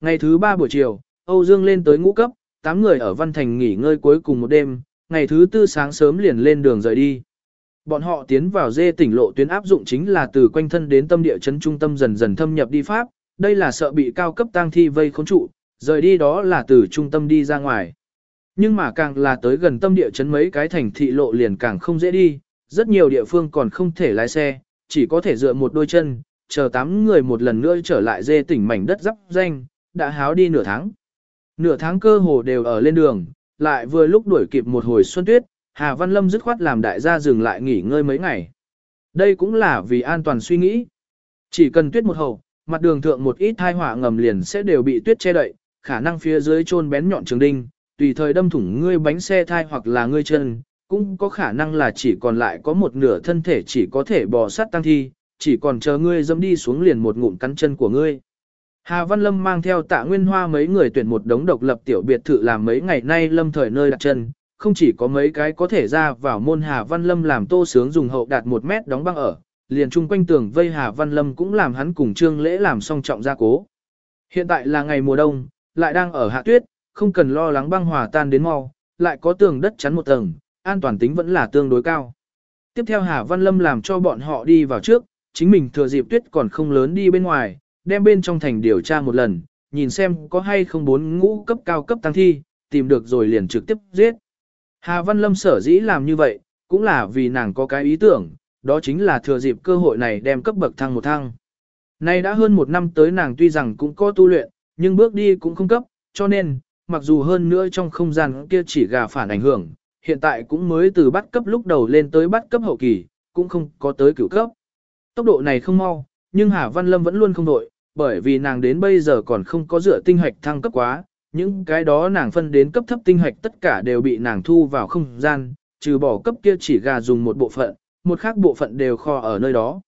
Ngày thứ ba buổi chiều, Âu Dương lên tới ngũ cấp, 8 người ở Văn Thành nghỉ ngơi cuối cùng một đêm, ngày thứ tư sáng sớm liền lên đường rời đi. Bọn họ tiến vào dê tỉnh lộ tuyến áp dụng chính là từ quanh thân đến tâm địa chấn trung tâm dần dần thâm nhập đi Pháp, đây là sợ bị cao cấp tang thi vây khốn trụ, rời đi đó là từ trung tâm đi ra ngoài. Nhưng mà càng là tới gần tâm địa chấn mấy cái thành thị lộ liền càng không dễ đi, rất nhiều địa phương còn không thể lái xe, chỉ có thể dựa một đôi chân, chờ tám người một lần nữa trở lại dê tỉnh mảnh đất dắp danh, đã háo đi nửa tháng. Nửa tháng cơ hồ đều ở lên đường, lại vừa lúc đuổi kịp một hồi xuân tuyết, Hà Văn Lâm dứt khoát làm đại gia dừng lại nghỉ ngơi mấy ngày. Đây cũng là vì an toàn suy nghĩ. Chỉ cần tuyết một hầu, mặt đường thượng một ít thai hỏa ngầm liền sẽ đều bị tuyết che đậy, khả năng phía dưới trôn bén nhọn trường đinh, tùy thời đâm thủng ngươi bánh xe thai hoặc là ngươi chân, cũng có khả năng là chỉ còn lại có một nửa thân thể chỉ có thể bò sát tăng thi, chỉ còn chờ ngươi dẫm đi xuống liền một ngụm cắn chân của ngươi. Hà Văn Lâm mang theo tạ nguyên hoa mấy người tuyển một đống độc lập tiểu biệt thự làm mấy ngày nay lâm thời nơi đặt chân, không chỉ có mấy cái có thể ra vào môn Hà Văn Lâm làm tô sướng dùng hậu đạt một mét đóng băng ở, liền chung quanh tường vây Hà Văn Lâm cũng làm hắn cùng trương lễ làm song trọng gia cố. Hiện tại là ngày mùa đông, lại đang ở hạ tuyết, không cần lo lắng băng hòa tan đến mau, lại có tường đất chắn một tầng, an toàn tính vẫn là tương đối cao. Tiếp theo Hà Văn Lâm làm cho bọn họ đi vào trước, chính mình thừa dịp tuyết còn không lớn đi bên ngoài, đem bên trong thành điều tra một lần, nhìn xem có hay không bốn ngũ cấp cao cấp tăng thi, tìm được rồi liền trực tiếp giết. Hà Văn Lâm sở dĩ làm như vậy, cũng là vì nàng có cái ý tưởng, đó chính là thừa dịp cơ hội này đem cấp bậc thăng một thăng. Nay đã hơn một năm tới nàng tuy rằng cũng có tu luyện, nhưng bước đi cũng không cấp, cho nên, mặc dù hơn nữa trong không gian kia chỉ gà phản ảnh hưởng, hiện tại cũng mới từ bắt cấp lúc đầu lên tới bắt cấp hậu kỳ, cũng không có tới cửu cấp. Tốc độ này không mau, nhưng Hà Văn Lâm vẫn luôn không đội, bởi vì nàng đến bây giờ còn không có dựa tinh hạch thăng cấp quá, những cái đó nàng phân đến cấp thấp tinh hạch tất cả đều bị nàng thu vào không gian, trừ bỏ cấp kia chỉ gà dùng một bộ phận, một khác bộ phận đều kho ở nơi đó.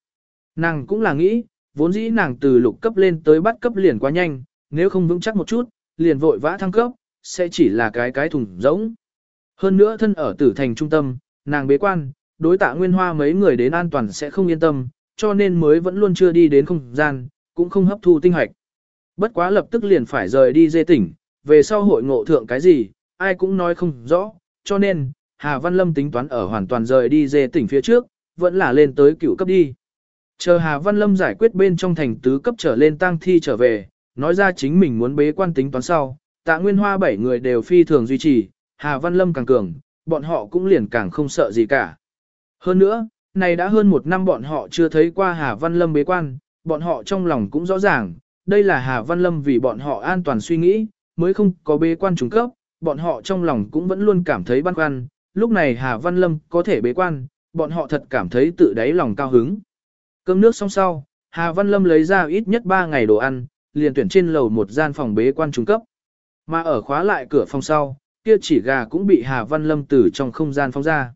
Nàng cũng là nghĩ, vốn dĩ nàng từ lục cấp lên tới bắt cấp liền quá nhanh, nếu không vững chắc một chút, liền vội vã thăng cấp, sẽ chỉ là cái cái thùng rỗng. Hơn nữa thân ở tử thành trung tâm, nàng bế quan, đối tạ nguyên hoa mấy người đến an toàn sẽ không yên tâm, cho nên mới vẫn luôn chưa đi đến không gian, cũng không hấp thu tinh hoạch. Bất quá lập tức liền phải rời đi dê tỉnh, về sau hội ngộ thượng cái gì, ai cũng nói không rõ, cho nên, Hà Văn Lâm tính toán ở hoàn toàn rời đi dê tỉnh phía trước, vẫn là lên tới cựu cấp đi. Chờ Hà Văn Lâm giải quyết bên trong thành tứ cấp trở lên tăng thi trở về, nói ra chính mình muốn bế quan tính toán sau, tạ nguyên hoa bảy người đều phi thường duy trì, Hà Văn Lâm càng cường, bọn họ cũng liền càng không sợ gì cả. Hơn nữa, này đã hơn một năm bọn họ chưa thấy qua Hà Văn Lâm bế quan, bọn họ trong lòng cũng rõ ràng, đây là Hà Văn Lâm vì bọn họ an toàn suy nghĩ, mới không có bế quan trùng cấp, bọn họ trong lòng cũng vẫn luôn cảm thấy băn khoăn, lúc này Hà Văn Lâm có thể bế quan, bọn họ thật cảm thấy tự đáy lòng cao hứng. Cơm nước xong sau, Hà Văn Lâm lấy ra ít nhất 3 ngày đồ ăn, liền tuyển trên lầu một gian phòng bế quan trung cấp. Mà ở khóa lại cửa phòng sau, kia chỉ gà cũng bị Hà Văn Lâm từ trong không gian phóng ra.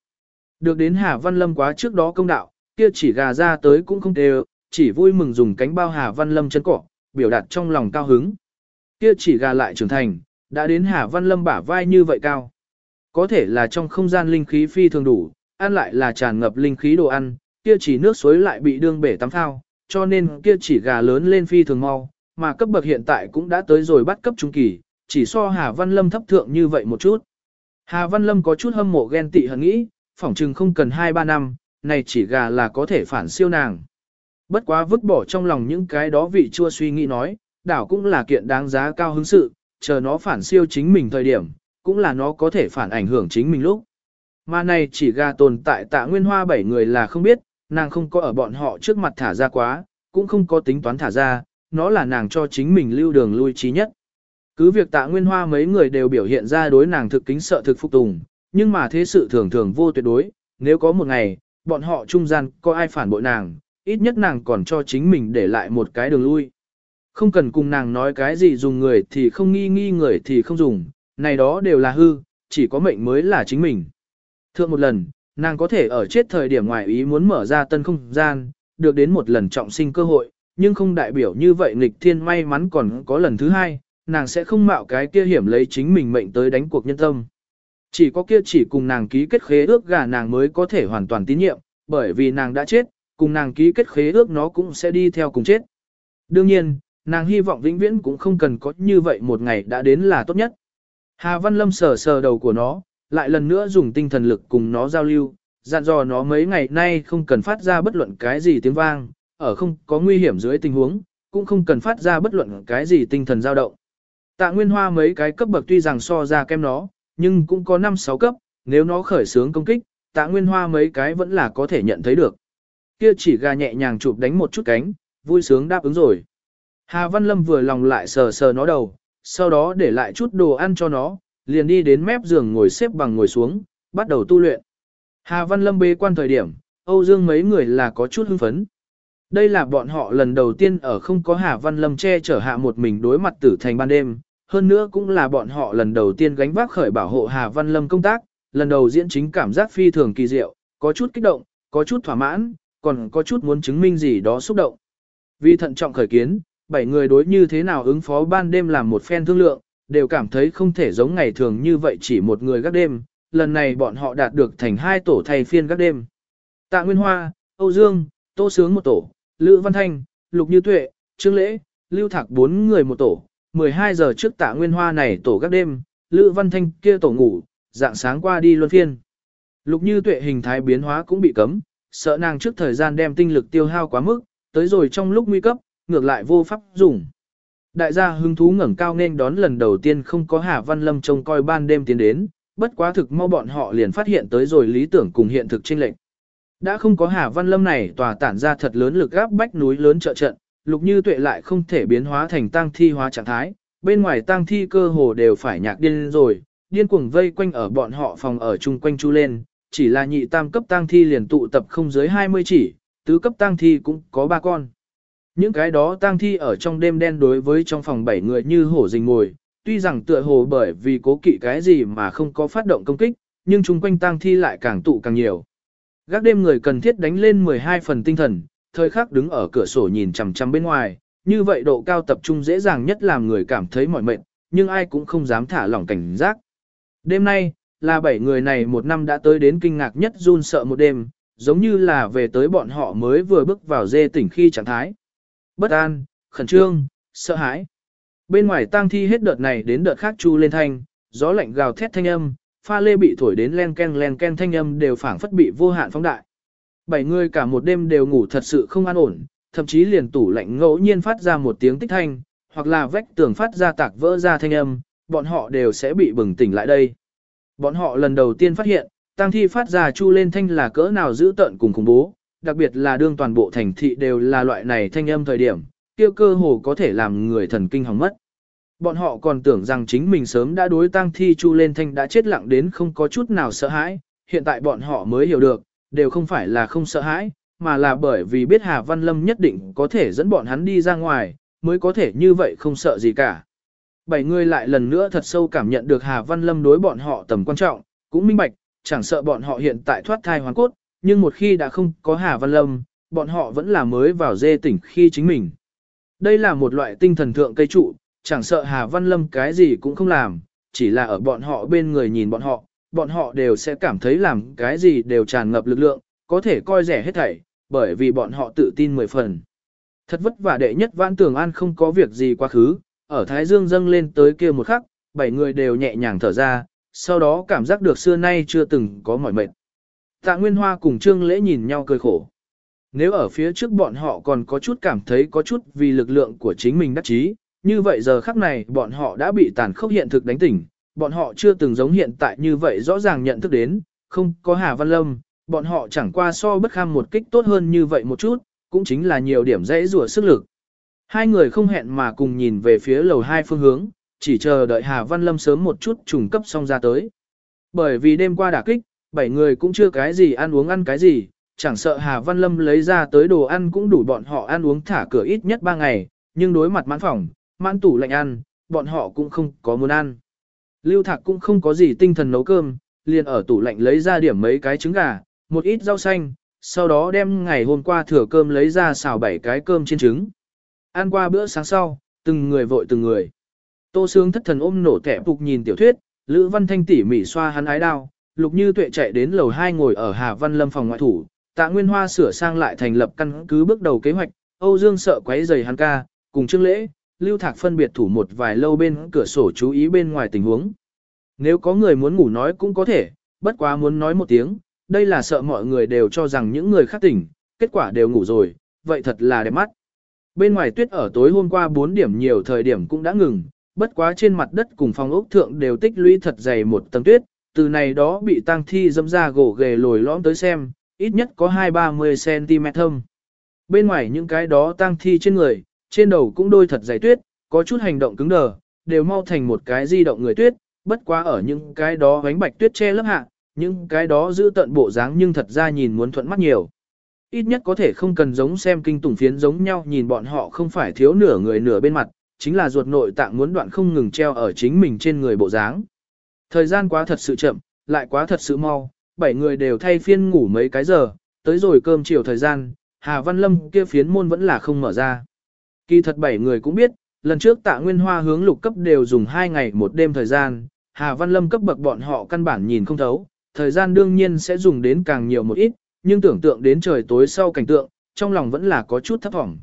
Được đến Hà Văn Lâm quá trước đó công đạo, kia chỉ gà ra tới cũng không đều, chỉ vui mừng dùng cánh bao Hà Văn Lâm chân cỏ, biểu đạt trong lòng cao hứng. Kia chỉ gà lại trưởng thành, đã đến Hà Văn Lâm bả vai như vậy cao. Có thể là trong không gian linh khí phi thường đủ, ăn lại là tràn ngập linh khí đồ ăn, kia chỉ nước suối lại bị đương bể tắm thao, cho nên kia chỉ gà lớn lên phi thường mau, mà cấp bậc hiện tại cũng đã tới rồi bắt cấp trung kỳ, chỉ so Hà Văn Lâm thấp thượng như vậy một chút. Hà Văn Lâm có chút hâm mộ ghen tị hận nghĩ, phỏng chừng không cần 2-3 năm, này chỉ gà là có thể phản siêu nàng. Bất quá vứt bỏ trong lòng những cái đó vị chua suy nghĩ nói, đảo cũng là kiện đáng giá cao hứng sự, chờ nó phản siêu chính mình thời điểm, cũng là nó có thể phản ảnh hưởng chính mình lúc. Mà này chỉ gà tồn tại tạ nguyên hoa bảy người là không biết, nàng không có ở bọn họ trước mặt thả ra quá, cũng không có tính toán thả ra, nó là nàng cho chính mình lưu đường lui trí nhất. Cứ việc tạ nguyên hoa mấy người đều biểu hiện ra đối nàng thực kính sợ thực phục tùng, nhưng mà thế sự thường thường vô tuyệt đối, nếu có một ngày, bọn họ trung gian có ai phản bội nàng, ít nhất nàng còn cho chính mình để lại một cái đường lui. Không cần cùng nàng nói cái gì dùng người thì không nghi nghi người thì không dùng, này đó đều là hư, chỉ có mệnh mới là chính mình. Thượng một lần, nàng có thể ở chết thời điểm ngoài ý muốn mở ra tân không gian, được đến một lần trọng sinh cơ hội, nhưng không đại biểu như vậy nghịch thiên may mắn còn có lần thứ hai, nàng sẽ không mạo cái kia hiểm lấy chính mình mệnh tới đánh cuộc nhân tâm. Chỉ có kia chỉ cùng nàng ký kết khế ước gà nàng mới có thể hoàn toàn tín nhiệm, bởi vì nàng đã chết, cùng nàng ký kết khế ước nó cũng sẽ đi theo cùng chết. Đương nhiên, Nàng hy vọng vĩnh viễn cũng không cần có như vậy một ngày đã đến là tốt nhất. Hà Văn Lâm sờ sờ đầu của nó, lại lần nữa dùng tinh thần lực cùng nó giao lưu, dặn dò nó mấy ngày nay không cần phát ra bất luận cái gì tiếng vang, ở không có nguy hiểm dưới tình huống, cũng không cần phát ra bất luận cái gì tinh thần dao động. Tạ Nguyên Hoa mấy cái cấp bậc tuy rằng so ra kem nó, nhưng cũng có 5-6 cấp, nếu nó khởi sướng công kích, Tạ Nguyên Hoa mấy cái vẫn là có thể nhận thấy được. Kia chỉ gà nhẹ nhàng chụp đánh một chút cánh, vui sướng đáp ứng rồi. Hà Văn Lâm vừa lòng lại sờ sờ nó đầu, sau đó để lại chút đồ ăn cho nó, liền đi đến mép giường ngồi xếp bằng ngồi xuống, bắt đầu tu luyện. Hà Văn Lâm bế quan thời điểm, Âu Dương mấy người là có chút hưng phấn. Đây là bọn họ lần đầu tiên ở không có Hà Văn Lâm che chở hạ một mình đối mặt tử thành ban đêm, hơn nữa cũng là bọn họ lần đầu tiên gánh vác khởi bảo hộ Hà Văn Lâm công tác, lần đầu diễn chính cảm giác phi thường kỳ diệu, có chút kích động, có chút thỏa mãn, còn có chút muốn chứng minh gì đó xúc động. Vì thận trọng khởi kiến, bảy người đối như thế nào ứng phó ban đêm làm một phen thương lượng, đều cảm thấy không thể giống ngày thường như vậy chỉ một người gác đêm, lần này bọn họ đạt được thành hai tổ thay phiên gác đêm. Tạ Nguyên Hoa, Âu Dương, Tô Sướng một tổ, Lữ Văn Thanh, Lục Như Tuệ, Trương Lễ, Lưu Thạc bốn người một tổ, 12 giờ trước Tạ Nguyên Hoa này tổ gác đêm, Lữ Văn Thanh kia tổ ngủ, dạng sáng qua đi luân phiên. Lục Như Tuệ hình thái biến hóa cũng bị cấm, sợ nàng trước thời gian đem tinh lực tiêu hao quá mức, tới rồi trong lúc nguy cấp, ngược lại vô pháp dùng. Đại gia hứng thú ngẩng cao nên đón lần đầu tiên không có Hà Văn Lâm trông coi ban đêm tiến đến, bất quá thực mau bọn họ liền phát hiện tới rồi lý tưởng cùng hiện thực chênh lệch. Đã không có Hà Văn Lâm này tòa tản ra thật lớn lực gáp bách núi lớn trợ trận, lục như tuệ lại không thể biến hóa thành tang thi hóa trạng thái, bên ngoài tang thi cơ hồ đều phải nhạc điên rồi, điên cuồng vây quanh ở bọn họ phòng ở chung quanh chu lên, chỉ là nhị tam cấp tang thi liền tụ tập không dưới 20 chỉ, tứ cấp tang thi cũng có ba con. Những cái đó tang thi ở trong đêm đen đối với trong phòng bảy người như hổ rình ngồi, tuy rằng tựa hồ bởi vì cố kỵ cái gì mà không có phát động công kích, nhưng chung quanh tang thi lại càng tụ càng nhiều. Gác đêm người cần thiết đánh lên 12 phần tinh thần, thời khắc đứng ở cửa sổ nhìn chằm chằm bên ngoài, như vậy độ cao tập trung dễ dàng nhất làm người cảm thấy mỏi mệt, nhưng ai cũng không dám thả lỏng cảnh giác. Đêm nay, là bảy người này một năm đã tới đến kinh ngạc nhất run sợ một đêm, giống như là về tới bọn họ mới vừa bước vào dê tỉnh khi trạng thái. Bất an, khẩn trương, sợ hãi. Bên ngoài tang thi hết đợt này đến đợt khác chu lên thanh, gió lạnh gào thét thanh âm, pha lê bị thổi đến len ken len ken thanh âm đều phảng phất bị vô hạn phóng đại. Bảy người cả một đêm đều ngủ thật sự không an ổn, thậm chí liền tủ lạnh ngẫu nhiên phát ra một tiếng tích thanh, hoặc là vách tường phát ra tạc vỡ ra thanh âm, bọn họ đều sẽ bị bừng tỉnh lại đây. Bọn họ lần đầu tiên phát hiện, tang thi phát ra chu lên thanh là cỡ nào dữ tận cùng khủng bố, đặc biệt là đương toàn bộ thành thị đều là loại này thanh âm thời điểm, kia cơ hồ có thể làm người thần kinh hỏng mất. Bọn họ còn tưởng rằng chính mình sớm đã đối tang thi chu lên thanh đã chết lặng đến không có chút nào sợ hãi, hiện tại bọn họ mới hiểu được, đều không phải là không sợ hãi, mà là bởi vì biết Hà Văn Lâm nhất định có thể dẫn bọn hắn đi ra ngoài, mới có thể như vậy không sợ gì cả. Bảy người lại lần nữa thật sâu cảm nhận được Hà Văn Lâm đối bọn họ tầm quan trọng, cũng minh bạch, chẳng sợ bọn họ hiện tại thoát thai hoàn cốt, nhưng một khi đã không có Hà Văn Lâm, bọn họ vẫn là mới vào dê tỉnh khi chính mình. Đây là một loại tinh thần thượng cây trụ, chẳng sợ Hà Văn Lâm cái gì cũng không làm, chỉ là ở bọn họ bên người nhìn bọn họ, bọn họ đều sẽ cảm thấy làm cái gì đều tràn ngập lực lượng, có thể coi rẻ hết thảy, bởi vì bọn họ tự tin mười phần. Thật vất vả đệ nhất vãn tường an không có việc gì quá khứ, ở Thái Dương dâng lên tới kia một khắc, bảy người đều nhẹ nhàng thở ra, sau đó cảm giác được xưa nay chưa từng có mỏi mệt. Tạ Nguyên Hoa cùng Trương Lễ nhìn nhau cười khổ. Nếu ở phía trước bọn họ còn có chút cảm thấy có chút vì lực lượng của chính mình đắc chí, như vậy giờ khắc này bọn họ đã bị tàn khốc hiện thực đánh tỉnh, bọn họ chưa từng giống hiện tại như vậy rõ ràng nhận thức đến, không có Hà Văn Lâm, bọn họ chẳng qua so bất kham một kích tốt hơn như vậy một chút, cũng chính là nhiều điểm dễ rủa sức lực. Hai người không hẹn mà cùng nhìn về phía lầu hai phương hướng, chỉ chờ đợi Hà Văn Lâm sớm một chút trùng cấp xong ra tới. Bởi vì đêm qua đả kích, bảy người cũng chưa cái gì ăn uống ăn cái gì, chẳng sợ Hà Văn Lâm lấy ra tới đồ ăn cũng đủ bọn họ ăn uống thả cửa ít nhất ba ngày, nhưng đối mặt mãn phòng, mãn tủ lạnh ăn, bọn họ cũng không có muốn ăn. Lưu Thạc cũng không có gì tinh thần nấu cơm, liền ở tủ lạnh lấy ra điểm mấy cái trứng gà, một ít rau xanh, sau đó đem ngày hôm qua thừa cơm lấy ra xào bảy cái cơm trên trứng. Ăn qua bữa sáng sau, từng người vội từng người. Tô Sương thất thần ôm nổ tẻ phục nhìn tiểu thuyết, Lữ Văn Thanh tỉ mỉ xoa hắn ái đao, Lục Như Tuệ chạy đến lầu 2 ngồi ở Hà Văn Lâm phòng ngoại thủ, Tạ Nguyên Hoa sửa sang lại thành lập căn cứ bước đầu kế hoạch, Âu Dương sợ quấy rầy hắn ca, cùng Trương Lễ, Lưu Thạc phân biệt thủ một vài lâu bên cửa sổ chú ý bên ngoài tình huống. Nếu có người muốn ngủ nói cũng có thể, bất quá muốn nói một tiếng, đây là sợ mọi người đều cho rằng những người khác tỉnh, kết quả đều ngủ rồi, vậy thật là đẹp mắt. Bên ngoài tuyết ở tối hôm qua 4 điểm nhiều thời điểm cũng đã ngừng, bất quá trên mặt đất cùng phòng ốc thượng đều tích lũy thật dày một tầng tuyết, từ này đó bị tang thi dâm ra gỗ ghề lồi lõm tới xem, ít nhất có 2-30 cm thâm. Bên ngoài những cái đó tang thi trên người, trên đầu cũng đôi thật dày tuyết, có chút hành động cứng đờ, đều mau thành một cái di động người tuyết, bất quá ở những cái đó bánh bạch tuyết che lớp hạ, những cái đó giữ tận bộ dáng nhưng thật ra nhìn muốn thuận mắt nhiều. Ít nhất có thể không cần giống xem kinh tủng phiến giống nhau nhìn bọn họ không phải thiếu nửa người nửa bên mặt, chính là ruột nội tạng muốn đoạn không ngừng treo ở chính mình trên người bộ dáng. Thời gian quá thật sự chậm, lại quá thật sự mau, bảy người đều thay phiên ngủ mấy cái giờ, tới rồi cơm chiều thời gian, Hà Văn Lâm kia phiến môn vẫn là không mở ra. Kỳ thật bảy người cũng biết, lần trước tạ nguyên hoa hướng lục cấp đều dùng hai ngày một đêm thời gian, Hà Văn Lâm cấp bậc bọn họ căn bản nhìn không thấu, thời gian đương nhiên sẽ dùng đến càng nhiều một ít, nhưng tưởng tượng đến trời tối sau cảnh tượng, trong lòng vẫn là có chút thấp vọng.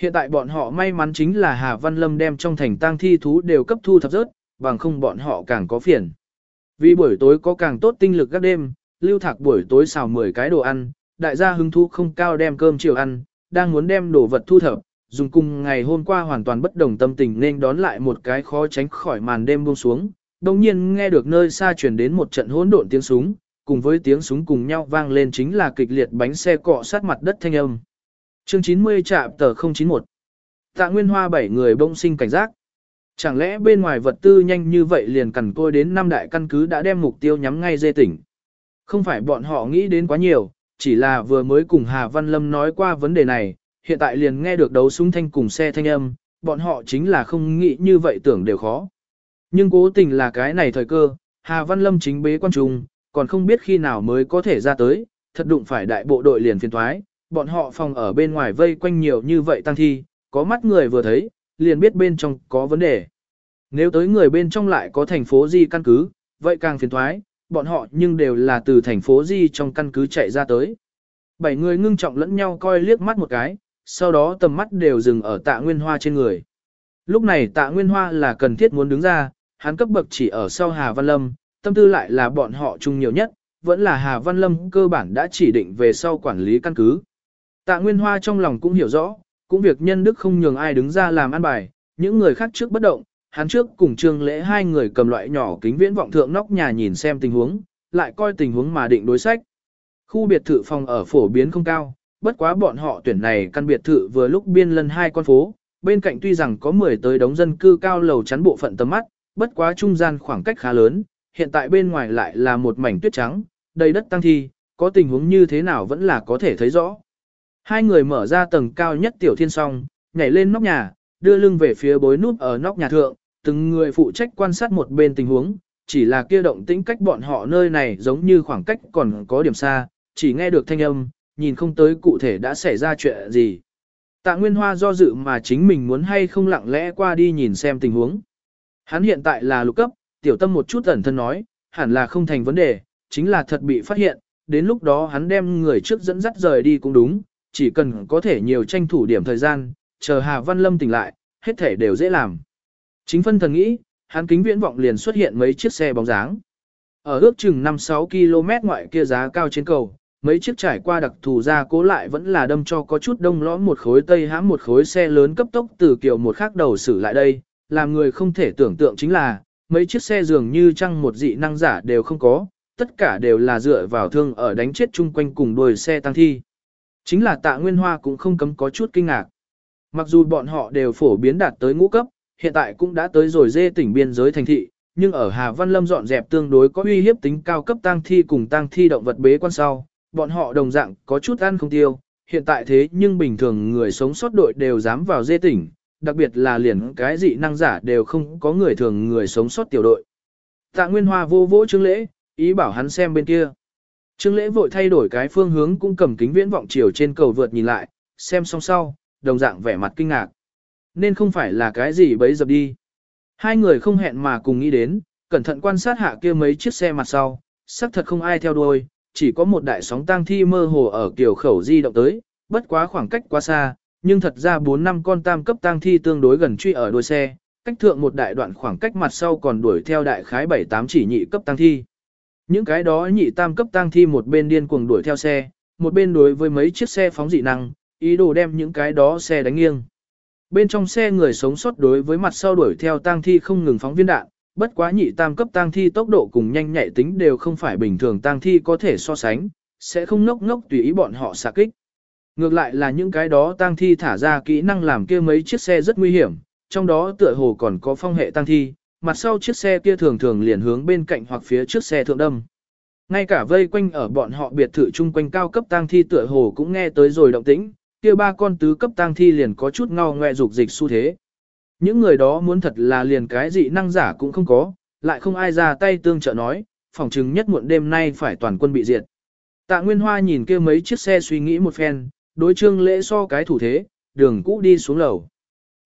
Hiện tại bọn họ may mắn chính là Hà Văn Lâm đem trong thành tang thi thú đều cấp thu thập rớt, bằng không bọn họ càng có phiền. Vì buổi tối có càng tốt tinh lực các đêm, lưu thạc buổi tối xào 10 cái đồ ăn, đại gia hứng thú không cao đem cơm chiều ăn, đang muốn đem đồ vật thu thập, dùng cùng ngày hôm qua hoàn toàn bất đồng tâm tình nên đón lại một cái khó tránh khỏi màn đêm buông xuống. Đồng nhiên nghe được nơi xa truyền đến một trận hỗn độn tiếng súng, cùng với tiếng súng cùng nhau vang lên chính là kịch liệt bánh xe cọ sát mặt đất thanh âm. Chương 90 trạm tờ 091 Tạ Nguyên Hoa bảy người bông sinh cảnh giác. Chẳng lẽ bên ngoài vật tư nhanh như vậy liền cần côi đến năm đại căn cứ đã đem mục tiêu nhắm ngay dê tỉnh. Không phải bọn họ nghĩ đến quá nhiều, chỉ là vừa mới cùng Hà Văn Lâm nói qua vấn đề này, hiện tại liền nghe được đấu súng thanh cùng xe thanh âm, bọn họ chính là không nghĩ như vậy tưởng đều khó. Nhưng cố tình là cái này thời cơ, Hà Văn Lâm chính bế quan trung, còn không biết khi nào mới có thể ra tới, thật đụng phải đại bộ đội liền phiền thoái, bọn họ phòng ở bên ngoài vây quanh nhiều như vậy tăng thi, có mắt người vừa thấy, liền biết bên trong có vấn đề. Nếu tới người bên trong lại có thành phố gì căn cứ, vậy càng phiền thoái, bọn họ nhưng đều là từ thành phố gì trong căn cứ chạy ra tới. Bảy người ngưng trọng lẫn nhau coi liếc mắt một cái, sau đó tầm mắt đều dừng ở tạ nguyên hoa trên người. Lúc này tạ nguyên hoa là cần thiết muốn đứng ra, hắn cấp bậc chỉ ở sau Hà Văn Lâm, tâm tư lại là bọn họ chung nhiều nhất, vẫn là Hà Văn Lâm cơ bản đã chỉ định về sau quản lý căn cứ. Tạ Nguyên Hoa trong lòng cũng hiểu rõ, cũng việc nhân đức không nhường ai đứng ra làm ăn bài, những người khác trước bất động, hắn trước cùng trương lễ hai người cầm loại nhỏ kính viễn vọng thượng nóc nhà nhìn xem tình huống, lại coi tình huống mà định đối sách. Khu biệt thự phòng ở phổ biến không cao, bất quá bọn họ tuyển này căn biệt thự vừa lúc biên lân hai con phố, bên cạnh tuy rằng có 10 tới đống dân cư cao lầu chắn bộ phận tầm mắt, bất quá trung gian khoảng cách khá lớn, hiện tại bên ngoài lại là một mảnh tuyết trắng, đầy đất tăng thi, có tình huống như thế nào vẫn là có thể thấy rõ. Hai người mở ra tầng cao nhất tiểu thiên song, nhảy lên nóc nhà, đưa lưng về phía bối nút ở nóc nhà thượng, từng người phụ trách quan sát một bên tình huống, chỉ là kia động tĩnh cách bọn họ nơi này giống như khoảng cách còn có điểm xa, chỉ nghe được thanh âm, nhìn không tới cụ thể đã xảy ra chuyện gì. Tạ Nguyên Hoa do dự mà chính mình muốn hay không lặng lẽ qua đi nhìn xem tình huống. Hắn hiện tại là lục cấp, tiểu tâm một chút ẩn thân nói, hẳn là không thành vấn đề, chính là thật bị phát hiện, đến lúc đó hắn đem người trước dẫn dắt rời đi cũng đúng, chỉ cần có thể nhiều tranh thủ điểm thời gian, chờ Hà Văn Lâm tỉnh lại, hết thể đều dễ làm. Chính phân thần nghĩ, hắn kính viễn vọng liền xuất hiện mấy chiếc xe bóng dáng. Ở ước chừng 5-6 km ngoại kia giá cao trên cầu, mấy chiếc trải qua đặc thù ra cố lại vẫn là đâm cho có chút đông lõm một khối tây hãm một khối xe lớn cấp tốc từ kiểu một khác đầu xử lại đây, làm người không thể tưởng tượng chính là, mấy chiếc xe dường như chăng một dị năng giả đều không có, tất cả đều là dựa vào thương ở đánh chết chung quanh cùng đuôi xe tăng thi. Chính là tạ Nguyên Hoa cũng không cấm có chút kinh ngạc. Mặc dù bọn họ đều phổ biến đạt tới ngũ cấp, hiện tại cũng đã tới rồi dê tỉnh biên giới thành thị, nhưng ở Hà Văn Lâm dọn dẹp tương đối có uy hiếp tính cao cấp tang thi cùng tang thi động vật bế quan sau, bọn họ đồng dạng có chút ăn không tiêu, hiện tại thế nhưng bình thường người sống sót đội đều dám vào dê tỉnh, đặc biệt là liền cái dị năng giả đều không có người thường người sống sót tiểu đội. Tạ Nguyên Hoa vô vỗ Trương Lễ, ý bảo hắn xem bên kia. Trương Lễ vội thay đổi cái phương hướng cũng cầm kính viễn vọng chiều trên cầu vượt nhìn lại, xem xong sau, đồng dạng vẻ mặt kinh ngạc. Nên không phải là cái gì bấy dập đi. Hai người không hẹn mà cùng nghĩ đến, cẩn thận quan sát hạ kia mấy chiếc xe mặt sau, xác thật không ai theo đuôi, chỉ có một đại sóng tang thi mơ hồ ở kiểu khẩu di động tới, bất quá khoảng cách quá xa, nhưng thật ra 4 năm con tam cấp tang thi tương đối gần truy ở đuôi xe, cách thượng một đại đoạn khoảng cách mặt sau còn đuổi theo đại khái 7-8 chỉ nhị cấp tang thi. Những cái đó nhị tam cấp tang thi một bên điên cuồng đuổi theo xe, một bên đối với mấy chiếc xe phóng dị năng, ý đồ đem những cái đó xe đánh nghiêng. Bên trong xe người sống sót đối với mặt sau đuổi theo tang thi không ngừng phóng viên đạn, bất quá nhị tam cấp tang thi tốc độ cùng nhanh nhạy tính đều không phải bình thường tang thi có thể so sánh, sẽ không ngốc ngốc tùy ý bọn họ xạ kích. Ngược lại là những cái đó tang thi thả ra kỹ năng làm kia mấy chiếc xe rất nguy hiểm, trong đó tựa hồ còn có phong hệ tang thi, mặt sau chiếc xe kia thường thường liền hướng bên cạnh hoặc phía trước xe thượng đâm. Ngay cả vây quanh ở bọn họ biệt thự chung quanh cao cấp tang thi tựa hồ cũng nghe tới rồi động tĩnh, kia ba con tứ cấp tang thi liền có chút ngao ngoe dục dịch xu thế. Những người đó muốn thật là liền cái gì năng giả cũng không có, lại không ai ra tay tương trợ nói, phòng chứng nhất muộn đêm nay phải toàn quân bị diệt. Tạ Nguyên Hoa nhìn kia mấy chiếc xe suy nghĩ một phen, đối trương lễ so cái thủ thế, đường cũ đi xuống lầu.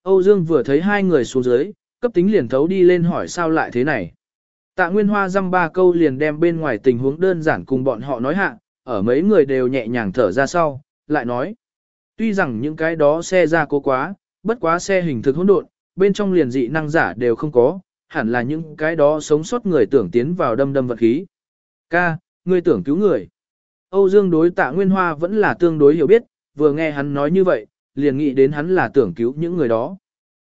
Âu Dương vừa thấy hai người xuống dưới, cấp tính liền thấu đi lên hỏi sao lại thế này. Tạ Nguyên Hoa dăm ba câu liền đem bên ngoài tình huống đơn giản cùng bọn họ nói hạ, ở mấy người đều nhẹ nhàng thở ra sau, lại nói. Tuy rằng những cái đó xe ra cố quá, bất quá xe hình thực hỗn độn, bên trong liền dị năng giả đều không có, hẳn là những cái đó sống sót người tưởng tiến vào đâm đâm vật khí. Ca, ngươi tưởng cứu người. Âu Dương đối tạ Nguyên Hoa vẫn là tương đối hiểu biết, vừa nghe hắn nói như vậy, liền nghĩ đến hắn là tưởng cứu những người đó.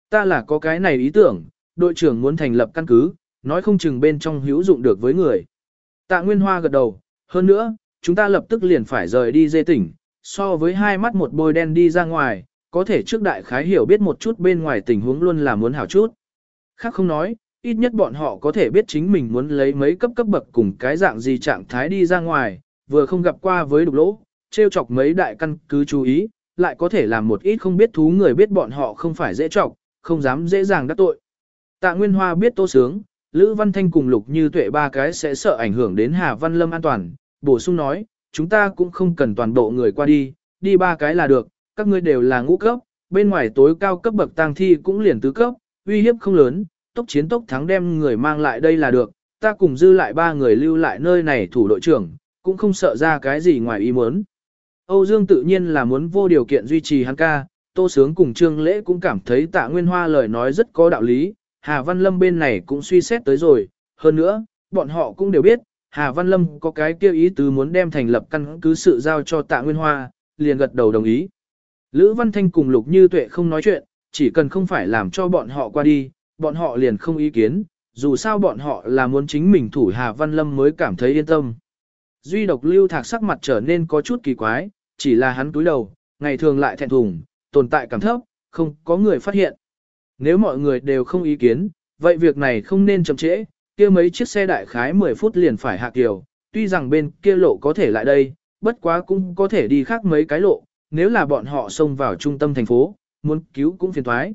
Ta là có cái này ý tưởng, đội trưởng muốn thành lập căn cứ, nói không chừng bên trong hữu dụng được với người. Tạ Nguyên Hoa gật đầu, hơn nữa, chúng ta lập tức liền phải rời đi dê tỉnh, so với hai mắt một bôi đen đi ra ngoài, có thể trước đại khái hiểu biết một chút bên ngoài tình huống luôn là muốn hảo chút. Khác không nói, ít nhất bọn họ có thể biết chính mình muốn lấy mấy cấp cấp bậc cùng cái dạng gì trạng thái đi ra ngoài, vừa không gặp qua với đục lỗ, trêu chọc mấy đại căn cứ chú ý, lại có thể làm một ít không biết thú người biết bọn họ không phải dễ chọc, không dám dễ dàng đắc tội. Tạ Nguyên Hoa biết tô sướng, Lữ Văn Thanh cùng Lục Như Tuệ ba cái sẽ sợ ảnh hưởng đến Hà Văn Lâm an toàn, bổ sung nói, chúng ta cũng không cần toàn bộ người qua đi, đi ba cái là được, các ngươi đều là ngũ cấp, bên ngoài tối cao cấp bậc tang thi cũng liền tứ cấp, uy hiếp không lớn, tốc chiến tốc thắng đem người mang lại đây là được, ta cùng dư lại ba người lưu lại nơi này thủ đội trưởng, cũng không sợ ra cái gì ngoài ý muốn. Âu Dương tự nhiên là muốn vô điều kiện duy trì hắn ca, Tô Sướng cùng Trương Lễ cũng cảm thấy tạ Nguyên Hoa lời nói rất có đạo lý, Hà Văn Lâm bên này cũng suy xét tới rồi, hơn nữa, bọn họ cũng đều biết, Hà Văn Lâm có cái kêu ý tứ muốn đem thành lập căn cứ sự giao cho tạ Nguyên Hoa, liền gật đầu đồng ý. Lữ Văn Thanh cùng Lục Như Tuệ không nói chuyện, chỉ cần không phải làm cho bọn họ qua đi, bọn họ liền không ý kiến, dù sao bọn họ là muốn chính mình thủ Hà Văn Lâm mới cảm thấy yên tâm. Duy độc lưu thạc sắc mặt trở nên có chút kỳ quái, chỉ là hắn túi đầu, ngày thường lại thẹn thùng, tồn tại cảm thấp, không có người phát hiện. Nếu mọi người đều không ý kiến, vậy việc này không nên chậm trễ, kia mấy chiếc xe đại khái 10 phút liền phải hạ kiều, tuy rằng bên kia lộ có thể lại đây, bất quá cũng có thể đi khác mấy cái lộ, nếu là bọn họ xông vào trung tâm thành phố, muốn cứu cũng phiền thoái.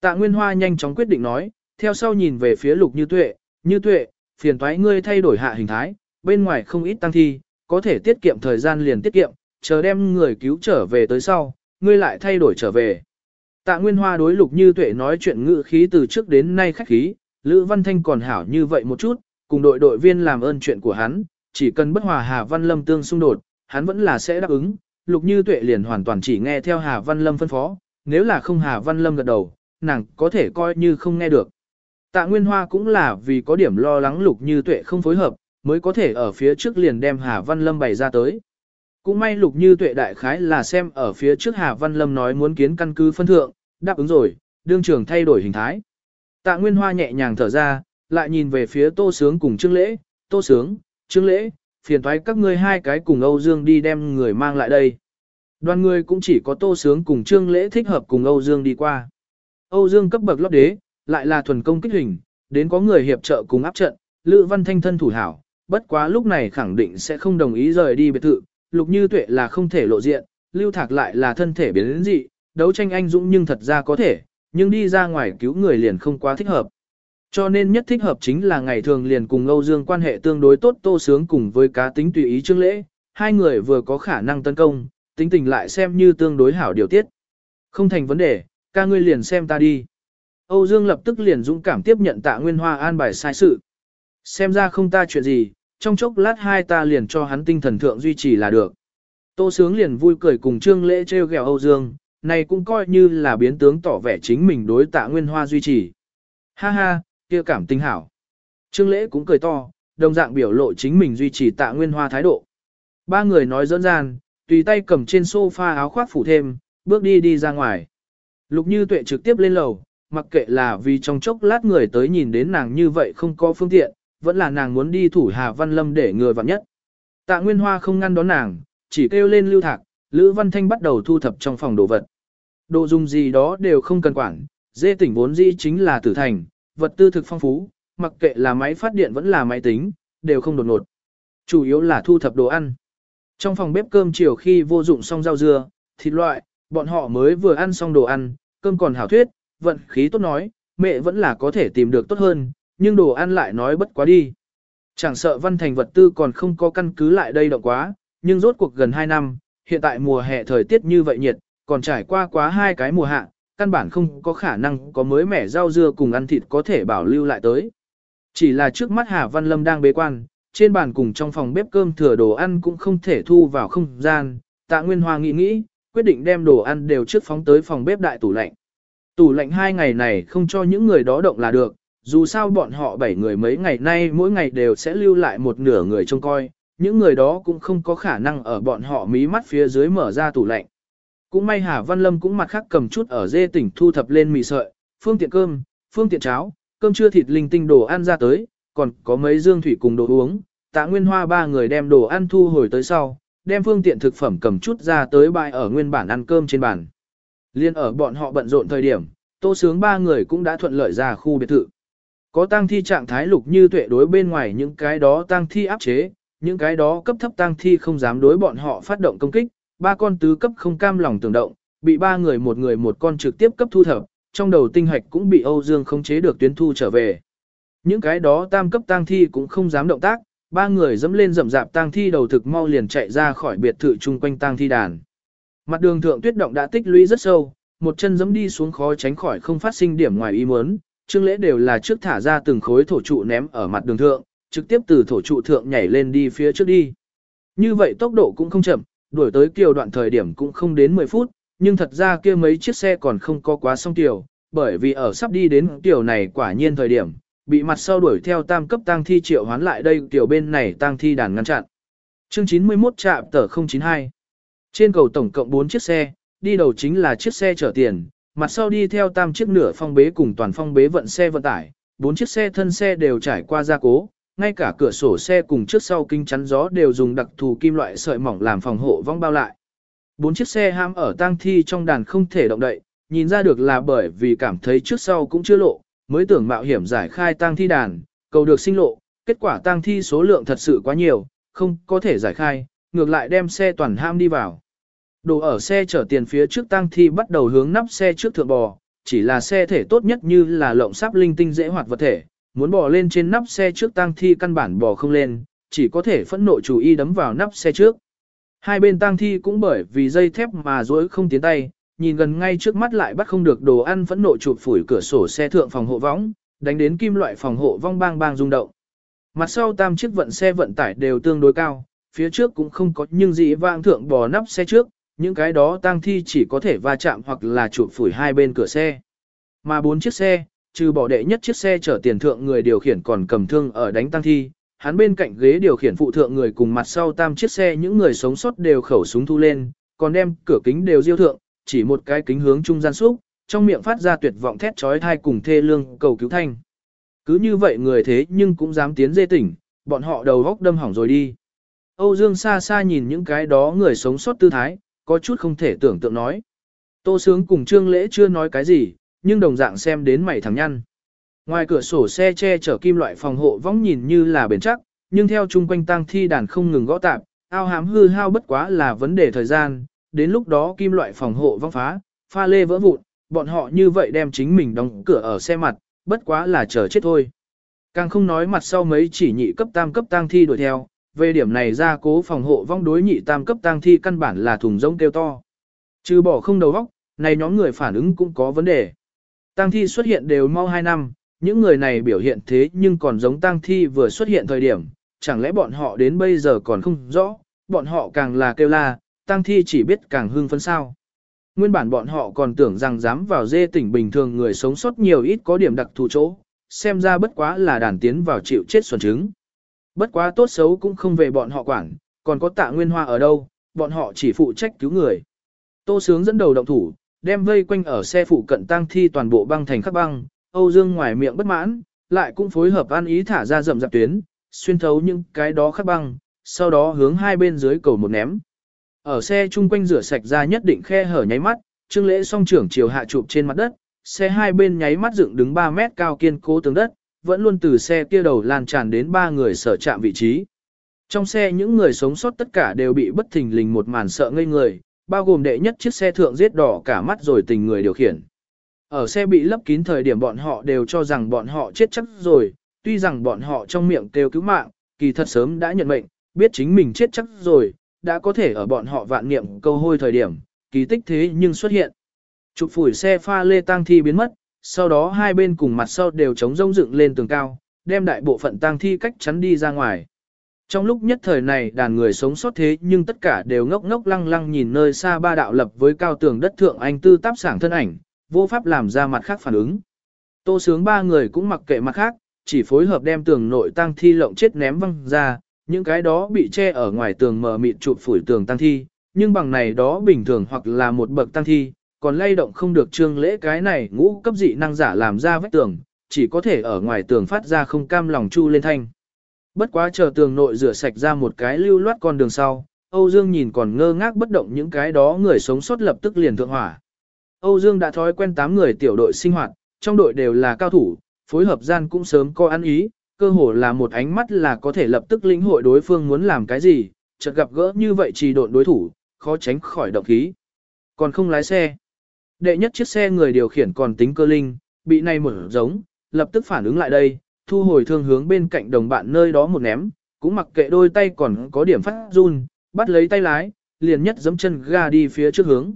Tạ Nguyên Hoa nhanh chóng quyết định nói, theo sau nhìn về phía lục như tuệ, như tuệ, phiền thoái ngươi thay đổi hạ hình thái, bên ngoài không ít tăng thi, có thể tiết kiệm thời gian liền tiết kiệm, chờ đem người cứu trở về tới sau, ngươi lại thay đổi trở về. Tạ Nguyên Hoa đối lục như tuệ nói chuyện ngữ khí từ trước đến nay khách khí, Lữ Văn Thanh còn hảo như vậy một chút, cùng đội đội viên làm ơn chuyện của hắn, chỉ cần bất hòa Hà Văn Lâm tương xung đột, hắn vẫn là sẽ đáp ứng, lục như tuệ liền hoàn toàn chỉ nghe theo Hà Văn Lâm phân phó, nếu là không Hà Văn Lâm gật đầu, nàng có thể coi như không nghe được. Tạ Nguyên Hoa cũng là vì có điểm lo lắng lục như tuệ không phối hợp, mới có thể ở phía trước liền đem Hà Văn Lâm bày ra tới. Cũng may lục như tuệ đại khái là xem ở phía trước Hà Văn Lâm nói muốn kiến căn cứ phân thượng, đáp ứng rồi, đương trưởng thay đổi hình thái. Tạ Nguyên Hoa nhẹ nhàng thở ra, lại nhìn về phía Tô Sướng cùng Trương Lễ, Tô Sướng, Trương Lễ, phiền thoái các ngươi hai cái cùng Âu Dương đi đem người mang lại đây. Đoàn người cũng chỉ có Tô Sướng cùng Trương Lễ thích hợp cùng Âu Dương đi qua. Âu Dương cấp bậc lót đế, lại là thuần công kích hình, đến có người hiệp trợ cùng áp trận, Lữ Văn Thanh thân thủ hảo, bất quá lúc này khẳng định sẽ không đồng ý rời đi biệt thự, Lục Như Tuệ là không thể lộ diện, Lưu Thạc lại là thân thể biến dị, đấu tranh anh dũng nhưng thật ra có thể, nhưng đi ra ngoài cứu người liền không quá thích hợp. Cho nên nhất thích hợp chính là ngày thường liền cùng Âu Dương quan hệ tương đối tốt tô sướng cùng với cá tính tùy ý trương lễ, hai người vừa có khả năng tấn công, tính tình lại xem như tương đối hảo điều tiết. Không thành vấn đề, ca ngươi liền xem ta đi. Âu Dương lập tức liền dũng cảm tiếp nhận tạ Nguyên Hoa an bài sai sự. Xem ra không ta chuyện gì, trong chốc lát hai ta liền cho hắn tinh thần thượng duy trì là được. Tô Sướng liền vui cười cùng Trương Lễ treo gẹo Âu Dương, này cũng coi như là biến tướng tỏ vẻ chính mình đối tạ nguyên hoa duy trì. Ha ha, kia cảm tình hảo. Trương lễ cũng cười to, đồng dạng biểu lộ chính mình duy trì tạ nguyên hoa thái độ. Ba người nói dẫn gian, tùy tay cầm trên sofa áo khoác phủ thêm, bước đi đi ra ngoài. Lục như tuệ trực tiếp lên lầu, mặc kệ là vì trong chốc lát người tới nhìn đến nàng như vậy không có phương tiện, vẫn là nàng muốn đi thủ Hà Văn Lâm để người vặn nhất. Tạ Nguyên Hoa không ngăn đón nàng, chỉ kêu lên lưu thạc, Lữ Văn Thanh bắt đầu thu thập trong phòng đồ vật. Đồ dùng gì đó đều không cần quản, dê tỉnh vốn dĩ chính là tử thành, vật tư thực phong phú, mặc kệ là máy phát điện vẫn là máy tính, đều không đột ngột. Chủ yếu là thu thập đồ ăn. Trong phòng bếp cơm chiều khi vô dụng xong rau dưa, thịt loại, bọn họ mới vừa ăn xong đồ ăn, cơm còn hảo thuyết, vận khí tốt nói, mẹ vẫn là có thể tìm được tốt hơn, nhưng đồ ăn lại nói bất quá đi. Chẳng sợ văn thành vật tư còn không có căn cứ lại đây động quá, nhưng rốt cuộc gần 2 năm, hiện tại mùa hè thời tiết như vậy nhiệt, còn trải qua quá hai cái mùa hạ, căn bản không có khả năng có mới mẻ rau dưa cùng ăn thịt có thể bảo lưu lại tới. Chỉ là trước mắt Hà Văn Lâm đang bế quan, trên bàn cùng trong phòng bếp cơm thừa đồ ăn cũng không thể thu vào không gian, tạ Nguyên Hoa nghĩ nghĩ, quyết định đem đồ ăn đều trước phóng tới phòng bếp đại tủ lạnh. Tủ lạnh hai ngày này không cho những người đó động là được, dù sao bọn họ bảy người mấy ngày nay mỗi ngày đều sẽ lưu lại một nửa người trông coi, những người đó cũng không có khả năng ở bọn họ mí mắt phía dưới mở ra tủ lạnh. Cũng may Hà Văn Lâm cũng mặt khác cầm chút ở dê tỉnh thu thập lên mì sợi, phương tiện cơm, phương tiện cháo, cơm trưa thịt linh tinh đồ ăn ra tới, còn có mấy dương thủy cùng đồ uống. Tạ Nguyên Hoa ba người đem đồ ăn thu hồi tới sau, đem phương tiện thực phẩm cầm chút ra tới bài ở nguyên bản ăn cơm trên bàn. Liên ở bọn họ bận rộn thời điểm, tô sướng ba người cũng đã thuận lợi ra khu biệt thự. Có tang thi trạng thái lục như tuệ đối bên ngoài những cái đó tang thi áp chế, những cái đó cấp thấp tang thi không dám đối bọn họ phát động công kích, ba con tứ cấp không cam lòng tưởng động, bị ba người một người một con trực tiếp cấp thu thập, trong đầu tinh hạch cũng bị Âu Dương không chế được tuyến thu trở về. Những cái đó tam cấp tang thi cũng không dám động tác, ba người dẫm lên rậm rạp tang thi đầu thực mau liền chạy ra khỏi biệt thự chung quanh tang thi đàn. Mặt đường thượng tuyết động đã tích lũy rất sâu, một chân dẫm đi xuống khó tránh khỏi không phát sinh điểm ngoài ý muốn, chương lễ đều là trước thả ra từng khối thổ trụ ném ở mặt đường thượng, trực tiếp từ thổ trụ thượng nhảy lên đi phía trước đi. Như vậy tốc độ cũng không chậm, đuổi tới kiều đoạn thời điểm cũng không đến 10 phút, nhưng thật ra kia mấy chiếc xe còn không có quá xong kiều, bởi vì ở sắp đi đến kiều này quả nhiên thời điểm, bị mặt sau đuổi theo tam cấp tang thi triệu hoán lại đây kiều bên này tang thi đàn ngăn chặn. Chương 91 trạm tờ 092 Trên cầu tổng cộng 4 chiếc xe, đi đầu chính là chiếc xe chở tiền, mặt sau đi theo tam chiếc nửa phong bế cùng toàn phong bế vận xe vận tải, bốn chiếc xe thân xe đều trải qua gia cố, ngay cả cửa sổ xe cùng trước sau kinh chắn gió đều dùng đặc thù kim loại sợi mỏng làm phòng hộ vong bao lại. Bốn chiếc xe ham ở tang thi trong đàn không thể động đậy, nhìn ra được là bởi vì cảm thấy trước sau cũng chưa lộ, mới tưởng mạo hiểm giải khai tang thi đàn, cầu được sinh lộ, kết quả tang thi số lượng thật sự quá nhiều, không có thể giải khai, ngược lại đem xe toàn ham đi vào. Đồ ở xe chở tiền phía trước tang thi bắt đầu hướng nắp xe trước thượng bò, chỉ là xe thể tốt nhất như là lộng sáp linh tinh dễ hoạt vật thể, muốn bò lên trên nắp xe trước tang thi căn bản bò không lên, chỉ có thể phẫn nộ chủ y đấm vào nắp xe trước. Hai bên tang thi cũng bởi vì dây thép mà dối không tiến tay, nhìn gần ngay trước mắt lại bắt không được đồ ăn phẫn nộ chụp phủi cửa sổ xe thượng phòng hộ võng, đánh đến kim loại phòng hộ vong bang bang rung động. Mặt sau tam chiếc vận xe vận tải đều tương đối cao, phía trước cũng không có nhưng gì vang thượng bò nắp xe trước, những cái đó tang thi chỉ có thể va chạm hoặc là chụp phủi hai bên cửa xe. Mà bốn chiếc xe, trừ bỏ đệ nhất chiếc xe chở tiền thượng người điều khiển còn cầm thương ở đánh tăng thi, hắn bên cạnh ghế điều khiển phụ thượng người cùng mặt sau tam chiếc xe những người sống sót đều khẩu súng thu lên, còn đem cửa kính đều diêu thượng, chỉ một cái kính hướng trung gian xúc, trong miệng phát ra tuyệt vọng thét chói thai cùng thê lương cầu cứu thanh. Cứ như vậy người thế nhưng cũng dám tiến dê tỉnh, bọn họ đầu góc đâm hỏng rồi đi. Âu Dương xa xa nhìn những cái đó người sống sót tư thái, có chút không thể tưởng tượng nói. Tô Sướng cùng Trương Lễ chưa nói cái gì, nhưng đồng dạng xem đến mày thằng nhăn. Ngoài cửa sổ xe che chở kim loại phòng hộ vong nhìn như là bền chắc, nhưng theo chung quanh tang thi đàn không ngừng gõ tạp, ao hám hư hao bất quá là vấn đề thời gian, đến lúc đó kim loại phòng hộ vong phá, pha lê vỡ vụn, bọn họ như vậy đem chính mình đóng cửa ở xe mặt, bất quá là chờ chết thôi. Càng không nói mặt sau mấy chỉ nhị cấp tam cấp tang thi đuổi theo, về điểm này ra cố phòng hộ vong đối nhị tam cấp tang thi căn bản là thùng rỗng kêu to. Trừ bỏ không đầu vóc này nhóm người phản ứng cũng có vấn đề. Tang thi xuất hiện đều mau 2 năm, những người này biểu hiện thế nhưng còn giống tang thi vừa xuất hiện thời điểm, chẳng lẽ bọn họ đến bây giờ còn không rõ, bọn họ càng là kêu la, tang thi chỉ biết càng hưng phấn sao. Nguyên bản bọn họ còn tưởng rằng dám vào dê tỉnh bình thường người sống sót nhiều ít có điểm đặc thù chỗ, xem ra bất quá là đàn tiến vào chịu chết xuẩn trứng. Bất quá tốt xấu cũng không về bọn họ quản, còn có tạ nguyên hoa ở đâu, bọn họ chỉ phụ trách cứu người. Tô Sướng dẫn đầu động thủ, đem vây quanh ở xe phụ cận tang thi toàn bộ băng thành khắc băng, Âu Dương ngoài miệng bất mãn, lại cũng phối hợp ăn ý thả ra rậm rạp tuyến, xuyên thấu những cái đó khắc băng, sau đó hướng hai bên dưới cầu một ném. Ở xe chung quanh rửa sạch ra nhất định khe hở nháy mắt, Trương Lễ song trưởng chiều hạ chụp trên mặt đất, xe hai bên nháy mắt dựng đứng 3 mét cao kiên cố tường đất, vẫn luôn từ xe kia đầu lan tràn đến ba người sở chạm vị trí. Trong xe những người sống sót tất cả đều bị bất thình lình một màn sợ ngây người, bao gồm đệ nhất chiếc xe thượng giết đỏ cả mắt rồi tình người điều khiển. Ở xe bị lấp kín thời điểm bọn họ đều cho rằng bọn họ chết chắc rồi, tuy rằng bọn họ trong miệng kêu cứu mạng, kỳ thật sớm đã nhận mệnh, biết chính mình chết chắc rồi, đã có thể ở bọn họ vạn niệm câu hôi thời điểm, kỳ tích thế nhưng xuất hiện. Trục phủi xe pha lê tang thi biến mất, sau đó hai bên cùng mặt sau đều chống rông dựng lên tường cao, đem đại bộ phận tang thi cách chắn đi ra ngoài. Trong lúc nhất thời này đàn người sống sót thế nhưng tất cả đều ngốc ngốc lăng lăng nhìn nơi xa ba đạo lập với cao tường đất thượng anh tư táp sảng thân ảnh, vô pháp làm ra mặt khác phản ứng. Tô sướng ba người cũng mặc kệ mặt khác, chỉ phối hợp đem tường nội tăng thi lộng chết ném văng ra, những cái đó bị che ở ngoài tường mờ mịt chụp phủi tường tăng thi, nhưng bằng này đó bình thường hoặc là một bậc tăng thi, còn lay động không được trương lễ cái này ngũ cấp dị năng giả làm ra vách tường, chỉ có thể ở ngoài tường phát ra không cam lòng chu lên thanh. Bất quá chờ tường nội rửa sạch ra một cái lưu loát con đường sau, Âu Dương nhìn còn ngơ ngác bất động những cái đó người sống sót lập tức liền thượng hỏa. Âu Dương đã thói quen 8 người tiểu đội sinh hoạt, trong đội đều là cao thủ, phối hợp gian cũng sớm có ăn ý, cơ hồ là một ánh mắt là có thể lập tức lĩnh hội đối phương muốn làm cái gì, chợt gặp gỡ như vậy trì độn đối thủ, khó tránh khỏi động khí. Còn không lái xe. Đệ nhất chiếc xe người điều khiển còn tính cơ linh, bị này mở giống, lập tức phản ứng lại đây, thu hồi thương hướng bên cạnh đồng bạn nơi đó một ném, cũng mặc kệ đôi tay còn có điểm phát run, bắt lấy tay lái, liền nhất giẫm chân ga đi phía trước hướng.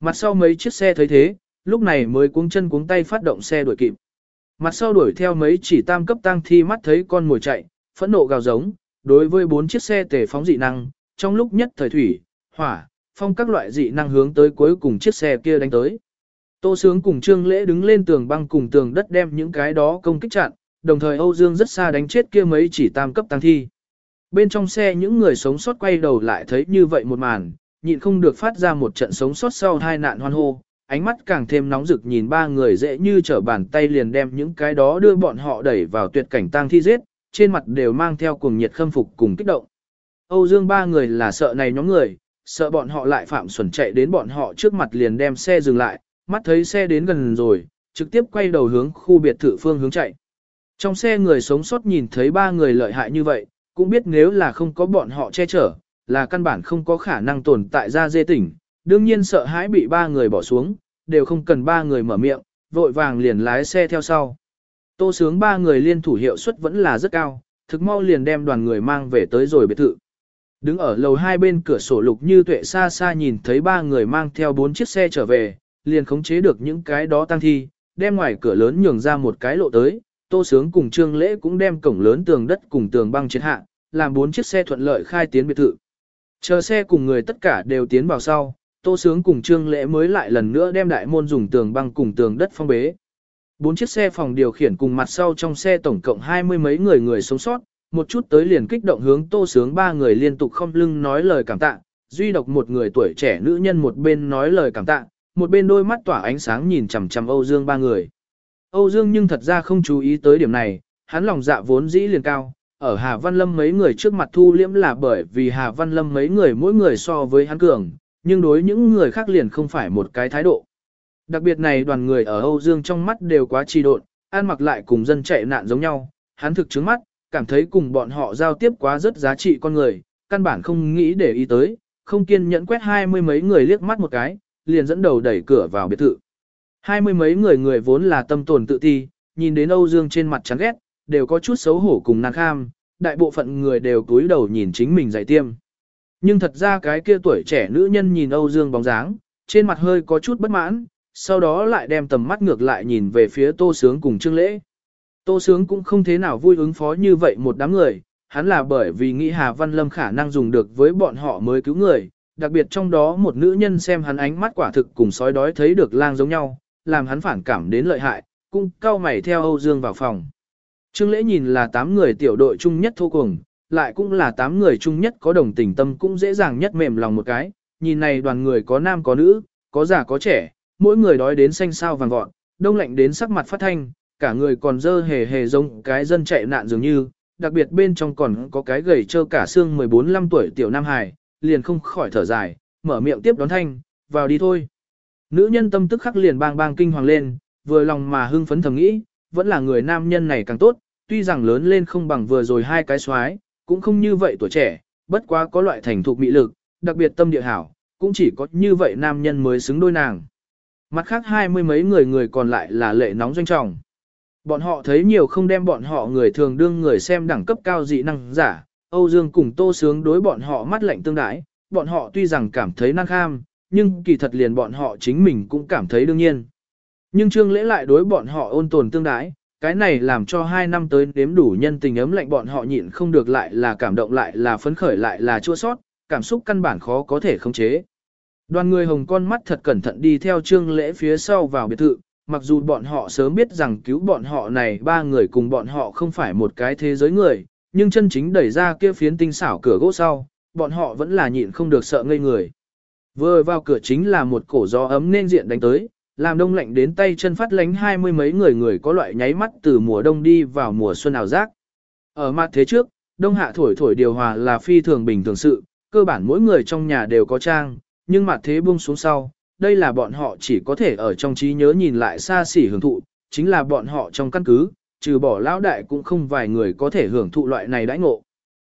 Mặt sau mấy chiếc xe thấy thế, lúc này mới cuống chân cuống tay phát động xe đuổi kịp. Mặt sau đuổi theo mấy chỉ tam cấp tăng thi mắt thấy con mồi chạy, phẫn nộ gào giống, đối với bốn chiếc xe tề phóng dị năng, trong lúc nhất thời thủy, hỏa, phong các loại dị năng hướng tới cuối cùng chiếc xe kia đánh tới. Tô Sướng cùng Trương Lễ đứng lên tường băng cùng tường đất đem những cái đó công kích chặn, đồng thời Âu Dương rất xa đánh chết kia mấy chỉ tam cấp tăng thi. Bên trong xe những người sống sót quay đầu lại thấy như vậy một màn, nhịn không được phát ra một trận sống sót sau hai nạn hoan hô, ánh mắt càng thêm nóng rực nhìn ba người dễ như trở bàn tay liền đem những cái đó đưa bọn họ đẩy vào tuyệt cảnh tang thi giết, trên mặt đều mang theo cuồng nhiệt khâm phục cùng kích động. Âu Dương ba người là sợ này nhóm người, sợ bọn họ lại phạm xuẩn chạy đến bọn họ trước mặt liền đem xe dừng lại, mắt thấy xe đến gần rồi, trực tiếp quay đầu hướng khu biệt thự phương hướng chạy. Trong xe người sống sót nhìn thấy ba người lợi hại như vậy, cũng biết nếu là không có bọn họ che chở, là căn bản không có khả năng tồn tại ra dê tỉnh, đương nhiên sợ hãi bị ba người bỏ xuống, đều không cần ba người mở miệng, vội vàng liền lái xe theo sau. Tô sướng ba người liên thủ hiệu suất vẫn là rất cao, thực mau liền đem đoàn người mang về tới rồi biệt thự. Đứng ở lầu hai bên cửa sổ lục như tuệ xa xa nhìn thấy ba người mang theo bốn chiếc xe trở về, liền khống chế được những cái đó tăng thi, đem ngoài cửa lớn nhường ra một cái lộ tới, tô sướng cùng trương lễ cũng đem cổng lớn tường đất cùng tường băng chết hạ, làm bốn chiếc xe thuận lợi khai tiến biệt thự. Chờ xe cùng người tất cả đều tiến vào sau, Tô Sướng cùng Trương Lễ mới lại lần nữa đem đại môn dùng tường băng cùng tường đất phong bế. Bốn chiếc xe phòng điều khiển cùng mặt sau trong xe tổng cộng hai mươi mấy người người sống sót, một chút tới liền kích động hướng Tô Sướng ba người liên tục không lưng nói lời cảm tạ, duy độc một người tuổi trẻ nữ nhân một bên nói lời cảm tạ, một bên đôi mắt tỏa ánh sáng nhìn chằm chằm Âu Dương ba người. Âu Dương nhưng thật ra không chú ý tới điểm này, hắn lòng dạ vốn dĩ liền cao, ở Hà Văn Lâm mấy người trước mặt thu liễm là bởi vì Hà Văn Lâm mấy người mỗi người so với hắn cường, nhưng đối những người khác liền không phải một cái thái độ. Đặc biệt này đoàn người ở Âu Dương trong mắt đều quá trì độn, ăn mặc lại cùng dân chạy nạn giống nhau, hắn thực chứng mắt, cảm thấy cùng bọn họ giao tiếp quá rất giá trị con người, căn bản không nghĩ để ý tới, không kiên nhẫn quét hai mươi mấy người liếc mắt một cái, liền dẫn đầu đẩy cửa vào biệt thự. Hai mươi mấy người người vốn là tâm tồn tự ti, nhìn đến Âu Dương trên mặt chán ghét, đều có chút xấu hổ cùng nàng kham, đại bộ phận người đều cúi đầu nhìn chính mình dạy tiêm. Nhưng thật ra cái kia tuổi trẻ nữ nhân nhìn Âu Dương bóng dáng, trên mặt hơi có chút bất mãn, sau đó lại đem tầm mắt ngược lại nhìn về phía Tô Sướng cùng Trương Lễ. Tô Sướng cũng không thế nào vui ứng phó như vậy một đám người, hắn là bởi vì nghĩ Hà Văn Lâm khả năng dùng được với bọn họ mới cứu người, đặc biệt trong đó một nữ nhân xem hắn ánh mắt quả thực cùng sói đói thấy được lang giống nhau, làm hắn phản cảm đến lợi hại, cung cao mày theo Âu Dương vào phòng. Trương Lễ nhìn là tám người tiểu đội chung nhất thô cùng, lại cũng là tám người chung nhất có đồng tình tâm cũng dễ dàng nhất mềm lòng một cái, nhìn này đoàn người có nam có nữ, có già có trẻ, mỗi người đói đến xanh sao vàng vọt, đông lạnh đến sắc mặt phát thanh, cả người còn dơ hề hề giống cái dân chạy nạn dường như, đặc biệt bên trong còn có cái gầy trơ cả xương 14-15 tuổi tiểu Nam Hải, liền không khỏi thở dài, mở miệng tiếp đón thanh, vào đi thôi. Nữ nhân tâm tức khắc liền bang bang kinh hoàng lên, vừa lòng mà hưng phấn thầm nghĩ, vẫn là người nam nhân này càng tốt, tuy rằng lớn lên không bằng vừa rồi hai cái xoái, cũng không như vậy tuổi trẻ, bất quá có loại thành thục mỹ lực, đặc biệt tâm địa hảo, cũng chỉ có như vậy nam nhân mới xứng đôi nàng. Mặt khác hai mươi mấy người người còn lại là lệ nóng doanh trọng. Bọn họ thấy nhiều không đem bọn họ người thường đương người xem đẳng cấp cao dị năng giả, Âu Dương cùng Tô Sướng đối bọn họ mắt lạnh tương đái, bọn họ tuy rằng cảm thấy năng kham, nhưng kỳ thật liền bọn họ chính mình cũng cảm thấy đương nhiên. Nhưng Trương Lễ lại đối bọn họ ôn tồn tương đái, cái này làm cho hai năm tới đếm đủ nhân tình ấm lạnh bọn họ nhịn không được lại là cảm động lại là phấn khởi lại là chua sót, cảm xúc căn bản khó có thể khống chế. Đoàn người hồng con mắt thật cẩn thận đi theo Trương Lễ phía sau vào biệt thự, mặc dù bọn họ sớm biết rằng cứu bọn họ này ba người cùng bọn họ không phải một cái thế giới người, nhưng chân chính đẩy ra kia phiến tinh xảo cửa gỗ sau, bọn họ vẫn là nhịn không được sợ ngây người. Vừa vào cửa chính là một cổ gió ấm nên diện đánh tới, làm đông lạnh đến tay chân phát lánh hai mươi mấy người người có loại nháy mắt từ mùa đông đi vào mùa xuân ảo giác. Ở mặt thế trước, đông hạ thổi thổi điều hòa là phi thường bình thường sự, cơ bản mỗi người trong nhà đều có trang, nhưng mặt thế buông xuống sau, đây là bọn họ chỉ có thể ở trong trí nhớ nhìn lại xa xỉ hưởng thụ, chính là bọn họ trong căn cứ, trừ bỏ lão đại cũng không vài người có thể hưởng thụ loại này đãi ngộ.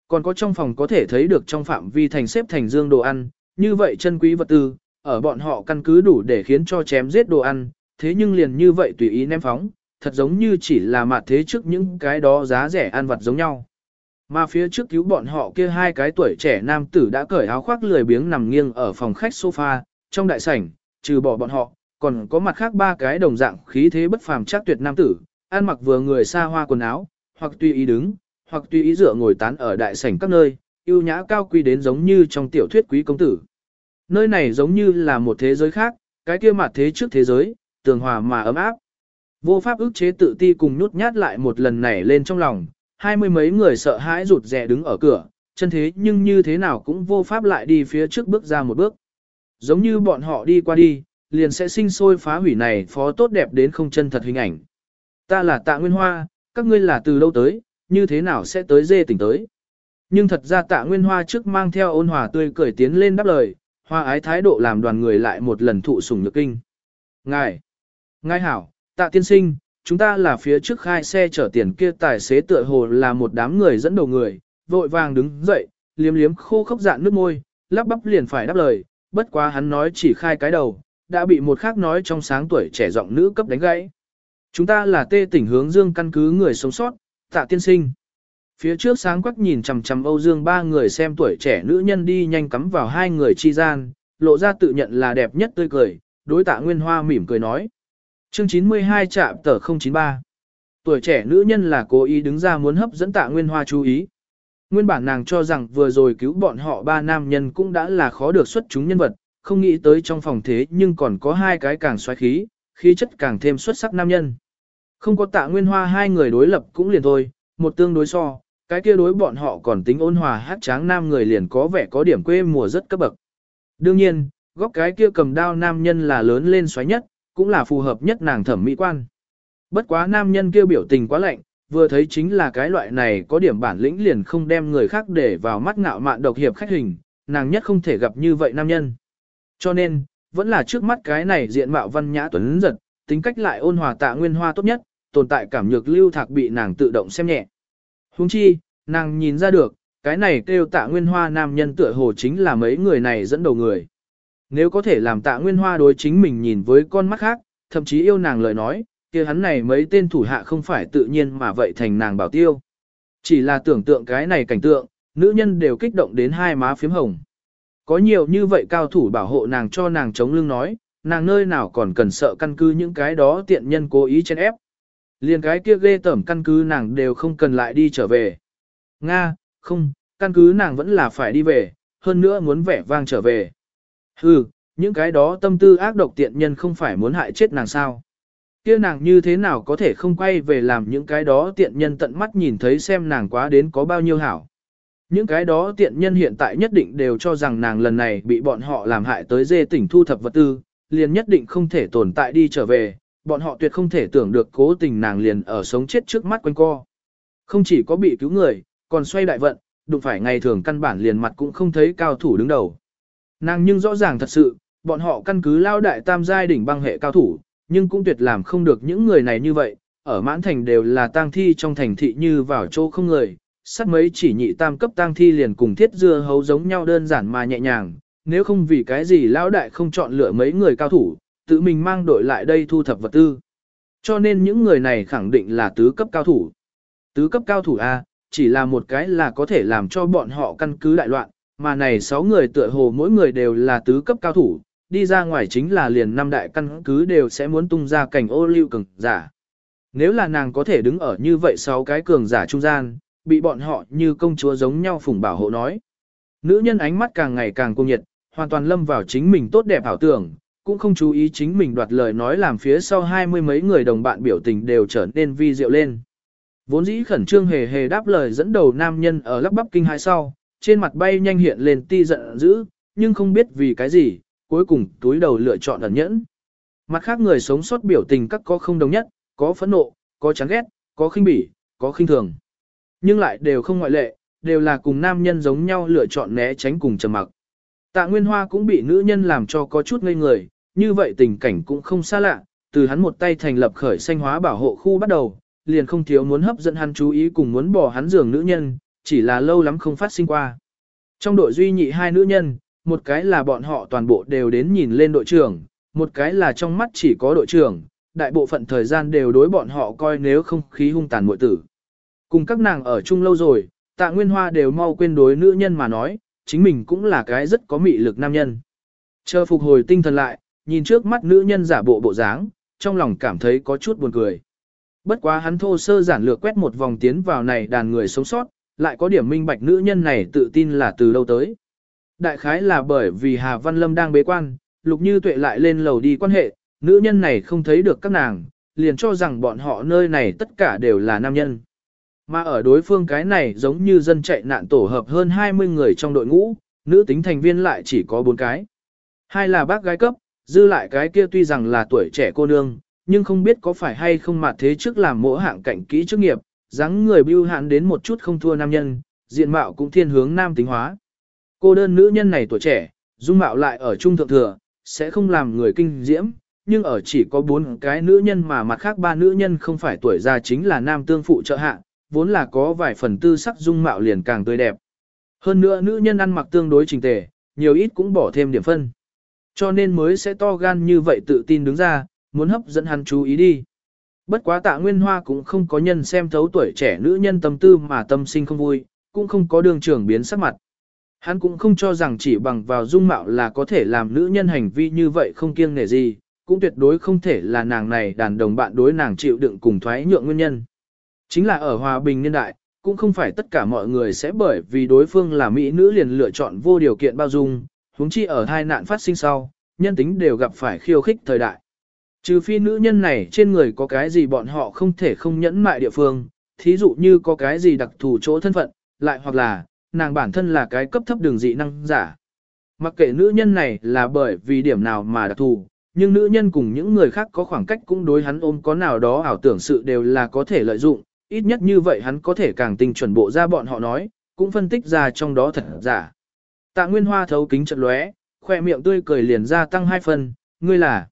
Còn có trong phòng có thể thấy được trong phạm vi thành xếp thành dương đồ ăn, như vậy chân quý vật tư, ở bọn họ căn cứ đủ để khiến cho chém giết đồ ăn, thế nhưng liền như vậy tùy ý ném phóng, thật giống như chỉ là mặt thế trước những cái đó giá rẻ ăn vặt giống nhau. Mà phía trước cứu bọn họ kia hai cái tuổi trẻ nam tử đã cởi áo khoác lười biếng nằm nghiêng ở phòng khách sofa, trong đại sảnh, trừ bỏ bọn họ, còn có mặt khác ba cái đồng dạng khí thế bất phàm chắc tuyệt nam tử, ăn mặc vừa người xa hoa quần áo, hoặc tùy ý đứng, hoặc tùy ý dựa ngồi tán ở đại sảnh các nơi, yêu nhã cao quý đến giống như trong tiểu thuyết quý công tử. Nơi này giống như là một thế giới khác, cái kia mặt thế trước thế giới, tường hòa mà ấm áp. Vô pháp ức chế tự ti cùng nhút nhát lại một lần nảy lên trong lòng, hai mươi mấy người sợ hãi rụt rè đứng ở cửa, chân thế nhưng như thế nào cũng vô pháp lại đi phía trước bước ra một bước. Giống như bọn họ đi qua đi, liền sẽ sinh sôi phá hủy này phó tốt đẹp đến không chân thật hình ảnh. Ta là tạ Nguyên Hoa, các ngươi là từ đâu tới, như thế nào sẽ tới dê tỉnh tới. Nhưng thật ra tạ Nguyên Hoa trước mang theo ôn hòa tươi cười tiến lên đáp lời, hoa ái thái độ làm đoàn người lại một lần thụ sủng nhược kinh. Ngài, ngài hảo, tạ tiên sinh, chúng ta là phía trước khai xe chở tiền kia tài xế tựa hồ là một đám người dẫn đầu người, vội vàng đứng dậy, liếm liếm khô khốc dạn nước môi, lắp bắp liền phải đáp lời, bất quá hắn nói chỉ khai cái đầu, đã bị một khác nói trong sáng tuổi trẻ giọng nữ cấp đánh gãy. Chúng ta là tê tỉnh hướng dương căn cứ người sống sót, tạ tiên sinh. Phía trước sáng quắc nhìn chằm chằm Âu Dương ba người xem tuổi trẻ nữ nhân đi nhanh cắm vào hai người chi gian, lộ ra tự nhận là đẹp nhất tươi cười, đối tạ Nguyên Hoa mỉm cười nói. Chương 92 trạm tờ 093 Tuổi trẻ nữ nhân là cố ý đứng ra muốn hấp dẫn tạ Nguyên Hoa chú ý. Nguyên bản nàng cho rằng vừa rồi cứu bọn họ ba nam nhân cũng đã là khó được xuất chúng nhân vật, không nghĩ tới trong phòng thế nhưng còn có hai cái càng xoáy khí, khí chất càng thêm xuất sắc nam nhân. Không có tạ Nguyên Hoa hai người đối lập cũng liền thôi, một tương đối so, cái kia đối bọn họ còn tính ôn hòa hát tráng nam người liền có vẻ có điểm quê mùa rất cấp bậc. Đương nhiên, góc cái kia cầm đao nam nhân là lớn lên xoáy nhất, cũng là phù hợp nhất nàng thẩm mỹ quan. Bất quá nam nhân kia biểu tình quá lạnh, vừa thấy chính là cái loại này có điểm bản lĩnh liền không đem người khác để vào mắt ngạo mạn độc hiệp khách hình, nàng nhất không thể gặp như vậy nam nhân. Cho nên, vẫn là trước mắt cái này diện mạo văn nhã tuấn giật, tính cách lại ôn hòa tạ nguyên hoa tốt nhất, tồn tại cảm nhược lưu thạc bị nàng tự động xem nhẹ. Huống chi, nàng nhìn ra được, cái này kêu tạ nguyên hoa nam nhân tựa hồ chính là mấy người này dẫn đầu người. Nếu có thể làm tạ nguyên hoa đối chính mình nhìn với con mắt khác, thậm chí yêu nàng lời nói, kia hắn này mấy tên thủ hạ không phải tự nhiên mà vậy thành nàng bảo tiêu. Chỉ là tưởng tượng cái này cảnh tượng, nữ nhân đều kích động đến hai má phím hồng. Có nhiều như vậy cao thủ bảo hộ nàng cho nàng chống lưng nói, nàng nơi nào còn cần sợ căn cứ những cái đó tiện nhân cố ý chen ép. Liền cái kia ghê tẩm căn cứ nàng đều không cần lại đi trở về. Nga, không, căn cứ nàng vẫn là phải đi về, hơn nữa muốn vẻ vang trở về. Hừ, những cái đó tâm tư ác độc tiện nhân không phải muốn hại chết nàng sao. kia nàng như thế nào có thể không quay về làm những cái đó tiện nhân tận mắt nhìn thấy xem nàng quá đến có bao nhiêu hảo. Những cái đó tiện nhân hiện tại nhất định đều cho rằng nàng lần này bị bọn họ làm hại tới dê tỉnh thu thập vật tư, liền nhất định không thể tồn tại đi trở về, bọn họ tuyệt không thể tưởng được cố tình nàng liền ở sống chết trước mắt quanh co. Không chỉ có bị cứu người, còn xoay đại vận, đụng phải ngày thường căn bản liền mặt cũng không thấy cao thủ đứng đầu. Nàng nhưng rõ ràng thật sự, bọn họ căn cứ lao đại tam giai đỉnh băng hệ cao thủ, nhưng cũng tuyệt làm không được những người này như vậy, ở mãn thành đều là tang thi trong thành thị như vào chỗ không người, sát mấy chỉ nhị tam cấp tang thi liền cùng thiết dưa hấu giống nhau đơn giản mà nhẹ nhàng, nếu không vì cái gì lão đại không chọn lựa mấy người cao thủ, tự mình mang đội lại đây thu thập vật tư. Cho nên những người này khẳng định là tứ cấp cao thủ. Tứ cấp cao thủ A, chỉ là một cái là có thể làm cho bọn họ căn cứ đại loạn, mà này sáu người tựa hồ mỗi người đều là tứ cấp cao thủ, đi ra ngoài chính là liền năm đại căn cứ đều sẽ muốn tung ra cảnh ô lưu cường giả. Nếu là nàng có thể đứng ở như vậy sáu cái cường giả trung gian, bị bọn họ như công chúa giống nhau phủng bảo hộ nói. Nữ nhân ánh mắt càng ngày càng cung nhiệt, hoàn toàn lâm vào chính mình tốt đẹp ảo tưởng, cũng không chú ý chính mình đoạt lời nói làm phía sau hai mươi mấy người đồng bạn biểu tình đều trở nên vi diệu lên. Vốn dĩ khẩn trương hề hề đáp lời dẫn đầu nam nhân ở lắp bắp kinh hai sau, trên mặt bay nhanh hiện lên ti giận dữ, nhưng không biết vì cái gì, cuối cùng túi đầu lựa chọn ẩn nhẫn. Mặt khác người sống sót biểu tình các có không đồng nhất, có phẫn nộ, có chán ghét, có khinh bỉ, có khinh thường. Nhưng lại đều không ngoại lệ, đều là cùng nam nhân giống nhau lựa chọn né tránh cùng trầm mặc. Tạ Nguyên Hoa cũng bị nữ nhân làm cho có chút ngây người, như vậy tình cảnh cũng không xa lạ, từ hắn một tay thành lập khởi xanh hóa bảo hộ khu bắt đầu, liền không thiếu muốn hấp dẫn hắn chú ý cùng muốn bỏ hắn giường nữ nhân, chỉ là lâu lắm không phát sinh qua. Trong đội duy nhị hai nữ nhân, một cái là bọn họ toàn bộ đều đến nhìn lên đội trưởng, một cái là trong mắt chỉ có đội trưởng, đại bộ phận thời gian đều đối bọn họ coi nếu không khí hung tàn muội tử. Cùng các nàng ở chung lâu rồi, tạ nguyên hoa đều mau quên đối nữ nhân mà nói, chính mình cũng là cái rất có mị lực nam nhân. Chờ phục hồi tinh thần lại, nhìn trước mắt nữ nhân giả bộ bộ dáng, trong lòng cảm thấy có chút buồn cười. Bất quá hắn thô sơ giản lược quét một vòng tiến vào này đàn người sống sót, lại có điểm minh bạch nữ nhân này tự tin là từ đâu tới. Đại khái là bởi vì Hà Văn Lâm đang bế quan, Lục Như Tuệ lại lên lầu đi quan hệ, nữ nhân này không thấy được các nàng, liền cho rằng bọn họ nơi này tất cả đều là nam nhân. Mà ở đối phương cái này giống như dân chạy nạn tổ hợp hơn 20 người trong đội ngũ, nữ tính thành viên lại chỉ có 4 cái. Hai là bác gái cấp, dư lại cái kia tuy rằng là tuổi trẻ cô nương, nhưng không biết có phải hay không mà thế trước làm mỗi hạng cảnh kỹ chức nghiệp, dáng người bưu hạn đến một chút không thua nam nhân, diện mạo cũng thiên hướng nam tính hóa. Cô đơn nữ nhân này tuổi trẻ, dung mạo lại ở trung thượng thừa, sẽ không làm người kinh diễm, nhưng ở chỉ có bốn cái nữ nhân mà mặt khác ba nữ nhân không phải tuổi già chính là nam tương phụ trợ hạ, vốn là có vài phần tư sắc dung mạo liền càng tươi đẹp. Hơn nữa nữ nhân ăn mặc tương đối trình tề, nhiều ít cũng bỏ thêm điểm phân. Cho nên mới sẽ to gan như vậy tự tin đứng ra, muốn hấp dẫn hắn chú ý đi. Bất quá tạ Nguyên Hoa cũng không có nhân xem thấu tuổi trẻ nữ nhân tâm tư mà tâm sinh không vui, cũng không có đường trưởng biến sắc mặt. Hắn cũng không cho rằng chỉ bằng vào dung mạo là có thể làm nữ nhân hành vi như vậy không kiêng nể gì, cũng tuyệt đối không thể là nàng này đàn đồng bạn đối nàng chịu đựng cùng thoái nhượng nguyên nhân. Chính là ở hòa bình niên đại, cũng không phải tất cả mọi người sẽ bởi vì đối phương là mỹ nữ liền lựa chọn vô điều kiện bao dung, huống chi ở hai nạn phát sinh sau, nhân tính đều gặp phải khiêu khích thời đại. Trừ phi nữ nhân này trên người có cái gì bọn họ không thể không nhẫn mại địa phương, thí dụ như có cái gì đặc thù chỗ thân phận, lại hoặc là, nàng bản thân là cái cấp thấp đường dị năng giả. Mặc kệ nữ nhân này là bởi vì điểm nào mà đặc thù, nhưng nữ nhân cùng những người khác có khoảng cách cũng đối hắn ôm có nào đó ảo tưởng sự đều là có thể lợi dụng, ít nhất như vậy hắn có thể càng tinh chuẩn bộ ra bọn họ nói, cũng phân tích ra trong đó thật giả. Tạ Nguyên Hoa thấu kính trận lóe, khoe miệng tươi cười liền ra tăng hai phần, ngươi là.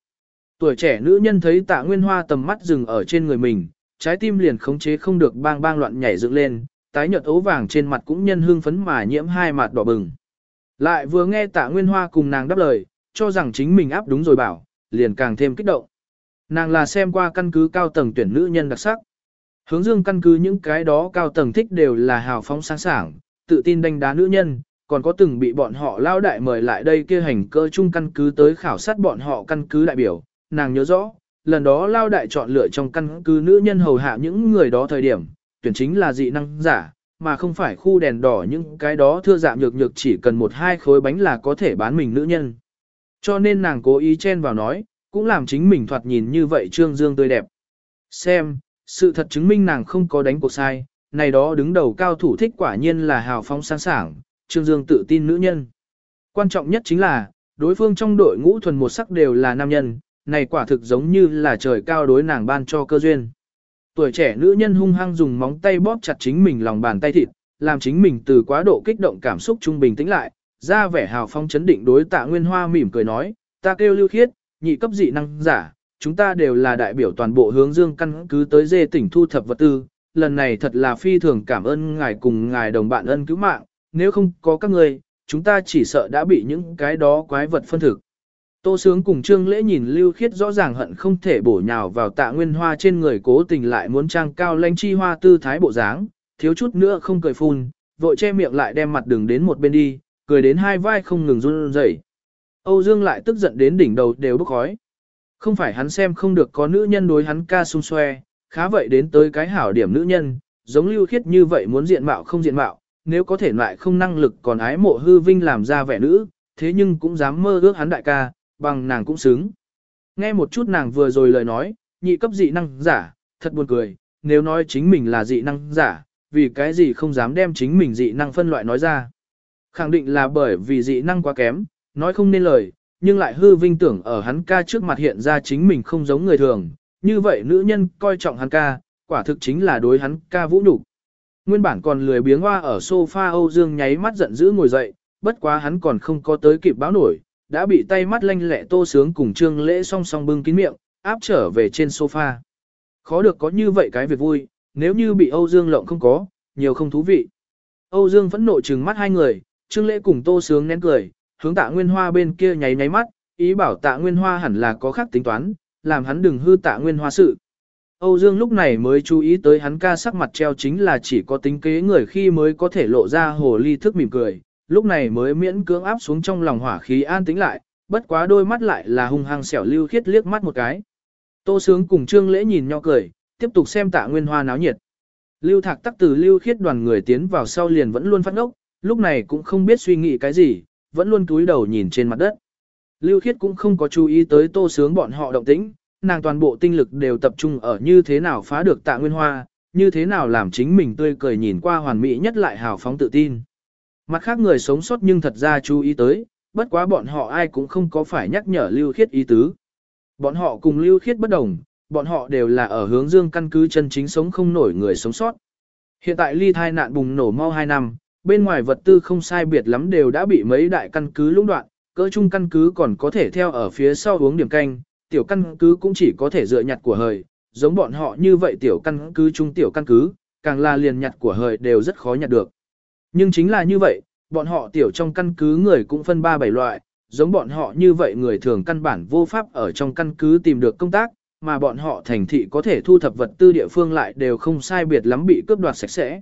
Tuổi trẻ nữ nhân thấy tạ Nguyên Hoa tầm mắt dừng ở trên người mình, trái tim liền khống chế không được bang bang loạn nhảy dựng lên, tái nhợt ấu vàng trên mặt cũng nhân hương phấn mà nhiễm hai mặt đỏ bừng. Lại vừa nghe tạ Nguyên Hoa cùng nàng đáp lời, cho rằng chính mình áp đúng rồi bảo, liền càng thêm kích động. Nàng là xem qua căn cứ cao tầng tuyển nữ nhân đặc sắc. Hướng dương căn cứ những cái đó cao tầng thích đều là hào phóng sáng sảng, tự tin đánh đá nữ nhân, còn có từng bị bọn họ lao đại mời lại đây kia hành cơ chung căn cứ tới khảo sát bọn họ căn cứ đại biểu. Nàng nhớ rõ, lần đó lao đại chọn lựa trong căn cứ nữ nhân hầu hạ những người đó thời điểm, tuyển chính là dị năng giả, mà không phải khu đèn đỏ những cái đó thưa giảm nhược nhược chỉ cần một hai khối bánh là có thể bán mình nữ nhân. Cho nên nàng cố ý chen vào nói, cũng làm chính mình thoạt nhìn như vậy trương dương tươi đẹp. Xem, sự thật chứng minh nàng không có đánh cuộc sai, này đó đứng đầu cao thủ thích quả nhiên là hào phóng sáng sảng, trương dương tự tin nữ nhân. Quan trọng nhất chính là, đối phương trong đội ngũ thuần một sắc đều là nam nhân, này quả thực giống như là trời cao đối nàng ban cho cơ duyên. Tuổi trẻ nữ nhân hung hăng dùng móng tay bóp chặt chính mình lòng bàn tay thịt, làm chính mình từ quá độ kích động cảm xúc trung bình tĩnh lại, ra vẻ hào phong chấn định đối tạ Nguyên Hoa mỉm cười nói, ta kêu lưu khiết, nhị cấp dị năng giả, chúng ta đều là đại biểu toàn bộ hướng dương căn cứ tới dê tỉnh thu thập vật tư, lần này thật là phi thường cảm ơn ngài cùng ngài đồng bạn ân cứu mạng, nếu không có các người, chúng ta chỉ sợ đã bị những cái đó quái vật phân thực. Tô Sướng cùng Trương Lễ nhìn Lưu Khiết rõ ràng hận không thể bổ nhào vào tạ nguyên hoa trên người cố tình lại muốn trang cao lãnh chi hoa tư thái bộ dáng, thiếu chút nữa không cười phun, vội che miệng lại đem mặt đường đến một bên đi, cười đến hai vai không ngừng run rẩy. Âu Dương lại tức giận đến đỉnh đầu đều bốc khói. Không phải hắn xem không được có nữ nhân đối hắn ca sung xoe, khá vậy đến tới cái hảo điểm nữ nhân, giống Lưu Khiết như vậy muốn diện mạo không diện mạo, nếu có thể lại không năng lực còn ái mộ hư vinh làm ra vẻ nữ, thế nhưng cũng dám mơ ước hắn đại ca, bằng nàng cũng xứng. Nghe một chút nàng vừa rồi lời nói, nhị cấp dị năng giả, thật buồn cười, nếu nói chính mình là dị năng giả, vì cái gì không dám đem chính mình dị năng phân loại nói ra. Khẳng định là bởi vì dị năng quá kém, nói không nên lời, nhưng lại hư vinh tưởng ở hắn ca trước mặt hiện ra chính mình không giống người thường, như vậy nữ nhân coi trọng hắn ca, quả thực chính là đối hắn ca vũ nhục. Nguyên bản còn lười biếng hoa ở sofa Âu Dương nháy mắt giận dữ ngồi dậy, bất quá hắn còn không có tới kịp báo nổi, đã bị tay mắt lanh lẹ tô sướng cùng trương lễ song song bưng kín miệng, áp trở về trên sofa. Khó được có như vậy cái việc vui, nếu như bị Âu Dương lộng không có, nhiều không thú vị. Âu Dương vẫn nộ trừng mắt hai người, trương lễ cùng tô sướng nén cười, hướng tạ nguyên hoa bên kia nháy nháy mắt, ý bảo tạ nguyên hoa hẳn là có khác tính toán, làm hắn đừng hư tạ nguyên hoa sự. Âu Dương lúc này mới chú ý tới hắn ca sắc mặt treo chính là chỉ có tính kế người khi mới có thể lộ ra hồ ly thức mỉm cười, lúc này mới miễn cưỡng áp xuống trong lòng hỏa khí an tĩnh lại, bất quá đôi mắt lại là hung hăng xẻo lưu khiết liếc mắt một cái. Tô Sướng cùng Trương Lễ nhìn nhau cười, tiếp tục xem tạ nguyên hoa náo nhiệt. Lưu Thạc tắc từ lưu khiết đoàn người tiến vào sau liền vẫn luôn phát ngốc, lúc này cũng không biết suy nghĩ cái gì, vẫn luôn cúi đầu nhìn trên mặt đất. Lưu khiết cũng không có chú ý tới Tô Sướng bọn họ động tĩnh, nàng toàn bộ tinh lực đều tập trung ở như thế nào phá được tạ nguyên hoa, như thế nào làm chính mình tươi cười nhìn qua hoàn mỹ nhất lại hào phóng tự tin. Mặt khác người sống sót nhưng thật ra chú ý tới, bất quá bọn họ ai cũng không có phải nhắc nhở Lưu Khiết ý tứ. Bọn họ cùng Lưu Khiết bất đồng, bọn họ đều là ở hướng dương căn cứ chân chính sống không nổi người sống sót. Hiện tại ly thai nạn bùng nổ mau 2 năm, bên ngoài vật tư không sai biệt lắm đều đã bị mấy đại căn cứ lũng đoạn, cỡ chung căn cứ còn có thể theo ở phía sau uống điểm canh, tiểu căn cứ cũng chỉ có thể dựa nhặt của hời, giống bọn họ như vậy tiểu căn cứ trung tiểu căn cứ, càng là liền nhặt của hời đều rất khó nhặt được. Nhưng chính là như vậy, bọn họ tiểu trong căn cứ người cũng phân ba bảy loại, giống bọn họ như vậy người thường căn bản vô pháp ở trong căn cứ tìm được công tác, mà bọn họ thành thị có thể thu thập vật tư địa phương lại đều không sai biệt lắm bị cướp đoạt sạch sẽ.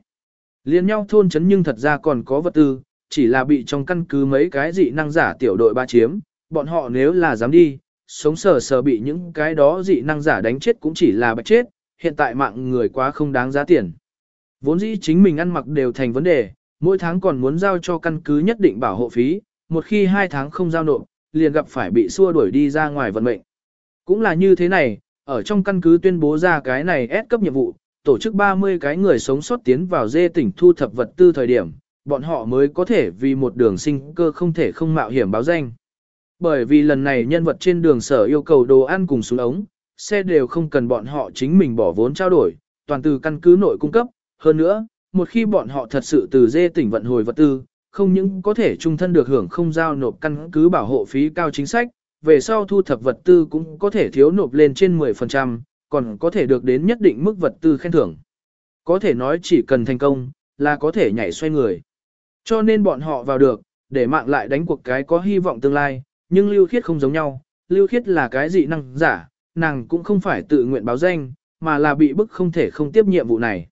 Liên nhau thôn chấn nhưng thật ra còn có vật tư, chỉ là bị trong căn cứ mấy cái dị năng giả tiểu đội ba chiếm, bọn họ nếu là dám đi, sống sờ sờ bị những cái đó dị năng giả đánh chết cũng chỉ là bạch chết, hiện tại mạng người quá không đáng giá tiền. Vốn dĩ chính mình ăn mặc đều thành vấn đề, mỗi tháng còn muốn giao cho căn cứ nhất định bảo hộ phí, một khi hai tháng không giao nộp, liền gặp phải bị xua đuổi đi ra ngoài vận mệnh. Cũng là như thế này, ở trong căn cứ tuyên bố ra cái này ép cấp nhiệm vụ, tổ chức 30 cái người sống sót tiến vào dê tỉnh thu thập vật tư thời điểm, bọn họ mới có thể vì một đường sinh cơ không thể không mạo hiểm báo danh. Bởi vì lần này nhân vật trên đường sở yêu cầu đồ ăn cùng xuống ống, xe đều không cần bọn họ chính mình bỏ vốn trao đổi, toàn từ căn cứ nội cung cấp, hơn nữa, một khi bọn họ thật sự từ dê tỉnh vận hồi vật tư, không những có thể trung thân được hưởng không giao nộp căn cứ bảo hộ phí cao chính sách, về sau thu thập vật tư cũng có thể thiếu nộp lên trên 10%, còn có thể được đến nhất định mức vật tư khen thưởng. Có thể nói chỉ cần thành công, là có thể nhảy xoay người. Cho nên bọn họ vào được, để mạng lại đánh cuộc cái có hy vọng tương lai, nhưng Lưu Khiết không giống nhau, Lưu Khiết là cái dị năng giả, nàng cũng không phải tự nguyện báo danh, mà là bị bức không thể không tiếp nhiệm vụ này.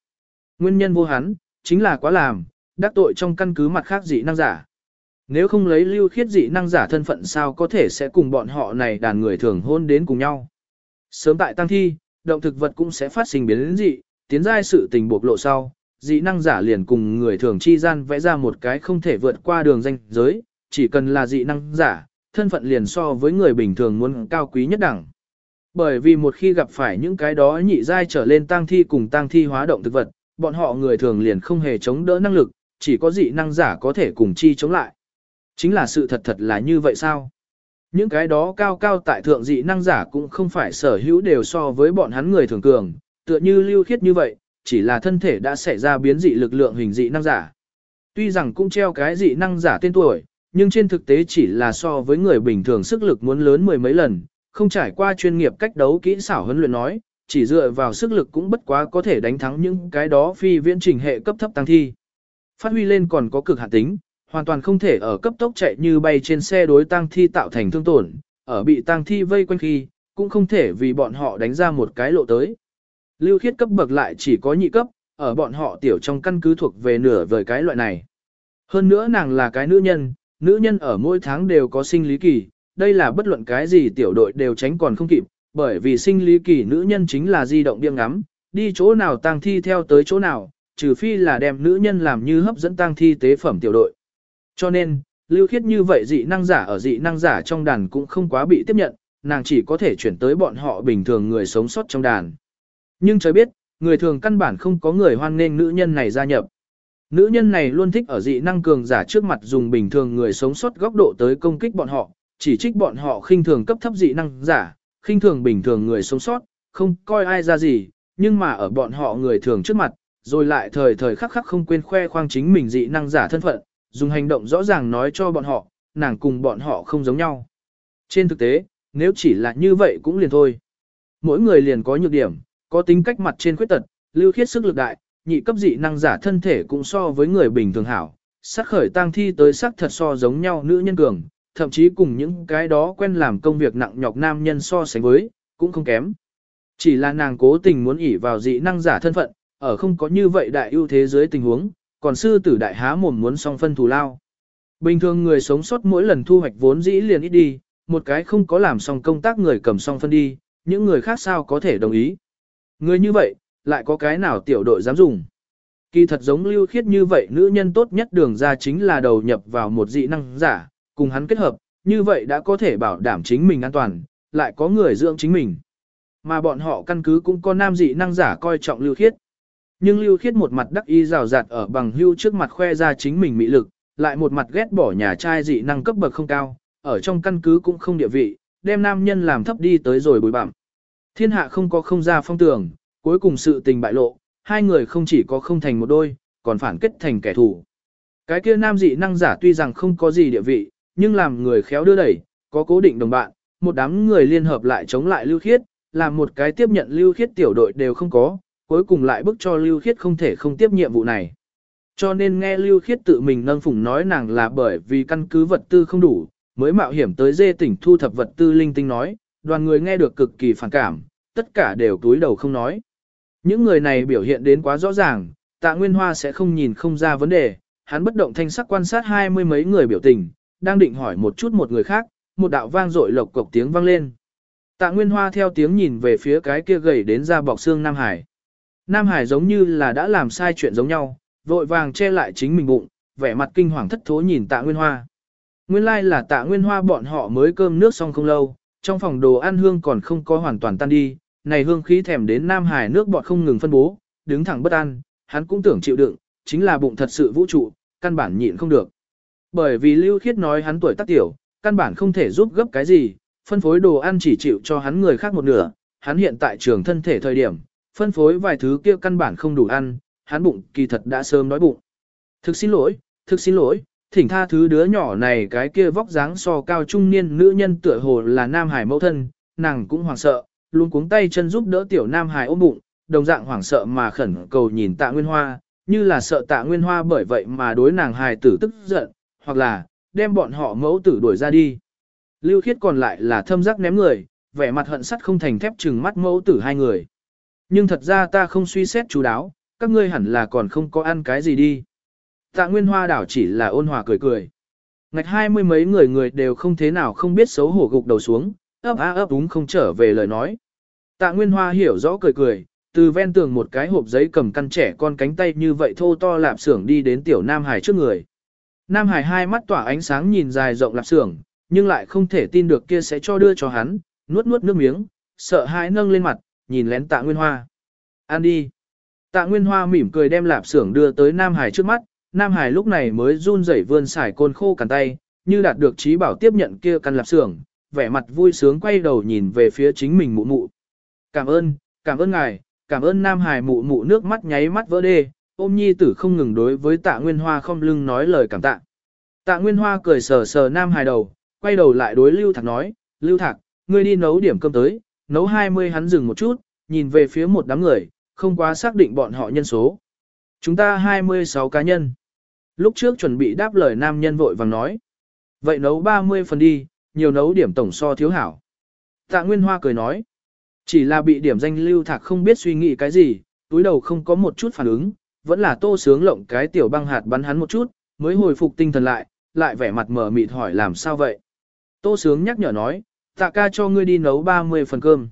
Nguyên nhân vô hắn, chính là quá làm, đắc tội trong căn cứ mặt khác dị năng giả. Nếu không lấy lưu khiết dị năng giả thân phận sao có thể sẽ cùng bọn họ này đàn người thường hôn đến cùng nhau. Sớm tại tăng thi, động thực vật cũng sẽ phát sinh biến dị, tiến giai sự tình bộc lộ sau, dị năng giả liền cùng người thường chi gian vẽ ra một cái không thể vượt qua đường danh giới, chỉ cần là dị năng giả, thân phận liền so với người bình thường muốn cao quý nhất đẳng. Bởi vì một khi gặp phải những cái đó nhị giai trở lên tang thi cùng tang thi hóa động thực vật, bọn họ người thường liền không hề chống đỡ năng lực, chỉ có dị năng giả có thể cùng chi chống lại. Chính là sự thật thật là như vậy sao? Những cái đó cao cao tại thượng dị năng giả cũng không phải sở hữu đều so với bọn hắn người thường cường, tựa như lưu khiết như vậy, chỉ là thân thể đã xảy ra biến dị lực lượng hình dị năng giả. Tuy rằng cũng treo cái dị năng giả tên tuổi, nhưng trên thực tế chỉ là so với người bình thường sức lực muốn lớn mười mấy lần, không trải qua chuyên nghiệp cách đấu kỹ xảo huấn luyện nói, chỉ dựa vào sức lực cũng bất quá có thể đánh thắng những cái đó phi viễn trình hệ cấp thấp tăng thi. Phát huy lên còn có cực hạn tính, hoàn toàn không thể ở cấp tốc chạy như bay trên xe đối tăng thi tạo thành thương tổn, ở bị tăng thi vây quanh khi, cũng không thể vì bọn họ đánh ra một cái lộ tới. Lưu khiết cấp bậc lại chỉ có nhị cấp, ở bọn họ tiểu trong căn cứ thuộc về nửa vời cái loại này. Hơn nữa nàng là cái nữ nhân, nữ nhân ở mỗi tháng đều có sinh lý kỳ, đây là bất luận cái gì tiểu đội đều tránh còn không kịp, bởi vì sinh lý kỳ nữ nhân chính là di động điên ngắm, đi chỗ nào tang thi theo tới chỗ nào, trừ phi là đem nữ nhân làm như hấp dẫn tang thi tế phẩm tiểu đội. Cho nên, lưu khiết như vậy dị năng giả ở dị năng giả trong đàn cũng không quá bị tiếp nhận, nàng chỉ có thể chuyển tới bọn họ bình thường người sống sót trong đàn. Nhưng trời biết, người thường căn bản không có người hoan nghênh nữ nhân này gia nhập. Nữ nhân này luôn thích ở dị năng cường giả trước mặt dùng bình thường người sống sót góc độ tới công kích bọn họ, chỉ trích bọn họ khinh thường cấp thấp dị năng giả, khinh thường bình thường người sống sót, không coi ai ra gì, nhưng mà ở bọn họ người thường trước mặt, rồi lại thời thời khắc khắc không quên khoe khoang chính mình dị năng giả thân phận, dùng hành động rõ ràng nói cho bọn họ, nàng cùng bọn họ không giống nhau. Trên thực tế, nếu chỉ là như vậy cũng liền thôi. Mỗi người liền có nhược điểm, có tính cách mặt trên khuyết tật, lưu khiết sức lực đại, nhị cấp dị năng giả thân thể cũng so với người bình thường hảo. Sắc khởi tang thi tới sắc thật so giống nhau nữ nhân cường, thậm chí cùng những cái đó quen làm công việc nặng nhọc nam nhân so sánh với, cũng không kém. Chỉ là nàng cố tình muốn ỉ vào dị năng giả thân phận, ở không có như vậy đại ưu thế dưới tình huống, còn sư tử đại há mồm muốn song phân thù lao. Bình thường người sống sót mỗi lần thu hoạch vốn dĩ liền ít đi, một cái không có làm xong công tác người cầm song phân đi, những người khác sao có thể đồng ý. Người như vậy, lại có cái nào tiểu đội dám dùng. Kỳ thật giống lưu khiết như vậy nữ nhân tốt nhất đường ra chính là đầu nhập vào một dị năng giả, cùng hắn kết hợp, như vậy đã có thể bảo đảm chính mình an toàn, lại có người dưỡng chính mình. Mà bọn họ căn cứ cũng có nam dị năng giả coi trọng lưu khiết. Nhưng lưu khiết một mặt đắc ý rào rạt ở bằng hưu trước mặt khoe ra chính mình mỹ lực, lại một mặt ghét bỏ nhà trai dị năng cấp bậc không cao, ở trong căn cứ cũng không địa vị, đem nam nhân làm thấp đi tới rồi bồi bặm. Thiên hạ không có không ra phong tường, cuối cùng sự tình bại lộ, hai người không chỉ có không thành một đôi, còn phản kết thành kẻ thù. Cái kia nam dị năng giả tuy rằng không có gì địa vị, nhưng làm người khéo đưa đẩy, có cố định đồng bạn, một đám người liên hợp lại chống lại lưu khiết, làm một cái tiếp nhận lưu khiết tiểu đội đều không có, cuối cùng lại bức cho lưu khiết không thể không tiếp nhiệm vụ này. Cho nên nghe lưu khiết tự mình nâng phủng nói nàng là bởi vì căn cứ vật tư không đủ, mới mạo hiểm tới dê tỉnh thu thập vật tư linh tinh nói, đoàn người nghe được cực kỳ phản cảm, tất cả đều túi đầu không nói. Những người này biểu hiện đến quá rõ ràng, tạ Nguyên Hoa sẽ không nhìn không ra vấn đề, hắn bất động thanh sắc quan sát hai mươi mấy người biểu tình, đang định hỏi một chút một người khác, một đạo vang dội lộc cộc tiếng vang lên. Tạ Nguyên Hoa theo tiếng nhìn về phía cái kia gầy đến ra bọc xương Nam Hải. Nam Hải giống như là đã làm sai chuyện giống nhau, vội vàng che lại chính mình bụng, vẻ mặt kinh hoàng thất thố nhìn Tạ Nguyên Hoa. Nguyên lai like là Tạ Nguyên Hoa bọn họ mới cơm nước xong không lâu, trong phòng đồ ăn hương còn không có hoàn toàn tan đi, này hương khí thèm đến Nam Hải nước bọt không ngừng phân bố, đứng thẳng bất an, hắn cũng tưởng chịu đựng, chính là bụng thật sự vũ trụ, căn bản nhịn không được. Bởi vì Lưu Khiết nói hắn tuổi tác tiểu, căn bản không thể giúp gấp cái gì, phân phối đồ ăn chỉ chịu cho hắn người khác một nửa, hắn hiện tại trường thân thể thời điểm, phân phối vài thứ kia căn bản không đủ ăn, hắn bụng kỳ thật đã sớm đói bụng. Thực xin lỗi, thực xin lỗi, thỉnh tha thứ đứa nhỏ này cái kia vóc dáng so cao trung niên nữ nhân tựa hồ là Nam Hải mẫu thân, nàng cũng hoảng sợ, luôn cuống tay chân giúp đỡ tiểu Nam Hải ôm bụng, đồng dạng hoảng sợ mà khẩn cầu nhìn tạ Nguyên Hoa, như là sợ tạ Nguyên Hoa bởi vậy mà đối nàng hài tử tức giận, hoặc là, đem bọn họ mẫu tử đuổi ra đi. Lưu khiết còn lại là thâm giác ném người, vẻ mặt hận sắt không thành thép chừng mắt mẫu tử hai người. Nhưng thật ra ta không suy xét chú đáo, các ngươi hẳn là còn không có ăn cái gì đi. Tạ Nguyên Hoa đảo chỉ là ôn hòa cười cười. Ngạch hai mươi mấy người người đều không thế nào không biết xấu hổ gục đầu xuống, ấp á ấp đúng không trở về lời nói. Tạ Nguyên Hoa hiểu rõ cười cười, từ ven tường một cái hộp giấy cầm căn trẻ con cánh tay như vậy thô to lạp xưởng đi đến tiểu Nam Hải trước người. Nam Hải hai mắt tỏa ánh sáng nhìn dài rộng lạp xưởng, nhưng lại không thể tin được kia sẽ cho đưa cho hắn, nuốt nuốt nước miếng, sợ hãi nâng lên mặt, nhìn lén tạ Nguyên Hoa. Ăn đi. Tạ Nguyên Hoa mỉm cười đem lạp xưởng đưa tới Nam Hải trước mắt, Nam Hải lúc này mới run rẩy vươn xài côn khô cằn tay, như đạt được trí bảo tiếp nhận kia căn lạp xưởng, vẻ mặt vui sướng quay đầu nhìn về phía chính mình mụ mụ. Cảm ơn, cảm ơn ngài, cảm ơn Nam Hải mụ mụ nước mắt nháy mắt vỡ đê, ôm nhi tử không ngừng đối với tạ Nguyên Hoa không lưng nói lời cảm tạ. Tạ Nguyên Hoa cười sờ sờ Nam Hải đầu, quay đầu lại đối Lưu Thạc nói, Lưu Thạc, ngươi đi nấu điểm cơm tới, nấu 20 hắn dừng một chút, nhìn về phía một đám người, không quá xác định bọn họ nhân số. Chúng ta 26 cá nhân. Lúc trước chuẩn bị đáp lời nam nhân vội vàng nói. Vậy nấu 30 phần đi, nhiều nấu điểm tổng so thiếu hảo. Tạ Nguyên Hoa cười nói. Chỉ là bị điểm danh lưu thạc không biết suy nghĩ cái gì, túi đầu không có một chút phản ứng, vẫn là tô sướng lộng cái tiểu băng hạt bắn hắn một chút, mới hồi phục tinh thần lại, lại vẻ mặt mở mịt hỏi làm sao vậy. Tô sướng nhắc nhở nói, tạ ca cho ngươi đi nấu 30 phần cơm.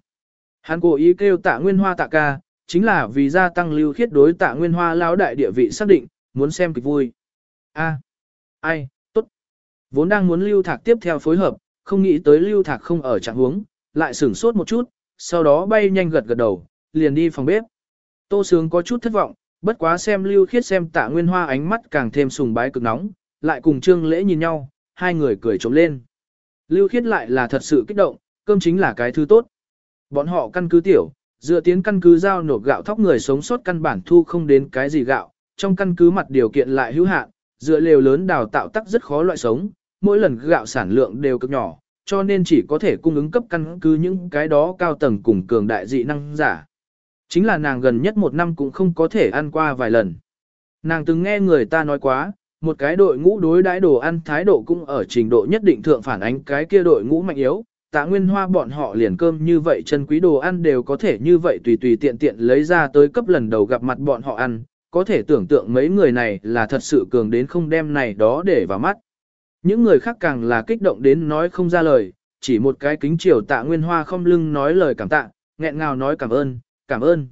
Hắn cố ý kêu tạ Nguyên Hoa tạ ca, chính là vì gia tăng lưu khiết đối tạ Nguyên Hoa lao đại địa vị xác định, muốn xem kịch vui. A, ai, tốt. Vốn đang muốn lưu thạc tiếp theo phối hợp, không nghĩ tới lưu thạc không ở trạng huống, lại sửng sốt một chút, sau đó bay nhanh gật gật đầu, liền đi phòng bếp. Tô Sướng có chút thất vọng, bất quá xem lưu khiết xem tạ nguyên hoa ánh mắt càng thêm sùng bái cực nóng, lại cùng trương lễ nhìn nhau, hai người cười trống lên. Lưu khiết lại là thật sự kích động, cơm chính là cái thứ tốt. Bọn họ căn cứ tiểu, dựa tiến căn cứ giao nộp gạo thóc người sống sót căn bản thu không đến cái gì gạo, trong căn cứ mặt điều kiện lại hữu hạn, dựa lều lớn đào tạo tắc rất khó loại sống, mỗi lần gạo sản lượng đều cực nhỏ, cho nên chỉ có thể cung ứng cấp căn cứ những cái đó cao tầng cùng cường đại dị năng giả. Chính là nàng gần nhất một năm cũng không có thể ăn qua vài lần. Nàng từng nghe người ta nói quá, một cái đội ngũ đối đãi đồ ăn thái độ cũng ở trình độ nhất định thượng phản ánh cái kia đội ngũ mạnh yếu. Tạ Nguyên Hoa bọn họ liền cơm như vậy chân quý đồ ăn đều có thể như vậy tùy tùy tiện tiện lấy ra tới cấp lần đầu gặp mặt bọn họ ăn, có thể tưởng tượng mấy người này là thật sự cường đến không đem này đó để vào mắt. Những người khác càng là kích động đến nói không ra lời, chỉ một cái kính chiều tạ Nguyên Hoa không lưng nói lời cảm tạ, nghẹn ngào nói cảm ơn, cảm ơn.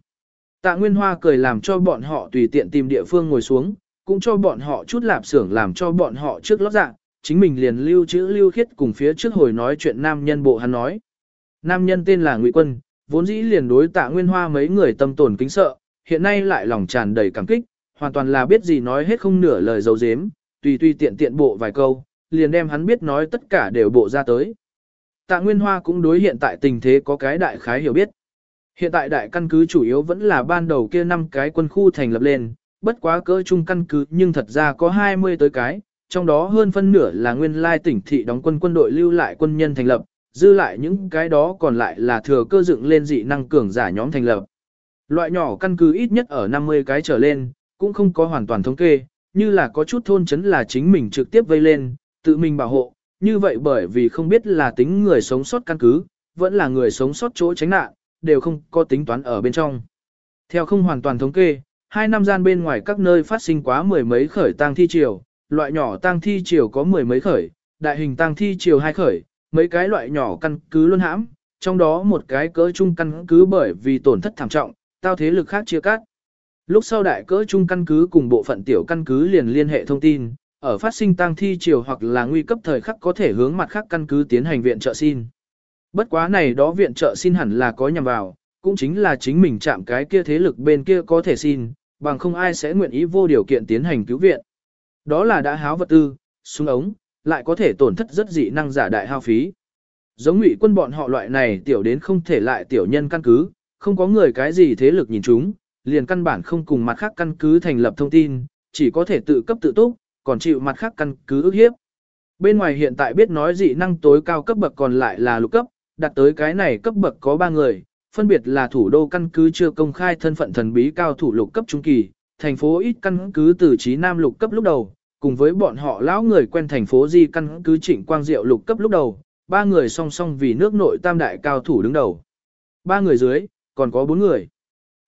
Tạ Nguyên Hoa cười làm cho bọn họ tùy tiện tìm địa phương ngồi xuống, cũng cho bọn họ chút lạp xưởng làm cho bọn họ trước lót dạng chính mình liền lưu chữ lưu khiết cùng phía trước hồi nói chuyện nam nhân bộ hắn nói. Nam nhân tên là Ngụy Quân, vốn dĩ liền đối tạ Nguyên Hoa mấy người tâm tổn kính sợ, hiện nay lại lòng tràn đầy cảm kích, hoàn toàn là biết gì nói hết không nửa lời dấu dếm, tùy tùy tiện tiện bộ vài câu, liền đem hắn biết nói tất cả đều bộ ra tới. Tạ Nguyên Hoa cũng đối hiện tại tình thế có cái đại khái hiểu biết. Hiện tại đại căn cứ chủ yếu vẫn là ban đầu kia năm cái quân khu thành lập lên, bất quá cỡ chung căn cứ nhưng thật ra có 20 tới cái, trong đó hơn phân nửa là nguyên lai tỉnh thị đóng quân quân đội lưu lại quân nhân thành lập, dư lại những cái đó còn lại là thừa cơ dựng lên dị năng cường giả nhóm thành lập. Loại nhỏ căn cứ ít nhất ở 50 cái trở lên, cũng không có hoàn toàn thống kê, như là có chút thôn chấn là chính mình trực tiếp vây lên, tự mình bảo hộ, như vậy bởi vì không biết là tính người sống sót căn cứ, vẫn là người sống sót chỗ tránh nạn, đều không có tính toán ở bên trong. Theo không hoàn toàn thống kê, hai năm gian bên ngoài các nơi phát sinh quá mười mấy khởi tang thi triều, loại nhỏ tang thi triều có mười mấy khởi, đại hình tang thi triều hai khởi, mấy cái loại nhỏ căn cứ luôn hãm, trong đó một cái cỡ trung căn cứ bởi vì tổn thất thảm trọng, tao thế lực khác chia cắt. Lúc sau đại cỡ trung căn cứ cùng bộ phận tiểu căn cứ liền liên hệ thông tin, ở phát sinh tang thi triều hoặc là nguy cấp thời khắc có thể hướng mặt khác căn cứ tiến hành viện trợ xin. Bất quá này đó viện trợ xin hẳn là có nhằm vào, cũng chính là chính mình chạm cái kia thế lực bên kia có thể xin, bằng không ai sẽ nguyện ý vô điều kiện tiến hành cứu viện. Đó là đã háo vật tư, súng ống, lại có thể tổn thất rất dị năng giả đại hao phí. Giống ngụy quân bọn họ loại này tiểu đến không thể lại tiểu nhân căn cứ, không có người cái gì thế lực nhìn chúng, liền căn bản không cùng mặt khác căn cứ thành lập thông tin, chỉ có thể tự cấp tự túc, còn chịu mặt khác căn cứ ức hiếp. Bên ngoài hiện tại biết nói dị năng tối cao cấp bậc còn lại là lục cấp, đặt tới cái này cấp bậc có 3 người, phân biệt là thủ đô căn cứ chưa công khai thân phận thần bí cao thủ lục cấp trung kỳ, thành phố ít căn cứ từ trí nam lục cấp lúc đầu, cùng với bọn họ lão người quen thành phố di căn cứ trịnh quang diệu lục cấp lúc đầu, ba người song song vì nước nội tam đại cao thủ đứng đầu. Ba người dưới, còn có bốn người.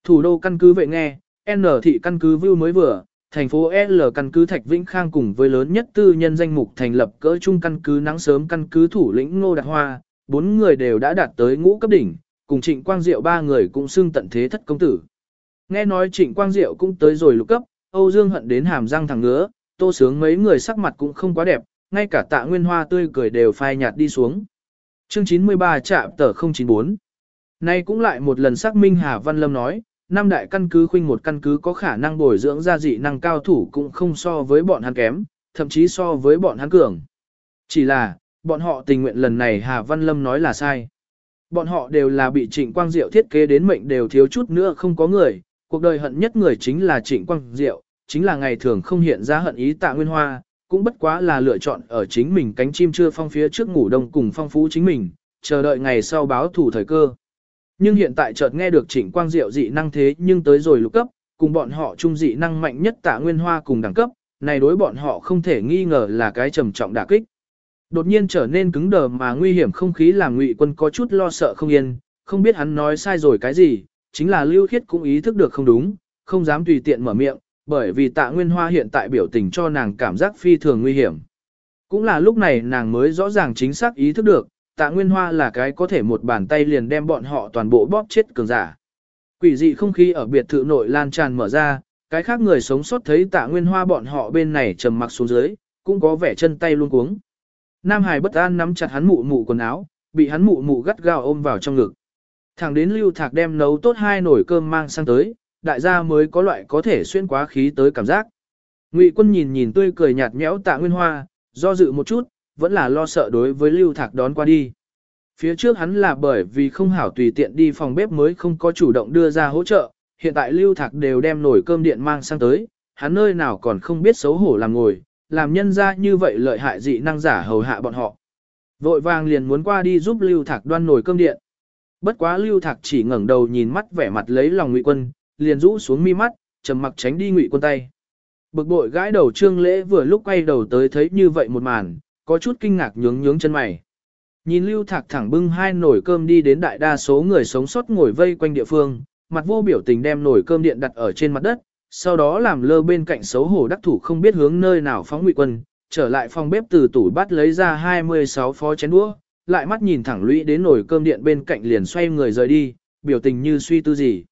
Thủ đô căn cứ vệ nghe, N thị căn cứ view mới vừa, thành phố L căn cứ Thạch Vĩnh Khang cùng với lớn nhất tư nhân danh mục thành lập cỡ trung căn cứ nắng sớm căn cứ thủ lĩnh Ngô Đạt Hoa, bốn người đều đã đạt tới ngũ cấp đỉnh, cùng Trịnh Quang Diệu ba người cũng xưng tận thế thất công tử. Nghe nói Trịnh Quang Diệu cũng tới rồi lục cấp, Âu Dương hận đến hàm răng thẳng ngứa, tô sướng mấy người sắc mặt cũng không quá đẹp, ngay cả tạ nguyên hoa tươi cười đều phai nhạt đi xuống. Chương 93 trạm tờ 094 Nay cũng lại một lần xác minh Hà Văn Lâm nói, năm đại căn cứ khuynh một căn cứ có khả năng bồi dưỡng ra dị năng cao thủ cũng không so với bọn hắn kém, thậm chí so với bọn hắn cường. Chỉ là, bọn họ tình nguyện lần này Hà Văn Lâm nói là sai. Bọn họ đều là bị Trịnh Quang Diệu thiết kế đến mệnh đều thiếu chút nữa không có người, cuộc đời hận nhất người chính là Trịnh Quang Diệu, chính là ngày thường không hiện ra hận ý tạ nguyên hoa, cũng bất quá là lựa chọn ở chính mình cánh chim chưa phong phía trước ngủ đông cùng phong phú chính mình, chờ đợi ngày sau báo thủ thời cơ. Nhưng hiện tại chợt nghe được Trịnh Quang Diệu dị năng thế nhưng tới rồi lục cấp, cùng bọn họ chung dị năng mạnh nhất tạ nguyên hoa cùng đẳng cấp, này đối bọn họ không thể nghi ngờ là cái trầm trọng đả kích. Đột nhiên trở nên cứng đờ mà nguy hiểm không khí làm ngụy quân có chút lo sợ không yên, không biết hắn nói sai rồi cái gì, chính là Lưu Khiết cũng ý thức được không đúng, không dám tùy tiện mở miệng, bởi vì tạ nguyên hoa hiện tại biểu tình cho nàng cảm giác phi thường nguy hiểm. Cũng là lúc này nàng mới rõ ràng chính xác ý thức được, tạ nguyên hoa là cái có thể một bàn tay liền đem bọn họ toàn bộ bóp chết cường giả. Quỷ dị không khí ở biệt thự nội lan tràn mở ra, cái khác người sống sót thấy tạ nguyên hoa bọn họ bên này trầm mặc xuống dưới, cũng có vẻ chân tay luôn cuống. Nam Hải bất an nắm chặt hắn mụ mụ quần áo, bị hắn mụ mụ gắt gao ôm vào trong ngực. Thẳng đến lưu thạc đem nấu tốt hai nồi cơm mang sang tới, đại gia mới có loại có thể xuyên quá khí tới cảm giác. Ngụy quân nhìn nhìn tươi cười nhạt nhẽo tạ nguyên hoa, do dự một chút, vẫn là lo sợ đối với lưu thạc đón qua đi. Phía trước hắn là bởi vì không hảo tùy tiện đi phòng bếp mới không có chủ động đưa ra hỗ trợ, hiện tại lưu thạc đều đem nồi cơm điện mang sang tới, hắn nơi nào còn không biết xấu hổ làm ngồi, làm nhân ra như vậy lợi hại dị năng giả hầu hạ bọn họ. Vội vàng liền muốn qua đi giúp lưu thạc đoan nồi cơm điện. Bất quá lưu thạc chỉ ngẩng đầu nhìn mắt vẻ mặt lấy lòng ngụy quân, liền rũ xuống mi mắt, trầm mặc tránh đi ngụy quân tay. Bực bội gãi đầu trương lễ vừa lúc quay đầu tới thấy như vậy một màn, có chút kinh ngạc nhướng nhướng chân mày. Nhìn lưu thạc thẳng bưng hai nồi cơm đi đến đại đa số người sống sót ngồi vây quanh địa phương, mặt vô biểu tình đem nồi cơm điện đặt ở trên mặt đất, sau đó làm lơ bên cạnh xấu hổ đắc thủ không biết hướng nơi nào phóng ngụy quân, trở lại phòng bếp từ tủ bắt lấy ra 26 phó chén đũa, lại mắt nhìn thẳng lũy đến nồi cơm điện bên cạnh liền xoay người rời đi, biểu tình như suy tư gì.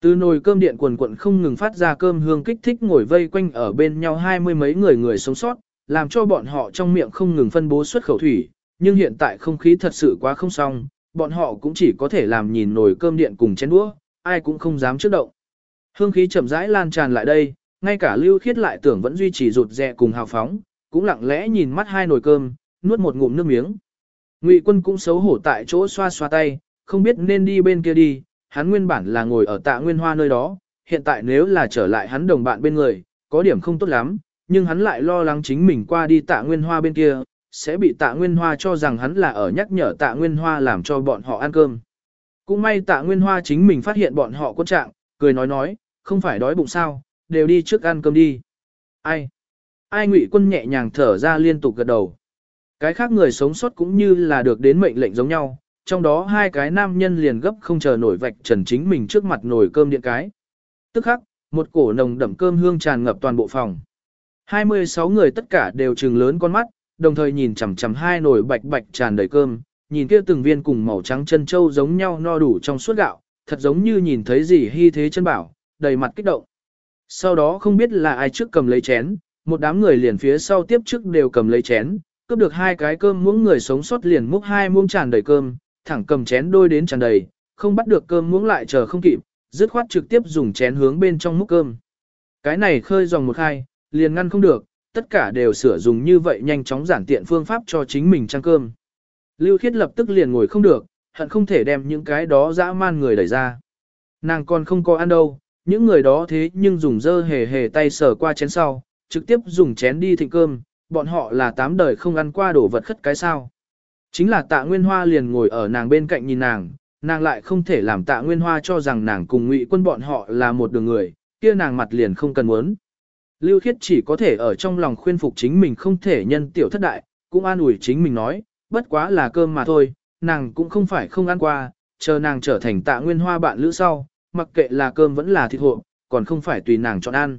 Từ nồi cơm điện quần quận không ngừng phát ra cơm hương kích thích ngồi vây quanh ở bên nhau hai mươi mấy người người sống sót, làm cho bọn họ trong miệng không ngừng phân bố xuất khẩu thủy, nhưng hiện tại không khí thật sự quá không xong, bọn họ cũng chỉ có thể làm nhìn nồi cơm điện cùng chén đũa, ai cũng không dám trước động. Hương khí chậm rãi lan tràn lại đây, ngay cả Lưu Khiết lại tưởng vẫn duy trì rụt rè cùng hào phóng, cũng lặng lẽ nhìn mắt hai nồi cơm, nuốt một ngụm nước miếng. Ngụy Quân cũng xấu hổ tại chỗ xoa xoa tay, không biết nên đi bên kia đi, hắn nguyên bản là ngồi ở Tạ Nguyên Hoa nơi đó, hiện tại nếu là trở lại hắn đồng bạn bên người, có điểm không tốt lắm, nhưng hắn lại lo lắng chính mình qua đi Tạ Nguyên Hoa bên kia, sẽ bị Tạ Nguyên Hoa cho rằng hắn là ở nhắc nhở Tạ Nguyên Hoa làm cho bọn họ ăn cơm. Cũng may Tạ Nguyên Hoa chính mình phát hiện bọn họ quân trạng, cười nói nói, không phải đói bụng sao, đều đi trước ăn cơm đi. Ai? Ai ngụy quân nhẹ nhàng thở ra liên tục gật đầu. Cái khác người sống sót cũng như là được đến mệnh lệnh giống nhau, trong đó hai cái nam nhân liền gấp không chờ nổi vạch trần chính mình trước mặt nồi cơm điện cái. Tức khắc, một cổ nồng đậm cơm hương tràn ngập toàn bộ phòng. 26 người tất cả đều trừng lớn con mắt, đồng thời nhìn chằm chằm hai nồi bạch bạch tràn đầy cơm, nhìn kia từng viên cùng màu trắng chân châu giống nhau no đủ trong suốt gạo, thật giống như nhìn thấy gì hy thế chân bảo, đầy mặt kích động. Sau đó không biết là ai trước cầm lấy chén, một đám người liền phía sau tiếp trước đều cầm lấy chén, cướp được hai cái cơm muỗng người sống sót liền múc hai muỗng tràn đầy cơm, thẳng cầm chén đôi đến tràn đầy, không bắt được cơm muỗng lại chờ không kịp, dứt khoát trực tiếp dùng chén hướng bên trong múc cơm. Cái này khơi dòng một hai, liền ngăn không được, tất cả đều sửa dùng như vậy nhanh chóng giản tiện phương pháp cho chính mình trang cơm. Lưu Khiết lập tức liền ngồi không được, hận không thể đem những cái đó dã man người đẩy ra. Nàng còn không có ăn đâu, những người đó thế nhưng dùng dơ hề hề tay sờ qua chén sau, trực tiếp dùng chén đi thịnh cơm, bọn họ là tám đời không ăn qua đổ vật khất cái sao. Chính là tạ Nguyên Hoa liền ngồi ở nàng bên cạnh nhìn nàng, nàng lại không thể làm tạ Nguyên Hoa cho rằng nàng cùng ngụy quân bọn họ là một đường người, kia nàng mặt liền không cần muốn. Lưu Khiết chỉ có thể ở trong lòng khuyên phục chính mình không thể nhân tiểu thất đại, cũng an ủi chính mình nói, bất quá là cơm mà thôi, nàng cũng không phải không ăn qua, chờ nàng trở thành tạ Nguyên Hoa bạn lữ sau, mặc kệ là cơm vẫn là thịt hộ, còn không phải tùy nàng chọn ăn.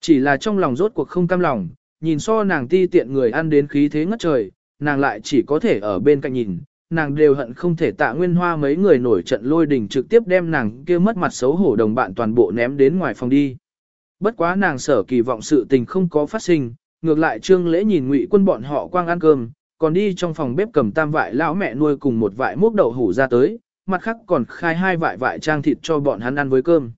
Chỉ là trong lòng rốt cuộc không cam lòng, nhìn so nàng ti tiện người ăn đến khí thế ngất trời, nàng lại chỉ có thể ở bên cạnh nhìn, nàng đều hận không thể tạ nguyên hoa mấy người nổi trận lôi đình trực tiếp đem nàng kia mất mặt xấu hổ đồng bạn toàn bộ ném đến ngoài phòng đi. Bất quá nàng sở kỳ vọng sự tình không có phát sinh, ngược lại trương lễ nhìn ngụy quân bọn họ quang ăn cơm, còn đi trong phòng bếp cầm tam vại lão mẹ nuôi cùng một vại múc đậu hủ ra tới, mặt khác còn khai hai vại vại trang thịt cho bọn hắn ăn với cơm.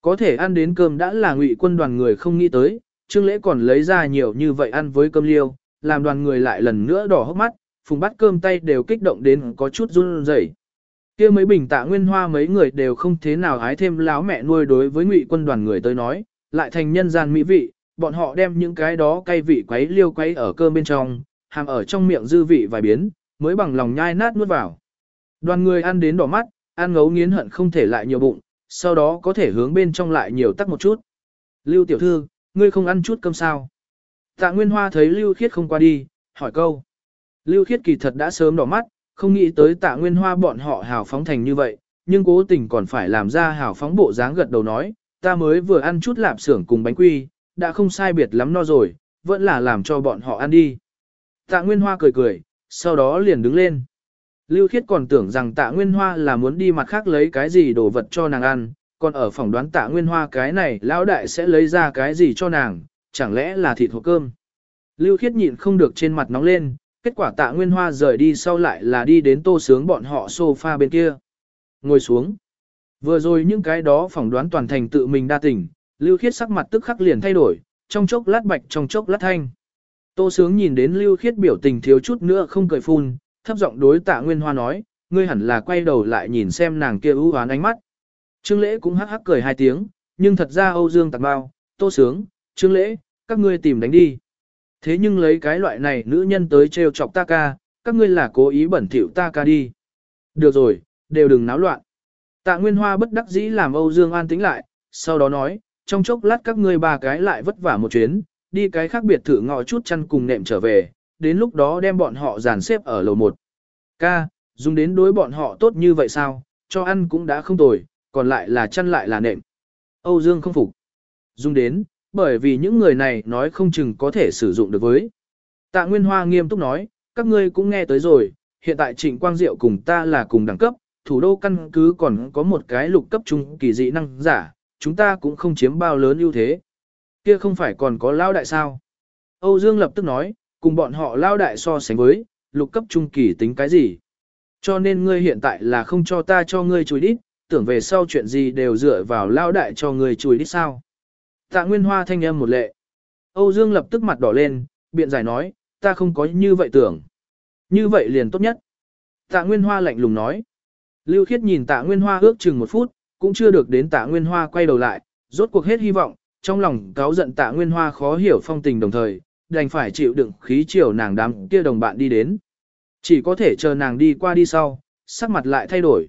Có thể ăn đến cơm đã là ngụy quân đoàn người không nghĩ tới, trương lễ còn lấy ra nhiều như vậy ăn với cơm liêu, làm đoàn người lại lần nữa đỏ hốc mắt, phùng bắt cơm tay đều kích động đến có chút run rẩy. kia mấy bình tạ nguyên hoa mấy người đều không thế nào hái thêm láo mẹ nuôi đối với ngụy quân đoàn người tới nói, lại thành nhân gian mỹ vị, bọn họ đem những cái đó cay vị quấy liêu quấy ở cơm bên trong, hàm ở trong miệng dư vị vài biến, mới bằng lòng nhai nát nuốt vào. Đoàn người ăn đến đỏ mắt, ăn ngấu nghiến hận không thể lại nhiều bụng, sau đó có thể hướng bên trong lại nhiều tắc một chút. Lưu tiểu thư, ngươi không ăn chút cơm sao? Tạ Nguyên Hoa thấy Lưu Khiết không qua đi, hỏi câu. Lưu Khiết kỳ thật đã sớm đỏ mắt, không nghĩ tới Tạ Nguyên Hoa bọn họ hào phóng thành như vậy, nhưng cố tình còn phải làm ra hào phóng bộ dáng gật đầu nói, ta mới vừa ăn chút lạp xưởng cùng bánh quy, đã không sai biệt lắm no rồi, vẫn là làm cho bọn họ ăn đi. Tạ Nguyên Hoa cười cười, sau đó liền đứng lên. Lưu Khiết còn tưởng rằng Tạ Nguyên Hoa là muốn đi mặt khác lấy cái gì đồ vật cho nàng ăn, còn ở phòng đoán Tạ Nguyên Hoa cái này lão đại sẽ lấy ra cái gì cho nàng, chẳng lẽ là thịt hộp cơm. Lưu Khiết nhịn không được trên mặt nóng lên, kết quả Tạ Nguyên Hoa rời đi sau lại là đi đến tô sướng bọn họ sofa bên kia. Ngồi xuống. Vừa rồi những cái đó phỏng đoán toàn thành tự mình đa tỉnh, Lưu Khiết sắc mặt tức khắc liền thay đổi, trong chốc lát bạch trong chốc lát thanh. Tô Sướng nhìn đến Lưu Khiết biểu tình thiếu chút nữa không cười phun, thấp giọng đối Tạ Nguyên Hoa nói, ngươi hẳn là quay đầu lại nhìn xem nàng kia ưu hoán ánh mắt. Trương Lễ cũng hắc hắc cười hai tiếng, nhưng thật ra Âu Dương Tạc Bao, Tô Sướng, Trương Lễ, các ngươi tìm đánh đi. Thế nhưng lấy cái loại này nữ nhân tới trêu chọc ta ca, các ngươi là cố ý bẩn thỉu ta ca đi. Được rồi, đều đừng náo loạn. Tạ Nguyên Hoa bất đắc dĩ làm Âu Dương an tĩnh lại, sau đó nói, trong chốc lát các ngươi ba cái lại vất vả một chuyến, đi cái khác biệt thử ngọ chút chăn cùng nệm trở về, đến lúc đó đem bọn họ dàn xếp ở lầu một. Ca, dùng đến đối bọn họ tốt như vậy sao, cho ăn cũng đã không tồi, còn lại là chăn lại là nệm. Âu Dương không phục. Dùng đến, bởi vì những người này nói không chừng có thể sử dụng được với. Tạ Nguyên Hoa nghiêm túc nói, các ngươi cũng nghe tới rồi, hiện tại Trịnh Quang Diệu cùng ta là cùng đẳng cấp, thủ đô căn cứ còn có một cái lục cấp trung kỳ dị năng giả, chúng ta cũng không chiếm bao lớn ưu thế. Kia không phải còn có lao đại sao? Âu Dương lập tức nói, cùng bọn họ lao đại so sánh với, lục cấp trung kỳ tính cái gì? Cho nên ngươi hiện tại là không cho ta cho ngươi chùi đít, tưởng về sau chuyện gì đều dựa vào lao đại cho ngươi chùi đít sao? Tạ Nguyên Hoa thanh âm một lệ. Âu Dương lập tức mặt đỏ lên, biện giải nói, ta không có như vậy tưởng. Như vậy liền tốt nhất. Tạ Nguyên Hoa lạnh lùng nói. Lưu Khiết nhìn Tạ Nguyên Hoa ước chừng một phút, cũng chưa được đến Tạ Nguyên Hoa quay đầu lại, rốt cuộc hết hy vọng, trong lòng cáo giận Tạ Nguyên Hoa khó hiểu phong tình đồng thời, đành phải chịu đựng khí chiều nàng đám kia đồng bạn đi đến. Chỉ có thể chờ nàng đi qua đi sau, sắc mặt lại thay đổi.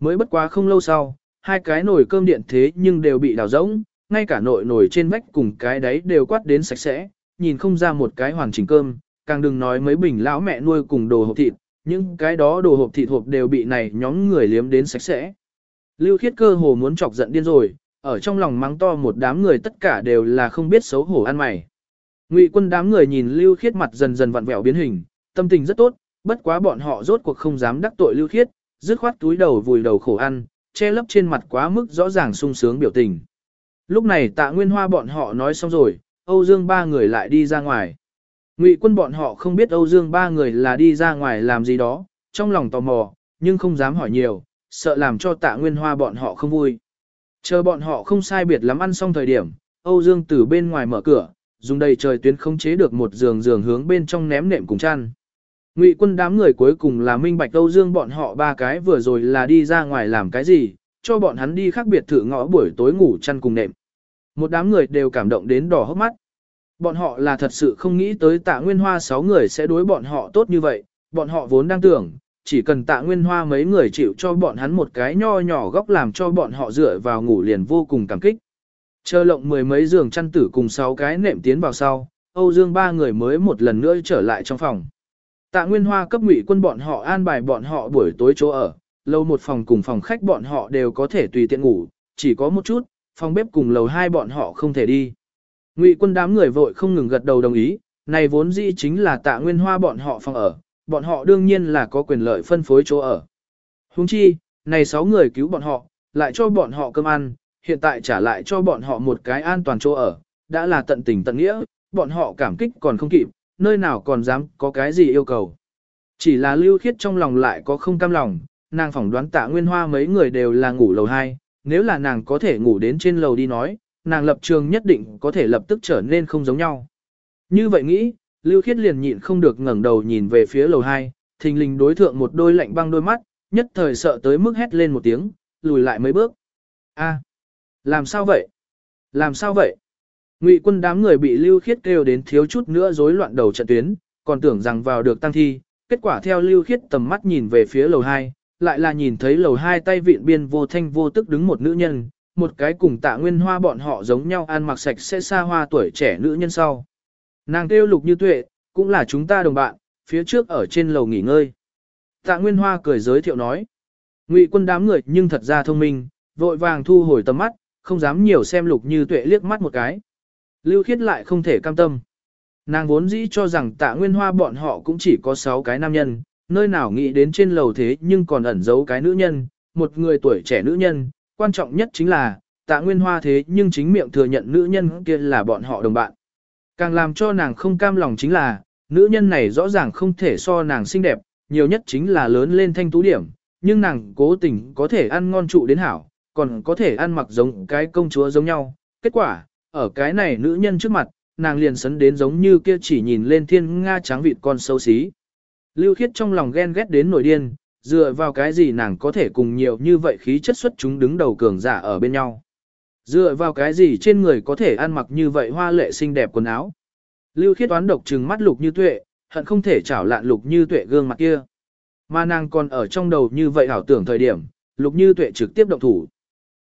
Mới bất quá không lâu sau, hai cái nồi cơm điện thế nhưng đều bị đào rỗng, ngay cả nội nồi trên vách cùng cái đấy đều quát đến sạch sẽ, nhìn không ra một cái hoàn chỉnh cơm, càng đừng nói mấy bình lão mẹ nuôi cùng đồ hộp thịt, những cái đó đồ hộp thịt hộp đều bị này nhóm người liếm đến sạch sẽ. Lưu khiết cơ hồ muốn chọc giận điên rồi, ở trong lòng mắng to một đám người tất cả đều là không biết xấu hổ ăn mày. Ngụy quân đám người nhìn Lưu khiết mặt dần dần vặn vẹo biến hình, tâm tình rất tốt, bất quá bọn họ rốt cuộc không dám đắc tội Lưu khiết, dứt khoát túi đầu vùi đầu khổ ăn, che lấp trên mặt quá mức rõ ràng sung sướng biểu tình. Lúc này tạ nguyên hoa bọn họ nói xong rồi, Âu Dương ba người lại đi ra ngoài. Ngụy quân bọn họ không biết Âu Dương ba người là đi ra ngoài làm gì đó, trong lòng tò mò, nhưng không dám hỏi nhiều, sợ làm cho tạ nguyên hoa bọn họ không vui. Chờ bọn họ không sai biệt lắm ăn xong thời điểm, Âu Dương từ bên ngoài mở cửa, dùng đầy trời tuyến không chế được một giường giường hướng bên trong ném nệm cùng chăn. Ngụy quân đám người cuối cùng là minh bạch Âu Dương bọn họ ba cái vừa rồi là đi ra ngoài làm cái gì, cho bọn hắn đi khác biệt thử ngõ buổi tối ngủ chăn cùng nệm. Một đám người đều cảm động đến đỏ hốc mắt. Bọn họ là thật sự không nghĩ tới tạ nguyên hoa sáu người sẽ đối bọn họ tốt như vậy, bọn họ vốn đang tưởng, chỉ cần tạ nguyên hoa mấy người chịu cho bọn hắn một cái nho nhỏ góc làm cho bọn họ dựa vào ngủ liền vô cùng cảm kích. Chờ lộng mười mấy giường chăn tử cùng sáu cái nệm tiến vào sau, Âu Dương ba người mới một lần nữa trở lại trong phòng. Tạ Nguyên Hoa cấp ngụy quân bọn họ an bài bọn họ buổi tối chỗ ở, lâu một phòng cùng phòng khách bọn họ đều có thể tùy tiện ngủ, chỉ có một chút, phòng bếp cùng lầu hai bọn họ không thể đi. Ngụy quân đám người vội không ngừng gật đầu đồng ý, này vốn dĩ chính là tạ nguyên hoa bọn họ phòng ở, bọn họ đương nhiên là có quyền lợi phân phối chỗ ở. Huống chi, này sáu người cứu bọn họ, lại cho bọn họ cơm ăn, hiện tại trả lại cho bọn họ một cái an toàn chỗ ở, đã là tận tình tận nghĩa, bọn họ cảm kích còn không kịp, nơi nào còn dám có cái gì yêu cầu. Chỉ là lưu khiết trong lòng lại có không cam lòng, nàng phỏng đoán tạ nguyên hoa mấy người đều là ngủ lầu 2, nếu là nàng có thể ngủ đến trên lầu đi nói, nàng lập trường nhất định có thể lập tức trở nên không giống nhau. Như vậy nghĩ, lưu khiết liền nhịn không được ngẩng đầu nhìn về phía lầu 2, thình lình đối thượng một đôi lạnh băng đôi mắt, nhất thời sợ tới mức hét lên một tiếng, lùi lại mấy bước. A, làm sao vậy? Làm sao vậy? Ngụy quân đám người bị lưu khiết kêu đến thiếu chút nữa rối loạn đầu trận tuyến, còn tưởng rằng vào được tăng thi, kết quả theo lưu khiết tầm mắt nhìn về phía lầu 2, lại là nhìn thấy lầu 2 tay vịn biên vô thanh vô tức đứng một nữ nhân, một cái cùng tạ nguyên hoa bọn họ giống nhau ăn mặc sạch sẽ xa hoa tuổi trẻ nữ nhân sau. Nàng kêu lục như tuệ, cũng là chúng ta đồng bạn, phía trước ở trên lầu nghỉ ngơi. Tạ Nguyên Hoa cười giới thiệu nói. Ngụy quân đám người nhưng thật ra thông minh, vội vàng thu hồi tầm mắt, không dám nhiều xem lục như tuệ liếc mắt một cái. Lưu khiết lại không thể cam tâm. Nàng vốn dĩ cho rằng tạ nguyên hoa bọn họ cũng chỉ có 6 cái nam nhân, nơi nào nghĩ đến trên lầu thế nhưng còn ẩn giấu cái nữ nhân, một người tuổi trẻ nữ nhân, quan trọng nhất chính là, tạ nguyên hoa thế nhưng chính miệng thừa nhận nữ nhân kia là bọn họ đồng bạn. Càng làm cho nàng không cam lòng chính là, nữ nhân này rõ ràng không thể so nàng xinh đẹp, nhiều nhất chính là lớn lên thanh tú điểm, nhưng nàng cố tình có thể ăn ngon trụ đến hảo, còn có thể ăn mặc giống cái công chúa giống nhau. Kết quả, ở cái này nữ nhân trước mặt, nàng liền sấn đến giống như kia chỉ nhìn lên thiên nga trắng vịt con xấu xí. Lưu khiết trong lòng ghen ghét đến nổi điên, dựa vào cái gì nàng có thể cùng nhiều như vậy khí chất xuất chúng đứng đầu cường giả ở bên nhau. Dựa vào cái gì trên người có thể ăn mặc như vậy hoa lệ xinh đẹp quần áo. Lưu khiết toán độc trừng mắt lục như tuệ, hận không thể chảo lạn lục như tuệ gương mặt kia. Mà nàng còn ở trong đầu như vậy ảo tưởng thời điểm, lục như tuệ trực tiếp động thủ.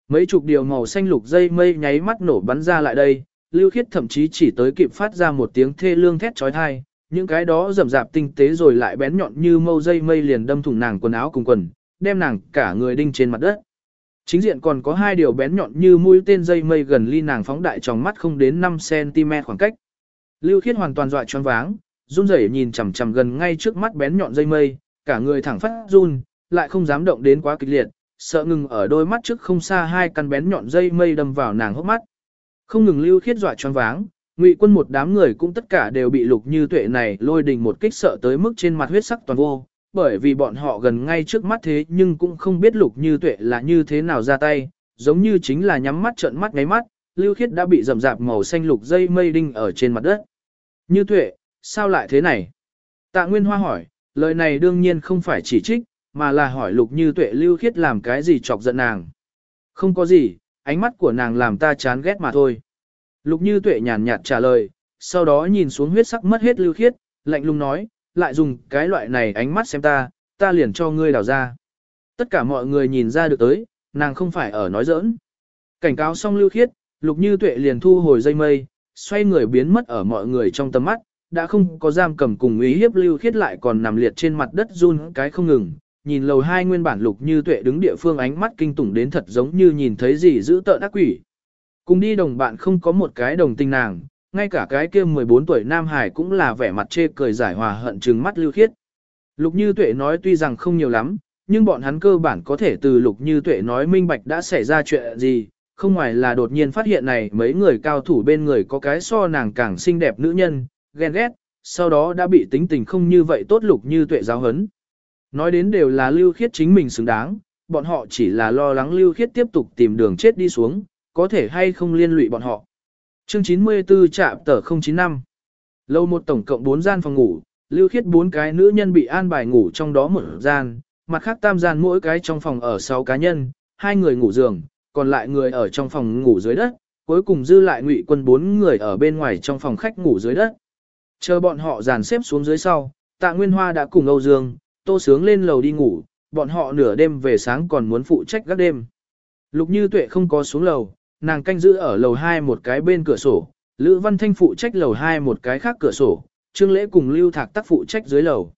Mấy chục điều màu xanh lục dây mây nháy mắt nổ bắn ra lại đây, lưu khiết thậm chí chỉ tới kịp phát ra một tiếng thê lương thét trói thai, những cái đó rầm rạp tinh tế rồi lại bén nhọn như mâu dây mây liền đâm thủng nàng quần áo cùng quần, đem nàng cả người đinh trên mặt đất. Chính diện còn có hai điều bén nhọn như mũi tên dây mây gần ly nàng phóng đại trong mắt không đến 5cm khoảng cách. Lưu khiết hoàn toàn dọa choáng váng, run rẩy nhìn chằm chằm gần ngay trước mắt bén nhọn dây mây, cả người thẳng phát run, lại không dám động đến quá kịch liệt, sợ ngừng ở đôi mắt trước không xa hai căn bén nhọn dây mây đâm vào nàng hốc mắt. Không ngừng lưu khiết dọa choáng váng, ngụy quân một đám người cũng tất cả đều bị lục như tuệ này lôi đình một kích sợ tới mức trên mặt huyết sắc toàn vô, bởi vì bọn họ gần ngay trước mắt thế nhưng cũng không biết lục như tuệ là như thế nào ra tay, giống như chính là nhắm mắt trợn mắt ngáy mắt, lưu khiết đã bị rầm rạp màu xanh lục dây mây đinh ở trên mặt đất. Như tuệ, sao lại thế này? Tạ Nguyên Hoa hỏi, lời này đương nhiên không phải chỉ trích, mà là hỏi lục như tuệ lưu khiết làm cái gì chọc giận nàng. Không có gì, ánh mắt của nàng làm ta chán ghét mà thôi. Lục như tuệ nhàn nhạt trả lời, sau đó nhìn xuống huyết sắc mất hết lưu khiết, lạnh lùng nói, lại dùng cái loại này ánh mắt xem ta, ta liền cho ngươi đào ra. Tất cả mọi người nhìn ra được tới, nàng không phải ở nói giỡn. Cảnh cáo xong lưu khiết, lục như tuệ liền thu hồi dây mây, xoay người biến mất ở mọi người trong tầm mắt, đã không có giam cầm cùng ý hiếp lưu khiết lại còn nằm liệt trên mặt đất run cái không ngừng, nhìn lầu hai nguyên bản lục như tuệ đứng địa phương ánh mắt kinh tủng đến thật giống như nhìn thấy gì giữ tợn ác quỷ. Cùng đi đồng bạn không có một cái đồng tình nàng, ngay cả cái kia 14 tuổi Nam Hải cũng là vẻ mặt chê cười giải hòa hận trừng mắt lưu khiết. Lục như tuệ nói tuy rằng không nhiều lắm, nhưng bọn hắn cơ bản có thể từ lục như tuệ nói minh bạch đã xảy ra chuyện gì, không ngoài là đột nhiên phát hiện này mấy người cao thủ bên người có cái so nàng càng xinh đẹp nữ nhân, ghen ghét, sau đó đã bị tính tình không như vậy tốt lục như tuệ giáo hấn. Nói đến đều là lưu khiết chính mình xứng đáng, bọn họ chỉ là lo lắng lưu khiết tiếp tục tìm đường chết đi xuống, có thể hay không liên lụy bọn họ. Chương 94 trạm tờ 095 Lâu một tổng cộng 4 gian phòng ngủ, lưu khiết 4 cái nữ nhân bị an bài ngủ trong đó một gian, mặt khác tam gian mỗi cái trong phòng ở 6 cá nhân, hai người ngủ giường, còn lại người ở trong phòng ngủ dưới đất, cuối cùng dư lại ngụy quân 4 người ở bên ngoài trong phòng khách ngủ dưới đất. Chờ bọn họ dàn xếp xuống dưới sau, tạ Nguyên Hoa đã cùng Âu Dương, tô sướng lên lầu đi ngủ, bọn họ nửa đêm về sáng còn muốn phụ trách gác đêm. Lục Như Tuệ không có xuống lầu, nàng canh giữ ở lầu 2 một cái bên cửa sổ, Lữ Văn Thanh phụ trách lầu 2 một cái khác cửa sổ, Trương Lễ cùng Lưu Thạc tác phụ trách dưới lầu.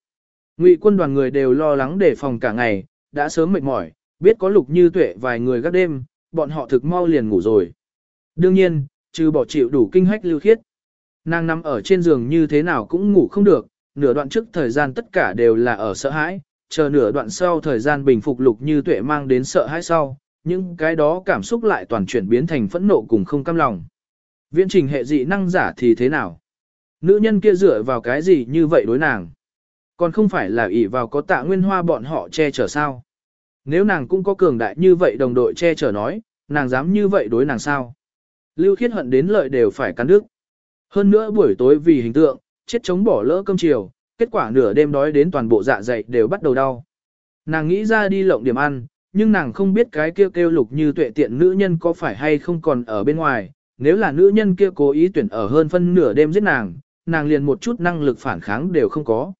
Ngụy quân đoàn người đều lo lắng đề phòng cả ngày, đã sớm mệt mỏi, biết có Lục Như Tuệ vài người gác đêm, bọn họ thực mau liền ngủ rồi. Đương nhiên, trừ bỏ chịu đủ kinh hách lưu khiết. Nàng nằm ở trên giường như thế nào cũng ngủ không được, nửa đoạn trước thời gian tất cả đều là ở sợ hãi, chờ nửa đoạn sau thời gian bình phục lục như tuệ mang đến sợ hãi sau, những cái đó cảm xúc lại toàn chuyển biến thành phẫn nộ cùng không cam lòng. Viễn trình hệ dị năng giả thì thế nào? Nữ nhân kia dựa vào cái gì như vậy đối nàng? Còn không phải là ỷ vào có tạ nguyên hoa bọn họ che chở sao? Nếu nàng cũng có cường đại như vậy đồng đội che chở nói, nàng dám như vậy đối nàng sao? Lưu khiết hận đến lợi đều phải cắn đứt. Hơn nữa buổi tối vì hình tượng, chết chống bỏ lỡ cơm chiều, kết quả nửa đêm đói đến toàn bộ dạ dày đều bắt đầu đau. Nàng nghĩ ra đi lộng điểm ăn, nhưng nàng không biết cái kêu kêu lục như tuệ tiện nữ nhân có phải hay không còn ở bên ngoài, nếu là nữ nhân kia cố ý tuyển ở hơn phân nửa đêm giết nàng, nàng liền một chút năng lực phản kháng đều không có.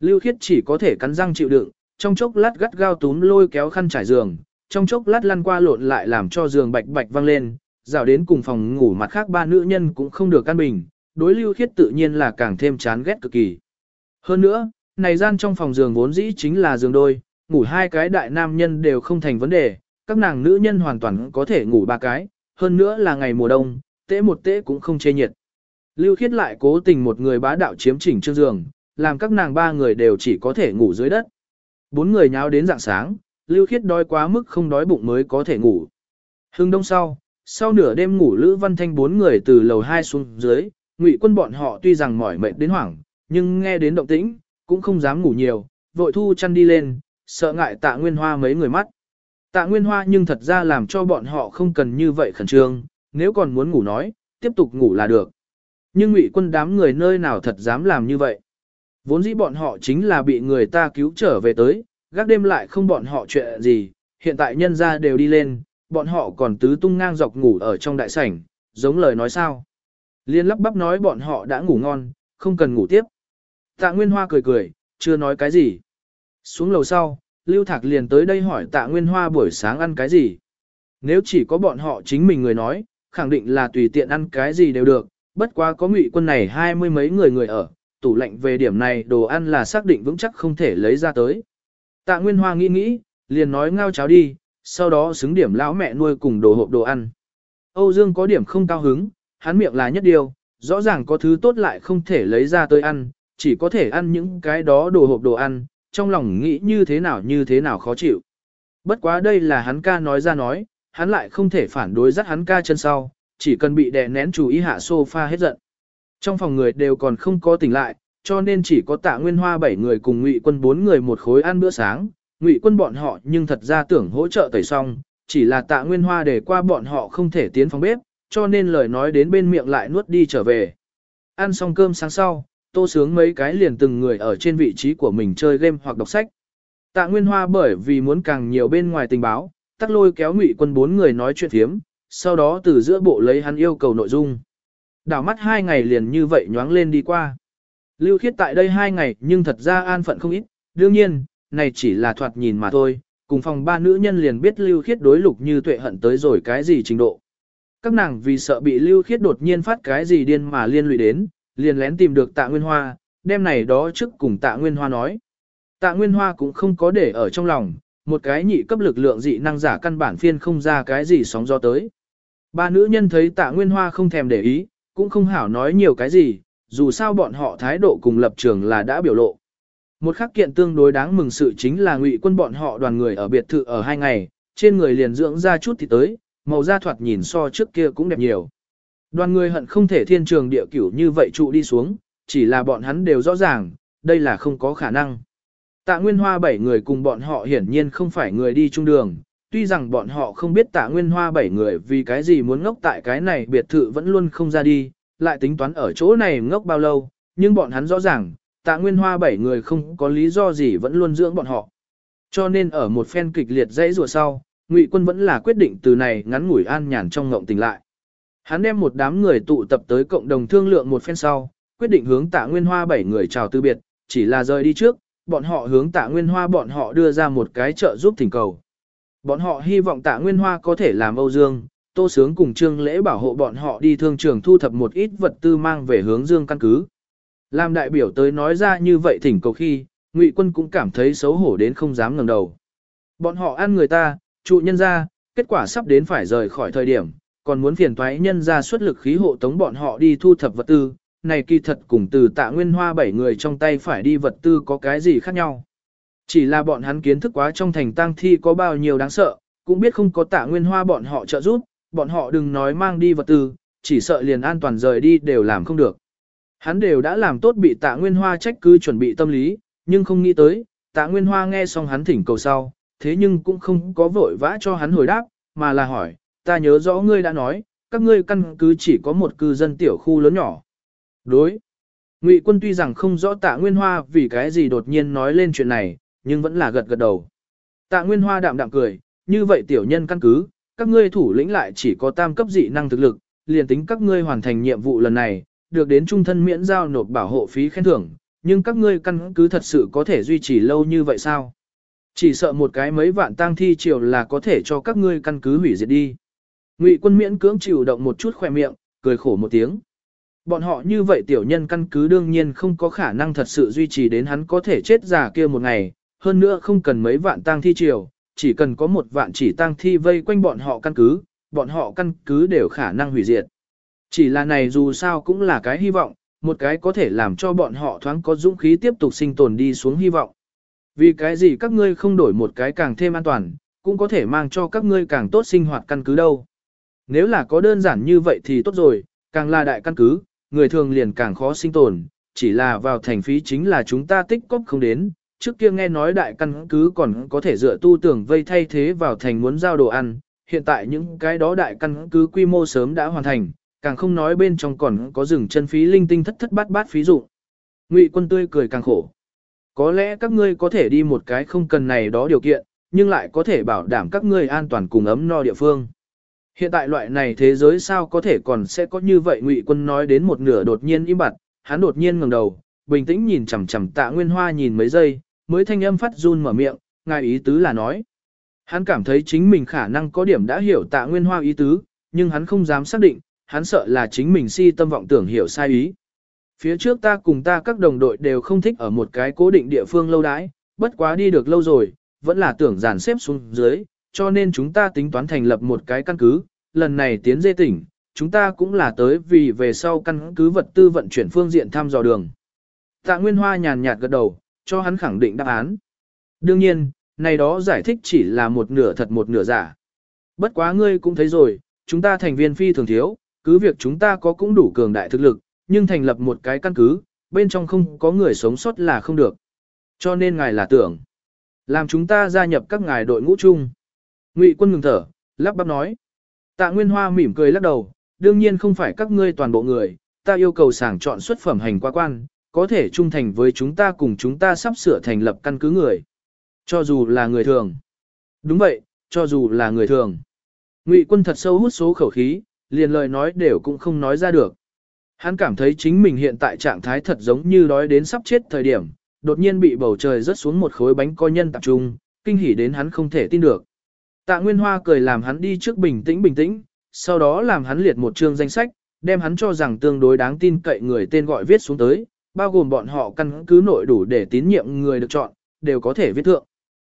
Lưu Khiết chỉ có thể cắn răng chịu đựng, trong chốc lát gắt gao túm lôi kéo khăn trải giường, trong chốc lát lăn qua lộn lại làm cho giường bạch bạch văng lên, rào đến cùng phòng ngủ mặt khác ba nữ nhân cũng không được căn bình, đối Lưu Khiết tự nhiên là càng thêm chán ghét cực kỳ. Hơn nữa, này gian trong phòng giường vốn dĩ chính là giường đôi, ngủ hai cái đại nam nhân đều không thành vấn đề, các nàng nữ nhân hoàn toàn có thể ngủ ba cái, hơn nữa là ngày mùa đông, tễ một tễ cũng không chê nhiệt. Lưu Khiết lại cố tình một người bá đạo chiếm chỉnh trương giường, làm các nàng ba người đều chỉ có thể ngủ dưới đất. Bốn người nháo đến dạng sáng, Lưu Khiết đói quá mức không đói bụng mới có thể ngủ. Hưng đông sau, sau nửa đêm ngủ Lữ Văn Thanh bốn người từ lầu 2 xuống dưới, ngụy quân bọn họ tuy rằng mỏi mệt đến hoảng, nhưng nghe đến động tĩnh, cũng không dám ngủ nhiều, vội thu chăn đi lên, sợ ngại tạ nguyên hoa mấy người mắt. Tạ nguyên hoa nhưng thật ra làm cho bọn họ không cần như vậy khẩn trương, nếu còn muốn ngủ nói, tiếp tục ngủ là được. Nhưng ngụy quân đám người nơi nào thật dám làm như vậy. Vốn dĩ bọn họ chính là bị người ta cứu trở về tới, gác đêm lại không bọn họ chuyện gì, hiện tại nhân ra đều đi lên, bọn họ còn tứ tung ngang dọc ngủ ở trong đại sảnh, giống lời nói sao. Liên lắp bắp nói bọn họ đã ngủ ngon, không cần ngủ tiếp. Tạ Nguyên Hoa cười cười, chưa nói cái gì. Xuống lầu sau, Lưu Thạc liền tới đây hỏi Tạ Nguyên Hoa buổi sáng ăn cái gì. Nếu chỉ có bọn họ chính mình người nói, khẳng định là tùy tiện ăn cái gì đều được, bất quá có ngụy quân này hai mươi mấy người người ở, tủ lạnh về điểm này đồ ăn là xác định vững chắc không thể lấy ra tới. Tạ Nguyên Hoa nghĩ nghĩ, liền nói ngao cháo đi, sau đó xứng điểm lão mẹ nuôi cùng đồ hộp đồ ăn. Âu Dương có điểm không cao hứng, hắn miệng là nhất điều, rõ ràng có thứ tốt lại không thể lấy ra tới ăn, chỉ có thể ăn những cái đó đồ hộp đồ ăn, trong lòng nghĩ như thế nào như thế nào khó chịu. Bất quá đây là hắn ca nói ra nói, hắn lại không thể phản đối dắt hắn ca chân sau, chỉ cần bị đè nén chú ý hạ sofa hết giận. Trong phòng người đều còn không có tỉnh lại, cho nên chỉ có tạ nguyên hoa bảy người cùng ngụy quân bốn người một khối ăn bữa sáng, ngụy quân bọn họ nhưng thật ra tưởng hỗ trợ tẩy xong, chỉ là tạ nguyên hoa để qua bọn họ không thể tiến phòng bếp, cho nên lời nói đến bên miệng lại nuốt đi trở về. Ăn xong cơm sáng sau, tô sướng mấy cái liền từng người ở trên vị trí của mình chơi game hoặc đọc sách. Tạ Nguyên Hoa bởi vì muốn càng nhiều bên ngoài tình báo, tắc lôi kéo ngụy quân bốn người nói chuyện thiếm, sau đó từ giữa bộ lấy hắn yêu cầu nội dung. Đảo mắt hai ngày liền như vậy nhoáng lên đi qua. Lưu khiết tại đây hai ngày nhưng thật ra an phận không ít, đương nhiên, này chỉ là thoạt nhìn mà thôi, cùng phòng ba nữ nhân liền biết lưu khiết đối lục như tuệ hận tới rồi cái gì trình độ. Các nàng vì sợ bị lưu khiết đột nhiên phát cái gì điên mà liên lụy đến, liền lén tìm được tạ nguyên hoa, đem này đó trước cùng tạ nguyên hoa nói. Tạ nguyên hoa cũng không có để ở trong lòng, một cái nhị cấp lực lượng dị năng giả căn bản phiên không ra cái gì sóng gió tới. Ba nữ nhân thấy tạ nguyên hoa không thèm để ý, cũng không hảo nói nhiều cái gì, dù sao bọn họ thái độ cùng lập trường là đã biểu lộ. Một khắc kiện tương đối đáng mừng sự chính là ngụy quân bọn họ đoàn người ở biệt thự ở hai ngày, trên người liền dưỡng ra chút thì tới, màu da thoạt nhìn so trước kia cũng đẹp nhiều. Đoàn người hận không thể thiên trường địa cửu như vậy trụ đi xuống, chỉ là bọn hắn đều rõ ràng, đây là không có khả năng. Tạ Nguyên Hoa bảy người cùng bọn họ hiển nhiên không phải người đi chung đường, tuy rằng bọn họ không biết tạ Nguyên Hoa bảy người vì cái gì muốn ngốc tại cái này biệt thự vẫn luôn không ra đi, lại tính toán ở chỗ này ngốc bao lâu, nhưng bọn hắn rõ ràng, tạ Nguyên Hoa bảy người không có lý do gì vẫn luôn dưỡng bọn họ. Cho nên ở một phen kịch liệt dãy rùa sau, Ngụy Quân vẫn là quyết định từ này ngắn ngủi an nhàn trong ngộng tỉnh lại. Hắn đem một đám người tụ tập tới cộng đồng thương lượng một phen sau, quyết định hướng tạ nguyên hoa bảy người chào từ biệt, chỉ là rời đi trước, bọn họ hướng tạ nguyên hoa bọn họ đưa ra một cái trợ giúp thỉnh cầu. Bọn họ hy vọng tạ nguyên hoa có thể làm Âu Dương, tô sướng cùng trương lễ bảo hộ bọn họ đi thương trường thu thập một ít vật tư mang về hướng Dương căn cứ. Làm đại biểu tới nói ra như vậy thỉnh cầu khi, Ngụy quân cũng cảm thấy xấu hổ đến không dám ngẩng đầu. Bọn họ ăn người ta, trụ nhân ra, kết quả sắp đến phải rời khỏi thời điểm, còn muốn phiền toái nhân ra xuất lực khí hộ tống bọn họ đi thu thập vật tư, này kỳ thật cùng từ tạ nguyên hoa bảy người trong tay phải đi vật tư có cái gì khác nhau. Chỉ là bọn hắn kiến thức quá trong thành tang thi có bao nhiêu đáng sợ, cũng biết không có tạ nguyên hoa bọn họ trợ giúp, bọn họ đừng nói mang đi vật tư, chỉ sợ liền an toàn rời đi đều làm không được. Hắn đều đã làm tốt bị tạ nguyên hoa trách cứ chuẩn bị tâm lý, nhưng không nghĩ tới, tạ nguyên hoa nghe xong hắn thỉnh cầu sau, thế nhưng cũng không có vội vã cho hắn hồi đáp, mà là hỏi, ta nhớ rõ ngươi đã nói, các ngươi căn cứ chỉ có một cư dân tiểu khu lớn nhỏ. Đối. Ngụy quân tuy rằng không rõ tạ Nguyên Hoa vì cái gì đột nhiên nói lên chuyện này, nhưng vẫn là gật gật đầu. Tạ Nguyên Hoa đạm đạm cười, như vậy tiểu nhân căn cứ, các ngươi thủ lĩnh lại chỉ có tam cấp dị năng thực lực, liền tính các ngươi hoàn thành nhiệm vụ lần này, được đến trung thân miễn giao nộp bảo hộ phí khen thưởng, nhưng các ngươi căn cứ thật sự có thể duy trì lâu như vậy sao? Chỉ sợ một cái mấy vạn tang thi triều là có thể cho các ngươi căn cứ hủy diệt đi. Ngụy quân miễn cưỡng chịu động một chút khỏe miệng, cười khổ một tiếng. Bọn họ như vậy tiểu nhân căn cứ đương nhiên không có khả năng thật sự duy trì đến hắn có thể chết già kia một ngày, hơn nữa không cần mấy vạn tang thi triều, chỉ cần có một vạn chỉ tang thi vây quanh bọn họ căn cứ, bọn họ căn cứ đều khả năng hủy diệt. Chỉ là này dù sao cũng là cái hy vọng, một cái có thể làm cho bọn họ thoáng có dũng khí tiếp tục sinh tồn đi xuống hy vọng. Vì cái gì các ngươi không đổi một cái càng thêm an toàn, cũng có thể mang cho các ngươi càng tốt sinh hoạt căn cứ đâu. Nếu là có đơn giản như vậy thì tốt rồi, càng là đại căn cứ, người thường liền càng khó sinh tồn, chỉ là vào thành phí chính là chúng ta tích cóp không đến. Trước kia nghe nói đại căn cứ còn có thể dựa tu tưởng vây thay thế vào thành muốn giao đồ ăn, hiện tại những cái đó đại căn cứ quy mô sớm đã hoàn thành, càng không nói bên trong còn có rừng chân phí linh tinh thất thất bát bát phí dụ. Ngụy quân tươi cười càng khổ. Có lẽ các ngươi có thể đi một cái không cần này đó điều kiện, nhưng lại có thể bảo đảm các ngươi an toàn cùng ấm no địa phương. Hiện tại loại này thế giới sao có thể còn sẽ có như vậy ngụy quân nói đến một nửa đột nhiên im bặt, hắn đột nhiên ngẩng đầu, bình tĩnh nhìn chằm chằm tạ nguyên hoa nhìn mấy giây, mới thanh âm phát run mở miệng, ngài ý tứ là nói. Hắn cảm thấy chính mình khả năng có điểm đã hiểu tạ nguyên hoa ý tứ, nhưng hắn không dám xác định, hắn sợ là chính mình si tâm vọng tưởng hiểu sai ý. Phía trước ta cùng ta các đồng đội đều không thích ở một cái cố định địa phương lâu đãi, bất quá đi được lâu rồi, vẫn là tưởng dàn xếp xuống dưới, cho nên chúng ta tính toán thành lập một cái căn cứ, lần này tiến dê tỉnh, chúng ta cũng là tới vì về sau căn cứ vật tư vận chuyển phương diện thăm dò đường. Tạ Nguyên Hoa nhàn nhạt gật đầu, cho hắn khẳng định đáp án. Đương nhiên, này đó giải thích chỉ là một nửa thật một nửa giả. Bất quá ngươi cũng thấy rồi, chúng ta thành viên phi thường thiếu, cứ việc chúng ta có cũng đủ cường đại thực lực, nhưng thành lập một cái căn cứ, bên trong không có người sống sót là không được. Cho nên ngài là tưởng, làm chúng ta gia nhập các ngài đội ngũ chung. Ngụy quân ngừng thở, lắp bắp nói. Tạ Nguyên Hoa mỉm cười lắc đầu, đương nhiên không phải các ngươi toàn bộ người, ta yêu cầu sàng chọn xuất phẩm hành qua quan, có thể trung thành với chúng ta cùng chúng ta sắp sửa thành lập căn cứ người. Cho dù là người thường. Đúng vậy, cho dù là người thường. Ngụy quân thật sâu hút số khẩu khí, liền lời nói đều cũng không nói ra được. Hắn cảm thấy chính mình hiện tại trạng thái thật giống như đói đến sắp chết thời điểm, đột nhiên bị bầu trời rớt xuống một khối bánh co nhân tập trung, kinh hỉ đến hắn không thể tin được. Tạ Nguyên Hoa cười làm hắn đi trước bình tĩnh bình tĩnh, sau đó làm hắn liệt một chương danh sách, đem hắn cho rằng tương đối đáng tin cậy người tên gọi viết xuống tới, bao gồm bọn họ căn cứ nội đủ để tín nhiệm người được chọn, đều có thể viết thượng.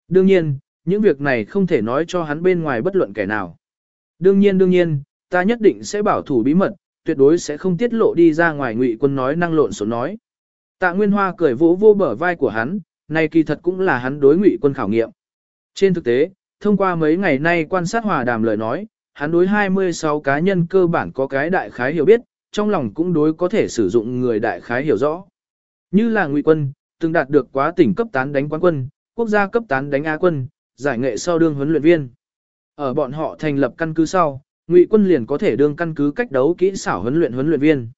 Đương nhiên, những việc này không thể nói cho hắn bên ngoài bất luận kẻ nào. Đương nhiên đương nhiên, ta nhất định sẽ bảo thủ bí mật, tuyệt đối sẽ không tiết lộ đi ra ngoài ngụy quân nói năng lộn xộn nói. Tạ Nguyên Hoa cười vỗ vô bờ vai của hắn, này kỳ thật cũng là hắn đối ngụy quân khảo nghiệm. Trên thực tế, thông qua mấy ngày nay quan sát hòa đàm lời nói, hắn đối 26 cá nhân cơ bản có cái đại khái hiểu biết, trong lòng cũng đối có thể sử dụng người đại khái hiểu rõ. Như là ngụy quân, từng đạt được quá tỉnh cấp tán đánh quán quân, quốc gia cấp tán đánh A quân, giải nghệ sau đương huấn luyện viên. Ở bọn họ thành lập căn cứ sau, Ngụy quân liền có thể đương căn cứ cách đấu kỹ xảo huấn luyện huấn luyện viên.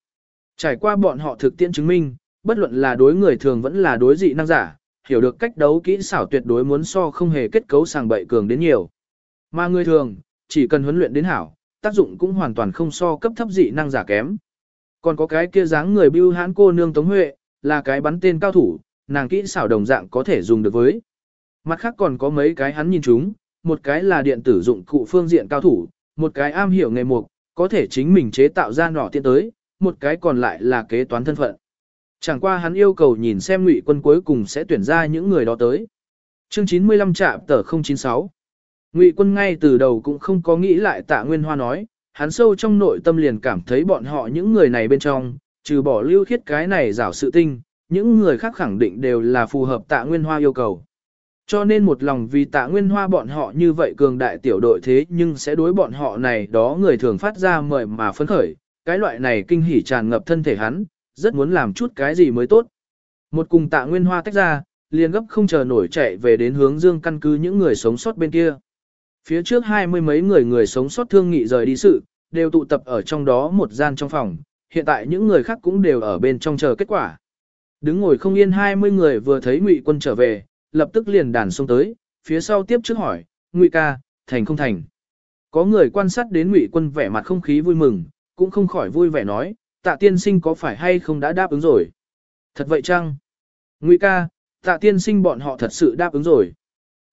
Trải qua bọn họ thực tiễn chứng minh, bất luận là đối người thường vẫn là đối dị năng giả, hiểu được cách đấu kỹ xảo tuyệt đối muốn so không hề kết cấu sàng bậy cường đến nhiều. Mà người thường, chỉ cần huấn luyện đến hảo, tác dụng cũng hoàn toàn không so cấp thấp dị năng giả kém. Còn có cái kia dáng người bưu hãn cô nương Tống Huệ, là cái bắn tên cao thủ, nàng kỹ xảo đồng dạng có thể dùng được với. Mặt khác còn có mấy cái hắn nhìn chúng, một cái là điện tử dụng cụ phương diện cao thủ, một cái am hiểu nghề mục, có thể chính mình chế tạo ra nỏ tiện tới, một cái còn lại là kế toán thân phận. Chẳng qua hắn yêu cầu nhìn xem ngụy quân cuối cùng sẽ tuyển ra những người đó tới. Chương 95 trạm tờ 096 Ngụy quân ngay từ đầu cũng không có nghĩ lại tạ Nguyên Hoa nói, hắn sâu trong nội tâm liền cảm thấy bọn họ những người này bên trong, trừ bỏ lưu khiết cái này rảo sự tinh, những người khác khẳng định đều là phù hợp tạ nguyên hoa yêu cầu. Cho nên một lòng vì tạ nguyên hoa bọn họ như vậy cường đại tiểu đội thế nhưng sẽ đối bọn họ này đó người thường phát ra mời mà phấn khởi, cái loại này kinh hỉ tràn ngập thân thể hắn, rất muốn làm chút cái gì mới tốt. Một cùng tạ nguyên hoa tách ra, liền gấp không chờ nổi chạy về đến hướng dương căn cứ những người sống sót bên kia. Phía trước hai mươi mấy người người sống sót thương nghị rời đi sự, đều tụ tập ở trong đó một gian trong phòng, hiện tại những người khác cũng đều ở bên trong chờ kết quả. Đứng ngồi không yên 20 người vừa thấy Ngụy Quân trở về, lập tức liền đàn xông tới, phía sau tiếp trước hỏi, Ngụy ca, thành không thành. Có người quan sát đến Ngụy Quân vẻ mặt không khí vui mừng, cũng không khỏi vui vẻ nói, tạ tiên sinh có phải hay không đã đáp ứng rồi. Thật vậy chăng? Ngụy ca, tạ tiên sinh bọn họ thật sự đáp ứng rồi.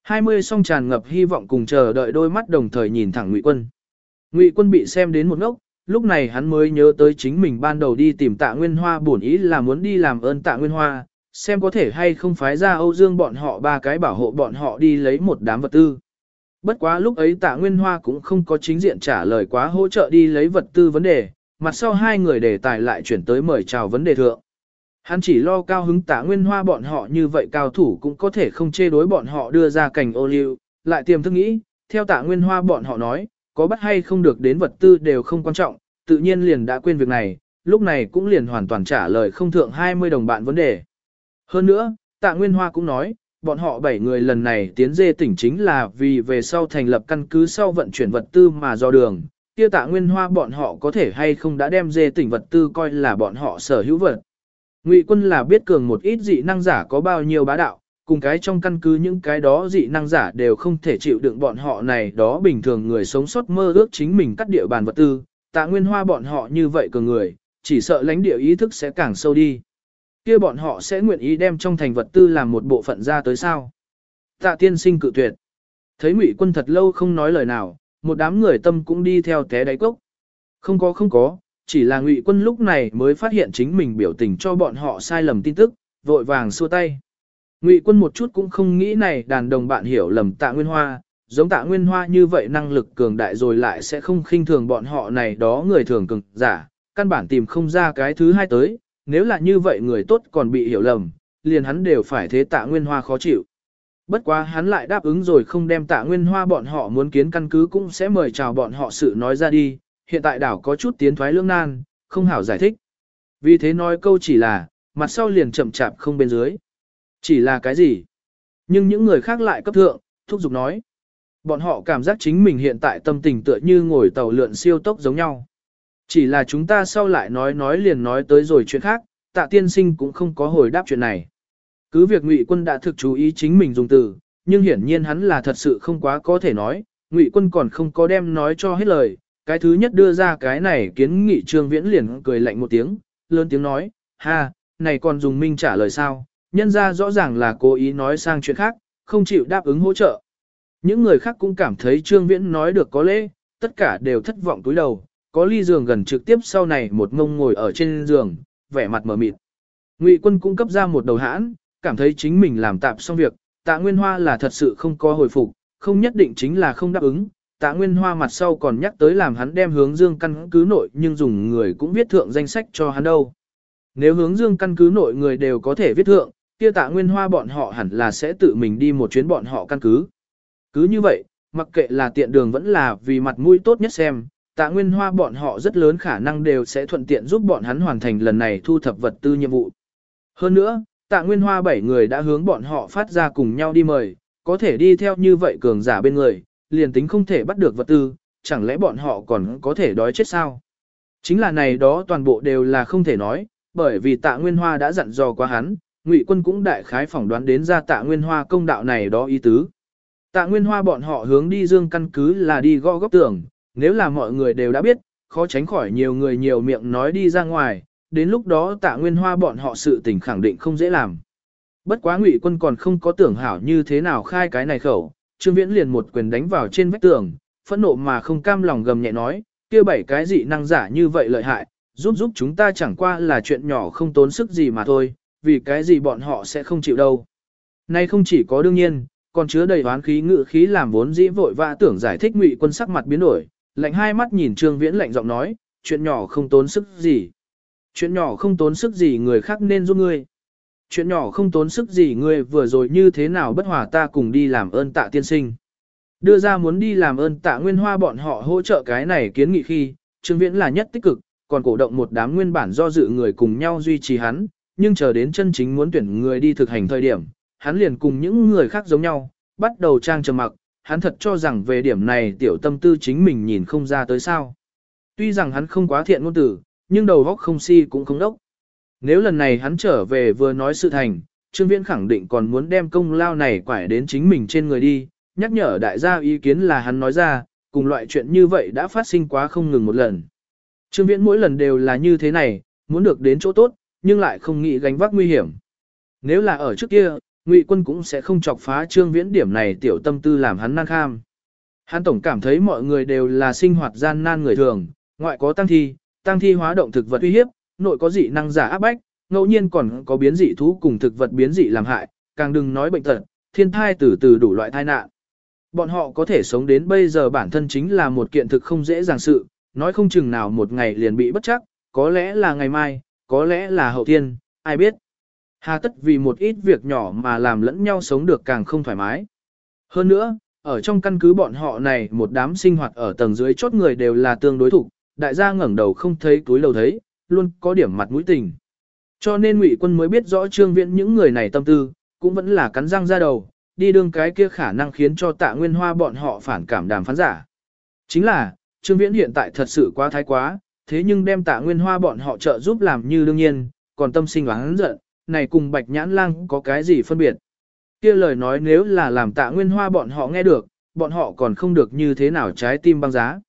20 song tràn ngập hy vọng cùng chờ đợi đôi mắt đồng thời nhìn thẳng Ngụy Quân. Ngụy Quân bị xem đến một ngốc, lúc này hắn mới nhớ tới chính mình ban đầu đi tìm tạ Nguyên Hoa bổn ý là muốn đi làm ơn tạ Nguyên Hoa, xem có thể hay không phái ra Âu Dương bọn họ ba cái bảo hộ bọn họ đi lấy một đám vật tư. Bất quá lúc ấy tạ Nguyên Hoa cũng không có chính diện trả lời quá hỗ trợ đi lấy vật tư vấn đề, mặt sau hai người đề tài lại chuyển tới mời chào vấn đề thượng. Hắn chỉ lo cao hứng tạ Nguyên Hoa bọn họ như vậy cao thủ cũng có thể không chê đối bọn họ đưa ra cảnh ô liu, lại tiềm thức nghĩ, theo tạ Nguyên Hoa bọn họ nói, có bắt hay không được đến vật tư đều không quan trọng, tự nhiên liền đã quên việc này, lúc này cũng liền hoàn toàn trả lời không thượng 20 đồng bạn vấn đề. Hơn nữa, tạ Nguyên Hoa cũng nói, bọn họ 7 người lần này tiến dê tỉnh chính là vì về sau thành lập căn cứ sau vận chuyển vật tư mà do đường, kia tạ Nguyên Hoa bọn họ có thể hay không đã đem dê tỉnh vật tư coi là bọn họ sở hữu vật. Ngụy quân là biết cường một ít dị năng giả có bao nhiêu bá đạo, cùng cái trong căn cứ những cái đó dị năng giả đều không thể chịu đựng bọn họ này đó bình thường người sống sót mơ ước chính mình cắt địa bàn vật tư, tạ nguyên hoa bọn họ như vậy cường người, chỉ sợ lãnh địa ý thức sẽ càng sâu đi kia bọn họ sẽ nguyện ý đem trong thành vật tư làm một bộ phận ra tới sao. Tạ tiên sinh cự tuyệt. Thấy ngụy quân thật lâu không nói lời nào, một đám người tâm cũng đi theo té đáy cốc. Không có không có, chỉ là ngụy quân lúc này mới phát hiện chính mình biểu tình cho bọn họ sai lầm tin tức, vội vàng xua tay. Ngụy quân một chút cũng không nghĩ này đàn đồng bạn hiểu lầm tạ nguyên hoa, giống tạ nguyên hoa như vậy năng lực cường đại rồi lại sẽ không khinh thường bọn họ này đó người thường cường giả, căn bản tìm không ra cái thứ hai tới, nếu là như vậy người tốt còn bị hiểu lầm, liền hắn đều phải thế tạ nguyên hoa khó chịu. Bất quá hắn lại đáp ứng rồi không đem tạ nguyên hoa bọn họ muốn kiến căn cứ cũng sẽ mời chào bọn họ sự nói ra đi, hiện tại đảo có chút tiến thoái lưỡng nan, không hảo giải thích. Vì thế nói câu chỉ là, mặt sau liền chậm chạp không bên dưới. Chỉ là cái gì? Nhưng những người khác lại cấp thượng, thúc giục nói. Bọn họ cảm giác chính mình hiện tại tâm tình tựa như ngồi tàu lượn siêu tốc giống nhau. Chỉ là chúng ta sau lại nói nói liền nói tới rồi chuyện khác, tạ tiên sinh cũng không có hồi đáp chuyện này. Cứ việc ngụy quân đã thực chú ý chính mình dùng từ, nhưng hiển nhiên hắn là thật sự không quá có thể nói, ngụy quân còn không có đem nói cho hết lời. Cái thứ nhất đưa ra cái này kiến nghị trương viễn liền cười lạnh một tiếng, lớn tiếng nói, ha, này còn dùng minh trả lời sao, nhân ra rõ ràng là cố ý nói sang chuyện khác, không chịu đáp ứng hỗ trợ. Những người khác cũng cảm thấy Trương Viễn nói được có lễ, tất cả đều thất vọng túi đầu, có ly giường gần trực tiếp sau này một ngông ngồi ở trên giường, vẻ mặt mở mịt. Ngụy quân cung cấp ra một đầu hãn, cảm thấy chính mình làm tạm xong việc, tạ Nguyên Hoa là thật sự không có hồi phục, không nhất định chính là không đáp ứng. Tạ Nguyên Hoa mặt sau còn nhắc tới làm hắn đem hướng dương căn cứ nội nhưng dùng người cũng viết thượng danh sách cho hắn đâu. Nếu hướng dương căn cứ nội người đều có thể viết thượng, kia tạ nguyên hoa bọn họ hẳn là sẽ tự mình đi một chuyến bọn họ căn cứ. Cứ như vậy, mặc kệ là tiện đường vẫn là vì mặt mũi tốt nhất xem, tạ nguyên hoa bọn họ rất lớn khả năng đều sẽ thuận tiện giúp bọn hắn hoàn thành lần này thu thập vật tư nhiệm vụ. Hơn nữa, tạ nguyên hoa bảy người đã hướng bọn họ phát ra cùng nhau đi mời, có thể đi theo như vậy cường giả bên người, liền tính không thể bắt được vật tư, chẳng lẽ bọn họ còn có thể đói chết sao? Chính là này đó toàn bộ đều là không thể nói, bởi vì tạ nguyên hoa đã dặn dò qua hắn, Ngụy quân cũng đại khái phỏng đoán đến ra tạ nguyên hoa công đạo này đó ý tứ. Tạ nguyên hoa bọn họ hướng đi dương căn cứ là đi gõ góc tường, nếu là mọi người đều đã biết, khó tránh khỏi nhiều người nhiều miệng nói đi ra ngoài, đến lúc đó tạ nguyên hoa bọn họ sự tình khẳng định không dễ làm. Bất quá ngụy quân còn không có tưởng hảo như thế nào khai cái này khẩu, Trương Viễn liền một quyền đánh vào trên vách tường, phẫn nộ mà không cam lòng gầm nhẹ nói, kia bảy cái dị năng giả như vậy lợi hại, giúp giúp chúng ta chẳng qua là chuyện nhỏ không tốn sức gì mà thôi, vì cái gì bọn họ sẽ không chịu đâu. Nay không chỉ có đương nhiên, còn chứa đầy oán khí ngự khí làm vốn dĩ vội vã tưởng giải thích ngụy quân sắc mặt biến đổi, lạnh hai mắt nhìn Trương Viễn lạnh giọng nói, chuyện nhỏ không tốn sức gì. Chuyện nhỏ không tốn sức gì người khác nên giúp ngươi. Chuyện nhỏ không tốn sức gì ngươi vừa rồi như thế nào bất hòa ta cùng đi làm ơn tạ tiên sinh. Đưa ra muốn đi làm ơn tạ nguyên hoa bọn họ hỗ trợ cái này kiến nghị khi, Trương Viễn là nhất tích cực, còn cổ động một đám nguyên bản do dự người cùng nhau duy trì hắn, nhưng chờ đến chân chính muốn tuyển người đi thực hành thời điểm, hắn liền cùng những người khác giống nhau, bắt đầu trang trầm mặc, hắn thật cho rằng về điểm này tiểu tâm tư chính mình nhìn không ra tới sao. Tuy rằng hắn không quá thiện ngôn tử, nhưng đầu óc không si cũng không đốc. Nếu lần này hắn trở về vừa nói sự thành, Trương Viễn khẳng định còn muốn đem công lao này quải đến chính mình trên người đi, nhắc nhở đại gia ý kiến là hắn nói ra, cùng loại chuyện như vậy đã phát sinh quá không ngừng một lần. Trương Viễn mỗi lần đều là như thế này, muốn được đến chỗ tốt, nhưng lại không nghĩ gánh vác nguy hiểm. Nếu là ở trước kia, Ngụy Quân cũng sẽ không chọc phá Trương Viễn điểm này tiểu tâm tư làm hắn nan kham. Hắn tổng cảm thấy mọi người đều là sinh hoạt gian nan người thường, ngoại có tăng thi, tăng thi hóa động thực vật uy hiếp, nội có dị năng giả áp bách, ngẫu nhiên còn có biến dị thú cùng thực vật biến dị làm hại, càng đừng nói bệnh tật, thiên thai từ từ đủ loại tai nạn. Bọn họ có thể sống đến bây giờ bản thân chính là một kiện thực không dễ dàng sự, nói không chừng nào một ngày liền bị bất chắc, có lẽ là ngày mai, có lẽ là hậu thiên, ai biết. Hà tất vì một ít việc nhỏ mà làm lẫn nhau sống được càng không thoải mái. Hơn nữa, ở trong căn cứ bọn họ này một đám sinh hoạt ở tầng dưới chốt người đều là tương đối thủ, đại gia ngẩng đầu không thấy túi đầu thấy, luôn có điểm mặt mũi tình. Cho nên ngụy quân mới biết rõ trương viện những người này tâm tư, cũng vẫn là cắn răng ra đầu, đi đương cái kia khả năng khiến cho tạ nguyên hoa bọn họ phản cảm đàm phán giả. Chính là, trương viễn hiện tại thật sự quá thái quá, thế nhưng đem tạ nguyên hoa bọn họ trợ giúp làm như đương nhiên, còn tâm sinh oán giận, này cùng bạch nhãn lang có cái gì phân biệt. kia lời nói nếu là làm tạ nguyên hoa bọn họ nghe được, bọn họ còn không được như thế nào trái tim băng giá.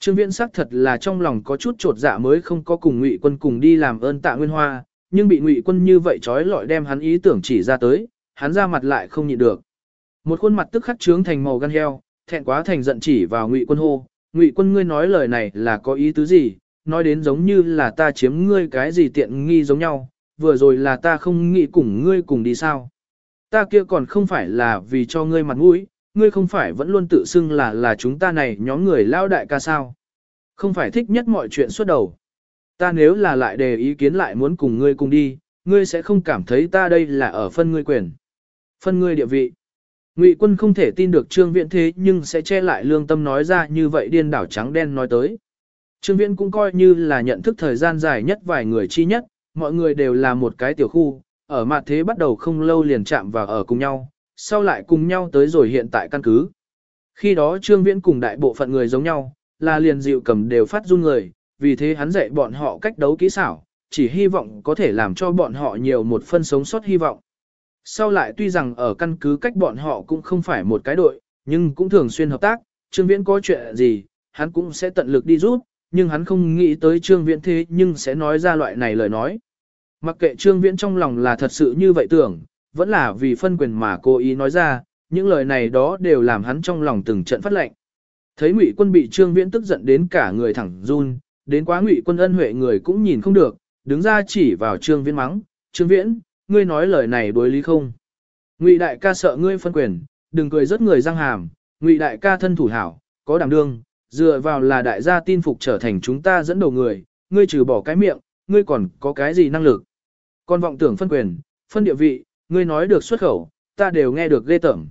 Trương Viễn sắc thật là trong lòng có chút trột dạ mới không có cùng Ngụy Quân cùng đi làm ơn Tạ Nguyên Hoa, nhưng bị Ngụy Quân như vậy trói lọi đem hắn ý tưởng chỉ ra tới, hắn ra mặt lại không nhịn được. Một khuôn mặt tức khắc trướng thành màu gan heo, thẹn quá thành giận chỉ vào Ngụy Quân hô, "Ngụy Quân ngươi nói lời này là có ý tứ gì? Nói đến giống như là ta chiếm ngươi cái gì tiện nghi giống nhau, vừa rồi là ta không nghĩ cùng ngươi cùng đi sao? Ta kia còn không phải là vì cho ngươi mặt mũi, ngươi không phải vẫn luôn tự xưng là là chúng ta này nhóm người lao đại ca sao. Không phải thích nhất mọi chuyện suốt đầu. Ta nếu là lại đề ý kiến lại muốn cùng ngươi cùng đi, ngươi sẽ không cảm thấy ta đây là ở phân ngươi quyền. Phân ngươi địa vị. Ngụy quân không thể tin được trương viễn thế nhưng sẽ che lại lương tâm nói ra như vậy điên đảo trắng đen nói tới. Trương viễn cũng coi như là nhận thức thời gian dài nhất vài người chi nhất, mọi người đều là một cái tiểu khu, ở mặt thế bắt đầu không lâu liền chạm vào ở cùng nhau, sau lại cùng nhau tới rồi hiện tại căn cứ. Khi đó Trương Viễn cùng đại bộ phận người giống nhau, là liền dịu cầm đều phát run người, vì thế hắn dạy bọn họ cách đấu kỹ xảo, chỉ hy vọng có thể làm cho bọn họ nhiều một phân sống sót hy vọng. Sau lại tuy rằng ở căn cứ cách bọn họ cũng không phải một cái đội, nhưng cũng thường xuyên hợp tác, Trương Viễn có chuyện gì, hắn cũng sẽ tận lực đi giúp, nhưng hắn không nghĩ tới Trương Viễn thế nhưng sẽ nói ra loại này lời nói. Mặc kệ Trương Viễn trong lòng là thật sự như vậy tưởng, vẫn là vì phân quyền mà cố ý nói ra, những lời này đó đều làm hắn trong lòng từng trận phát lệnh. Thấy Ngụy Quân bị Trương Viễn tức giận đến cả người thẳng run, đến quá Ngụy Quân ân huệ người cũng nhìn không được, đứng ra chỉ vào Trương Viễn mắng, "Trương Viễn, ngươi nói lời này đối lý không?" Ngụy đại ca sợ ngươi phân quyền, đừng cười rất người răng hàm, Ngụy đại ca thân thủ hảo, có đảm đương, dựa vào là đại gia tin phục trở thành chúng ta dẫn đầu người, ngươi trừ bỏ cái miệng, ngươi còn có cái gì năng lực? Còn vọng tưởng phân quyền, phân địa vị, ngươi nói được xuất khẩu, ta đều nghe được ghê tởm.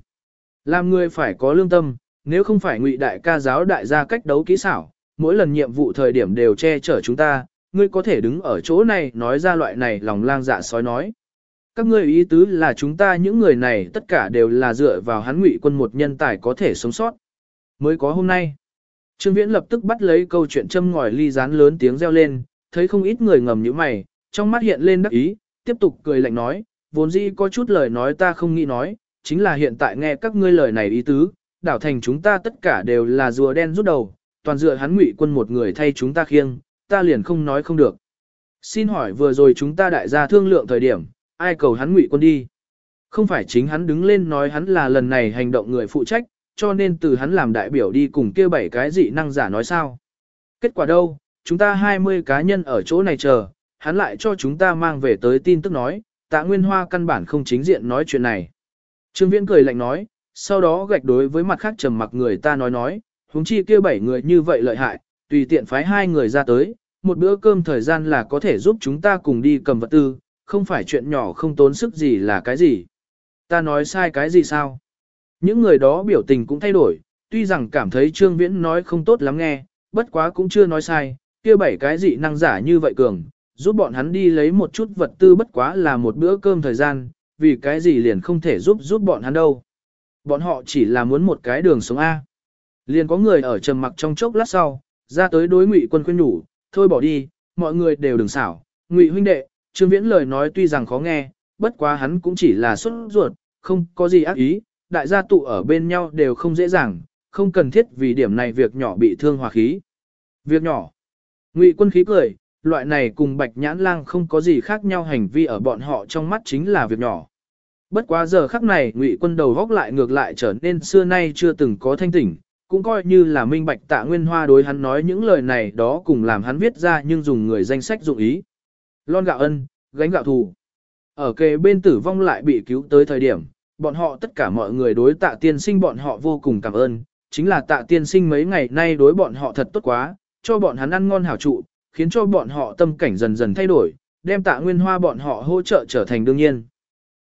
Làm ngươi phải có lương tâm, nếu không phải ngụy đại ca giáo đại gia cách đấu kỹ xảo, mỗi lần nhiệm vụ thời điểm đều che chở chúng ta, ngươi có thể đứng ở chỗ này nói ra loại này lòng lang dạ sói nói. Các ngươi ý tứ là chúng ta những người này tất cả đều là dựa vào hắn ngụy quân một nhân tài có thể sống sót. Mới có hôm nay. Trương Viễn lập tức bắt lấy câu chuyện châm ngòi ly rán lớn tiếng reo lên, thấy không ít người ngầm như mày, trong mắt hiện lên đắc ý, tiếp tục cười lạnh nói, vốn dĩ có chút lời nói ta không nghĩ nói, chính là hiện tại nghe các ngươi lời này ý tứ, đảo thành chúng ta tất cả đều là rùa đen rút đầu, toàn dựa hắn ngụy quân một người thay chúng ta khiêng, ta liền không nói không được. Xin hỏi vừa rồi chúng ta đại gia thương lượng thời điểm, ai cầu hắn ngụy quân đi? Không phải chính hắn đứng lên nói hắn là lần này hành động người phụ trách, cho nên từ hắn làm đại biểu đi cùng kia bảy cái dị năng giả nói sao. Kết quả đâu, chúng ta 20 cá nhân ở chỗ này chờ, hắn lại cho chúng ta mang về tới tin tức nói, tạ Nguyên Hoa căn bản không chính diện nói chuyện này. Trương Viễn cười lạnh nói, sau đó gạch đối với mặt khác trầm mặc người ta nói nói, huống chi kia bảy người như vậy lợi hại, tùy tiện phái hai người ra tới, một bữa cơm thời gian là có thể giúp chúng ta cùng đi cầm vật tư, không phải chuyện nhỏ không tốn sức gì là cái gì. Ta nói sai cái gì sao? Những người đó biểu tình cũng thay đổi, tuy rằng cảm thấy Trương Viễn nói không tốt lắm nghe, bất quá cũng chưa nói sai, kia bảy cái dị năng giả như vậy cường, giúp bọn hắn đi lấy một chút vật tư bất quá là một bữa cơm thời gian, vì cái gì liền không thể giúp giúp bọn hắn đâu. Bọn họ chỉ là muốn một cái đường sống A. Liền có người ở trầm mặc trong chốc lát sau, ra tới đối ngụy quân khuyên nhủ, thôi bỏ đi, mọi người đều đừng xảo, ngụy huynh đệ, Trương Viễn lời nói tuy rằng khó nghe, bất quá hắn cũng chỉ là xuất ruột, không có gì ác ý, đại gia tụ ở bên nhau đều không dễ dàng, không cần thiết vì điểm này việc nhỏ bị thương hòa khí. Việc nhỏ. Ngụy quân khí cười, loại này cùng bạch nhãn lang không có gì khác nhau hành vi ở bọn họ trong mắt chính là việc nhỏ. Bất quá giờ khắc này ngụy quân đầu góc lại ngược lại trở nên xưa nay chưa từng có thanh tỉnh, cũng coi như là minh bạch tạ nguyên hoa đối hắn nói những lời này đó cùng làm hắn viết ra nhưng dùng người danh sách dụng ý. Lon gạo ân, gánh gạo thù. Ở kề bên tử vong lại bị cứu tới thời điểm, bọn họ tất cả mọi người đối tạ tiên sinh bọn họ vô cùng cảm ơn, chính là tạ tiên sinh mấy ngày nay đối bọn họ thật tốt quá, cho bọn hắn ăn ngon hảo trụ, khiến cho bọn họ tâm cảnh dần dần thay đổi, đem tạ nguyên hoa bọn họ hỗ trợ trở thành đương nhiên.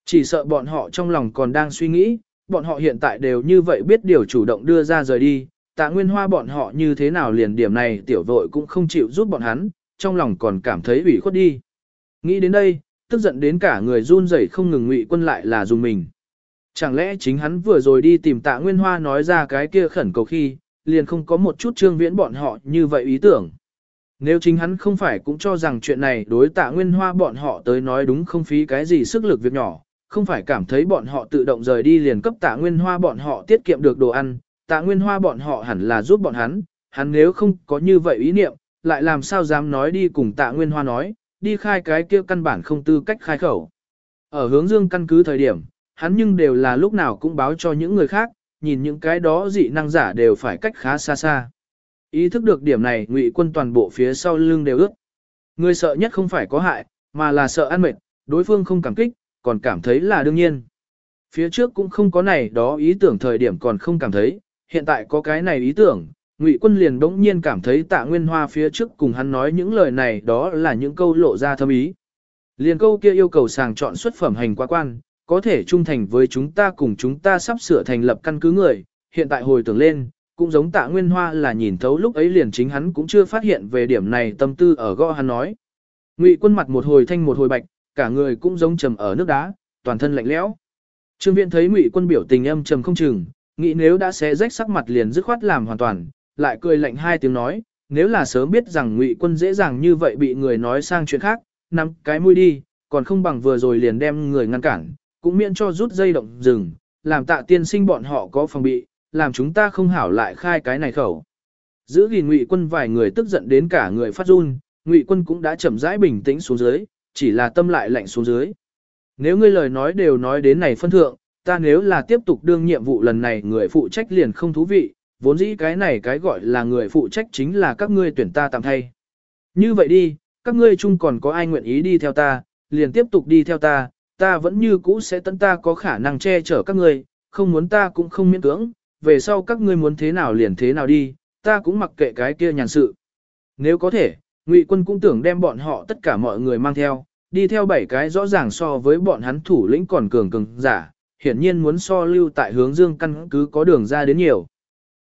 Chỉ sợ bọn họ trong lòng còn đang suy nghĩ, bọn họ hiện tại đều như vậy biết điều chủ động đưa ra rời đi, tạ nguyên hoa bọn họ như thế nào liền điểm này tiểu vội cũng không chịu giúp bọn hắn, trong lòng còn cảm thấy ủy khuất đi. Nghĩ đến đây, tức giận đến cả người run rẩy không ngừng ngụy quân lại là dùng mình. Chẳng lẽ chính hắn vừa rồi đi tìm tạ Nguyên Hoa nói ra cái kia khẩn cầu khi, liền không có một chút trương viễn bọn họ như vậy ý tưởng. Nếu chính hắn không phải cũng cho rằng chuyện này đối tạ Nguyên Hoa bọn họ tới nói đúng không phí cái gì sức lực việc nhỏ, không phải cảm thấy bọn họ tự động rời đi liền cấp tạ Nguyên Hoa bọn họ tiết kiệm được đồ ăn, tạ Nguyên Hoa bọn họ hẳn là giúp bọn hắn, hắn nếu không có như vậy ý niệm, lại làm sao dám nói đi cùng tạ Nguyên Hoa nói, đi khai cái kia căn bản không tư cách khai khẩu. Ở hướng dương căn cứ thời điểm, hắn nhưng đều là lúc nào cũng báo cho những người khác, nhìn những cái đó dị năng giả đều phải cách khá xa xa. Ý thức được điểm này ngụy quân toàn bộ phía sau lưng đều ướt. Người sợ nhất không phải có hại, mà là sợ ăn mệt, đối phương không cảm kích, còn cảm thấy là đương nhiên. Phía trước cũng không có này đó ý tưởng thời điểm còn không cảm thấy, hiện tại có cái này ý tưởng, Ngụy Quân liền đống nhiên cảm thấy Tạ Nguyên Hoa phía trước cùng hắn nói những lời này đó là những câu lộ ra thâm ý. Liền câu kia yêu cầu sàng chọn xuất phẩm hành quá quan, có thể trung thành với chúng ta cùng chúng ta sắp sửa thành lập căn cứ người, hiện tại hồi tưởng lên, cũng giống tạ nguyên hoa là nhìn thấu lúc ấy liền chính hắn cũng chưa phát hiện về điểm này tâm tư ở gõ hắn nói. Ngụy quân mặt một hồi thanh một hồi bạch, cả người cũng giống trầm ở nước đá, toàn thân lạnh lẽo. Trương Viễn thấy Ngụy quân biểu tình âm trầm không chừng, nghĩ nếu đã xé rách sắc mặt liền dứt khoát làm hoàn toàn, lại cười lạnh hai tiếng nói, nếu là sớm biết rằng Ngụy quân dễ dàng như vậy bị người nói sang chuyện khác, nắm cái mũi đi, còn không bằng vừa rồi liền đem người ngăn cản, cũng miễn cho rút dây động rừng, làm tạ tiên sinh bọn họ có phòng bị, làm chúng ta không hảo lại khai cái này khẩu. Giữ gìn ngụy quân vài người tức giận đến cả người phát run, ngụy quân cũng đã chậm rãi bình tĩnh xuống dưới, chỉ là tâm lại lạnh xuống dưới. Nếu ngươi lời nói đều nói đến này phân thượng, ta nếu là tiếp tục đương nhiệm vụ lần này người phụ trách liền không thú vị, vốn dĩ cái này cái gọi là người phụ trách chính là các ngươi tuyển ta tạm thay. Như vậy đi, các ngươi chung còn có ai nguyện ý đi theo ta, liền tiếp tục đi theo ta, ta vẫn như cũ sẽ tận ta có khả năng che chở các ngươi, không muốn ta cũng không miễn cưỡng, về sau các ngươi muốn thế nào liền thế nào đi, ta cũng mặc kệ cái kia nhàn sự. Nếu có thể, Ngụy quân cũng tưởng đem bọn họ tất cả mọi người mang theo, đi theo bảy cái rõ ràng so với bọn hắn thủ lĩnh còn cường cường giả, hiển nhiên muốn so lưu tại hướng dương căn cứ có đường ra đến nhiều.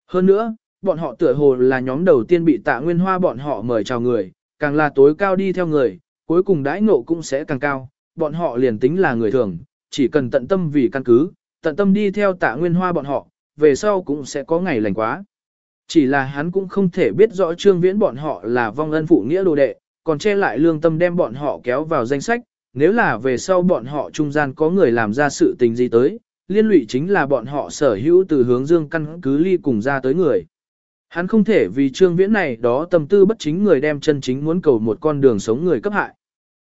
Hơn nữa, bọn họ tựa hồ là nhóm đầu tiên bị tạ nguyên hoa bọn họ mời chào người, càng là tối cao đi theo người, cuối cùng đãi ngộ cũng sẽ càng cao, bọn họ liền tính là người thường, chỉ cần tận tâm vì căn cứ, tận tâm đi theo tạ nguyên hoa bọn họ, về sau cũng sẽ có ngày lành quá. Chỉ là hắn cũng không thể biết rõ trương viễn bọn họ là vong ân phụ nghĩa đồ đệ, còn che lại lương tâm đem bọn họ kéo vào danh sách, nếu là về sau bọn họ trung gian có người làm ra sự tình gì tới, liên lụy chính là bọn họ sở hữu từ hướng dương căn cứ ly cùng ra tới người. Hắn không thể vì trương viễn này đó tâm tư bất chính người đem chân chính muốn cầu một con đường sống người cấp hại.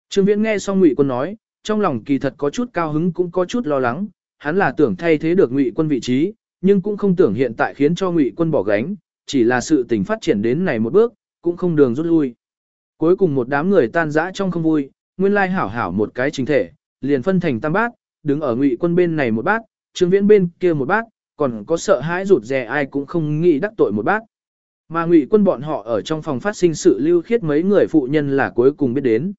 Trương Viễn nghe xong Ngụy Quân nói, trong lòng kỳ thật có chút cao hứng cũng có chút lo lắng, hắn là tưởng thay thế được Ngụy Quân vị trí, nhưng cũng không tưởng hiện tại khiến cho Ngụy Quân bỏ gánh, chỉ là sự tình phát triển đến này một bước, cũng không đường rút lui. Cuối cùng một đám người tan rã trong không vui, nguyên lai hảo hảo một cái chính thể, liền phân thành tam bát, đứng ở Ngụy Quân bên này một bát, Trương Viễn bên kia một bát, còn có sợ hãi rụt rè ai cũng không nghĩ đắc tội một bát. Mà ngụy quân bọn họ ở trong phòng phát sinh sự lưu khiết mấy người phụ nhân là cuối cùng biết đến.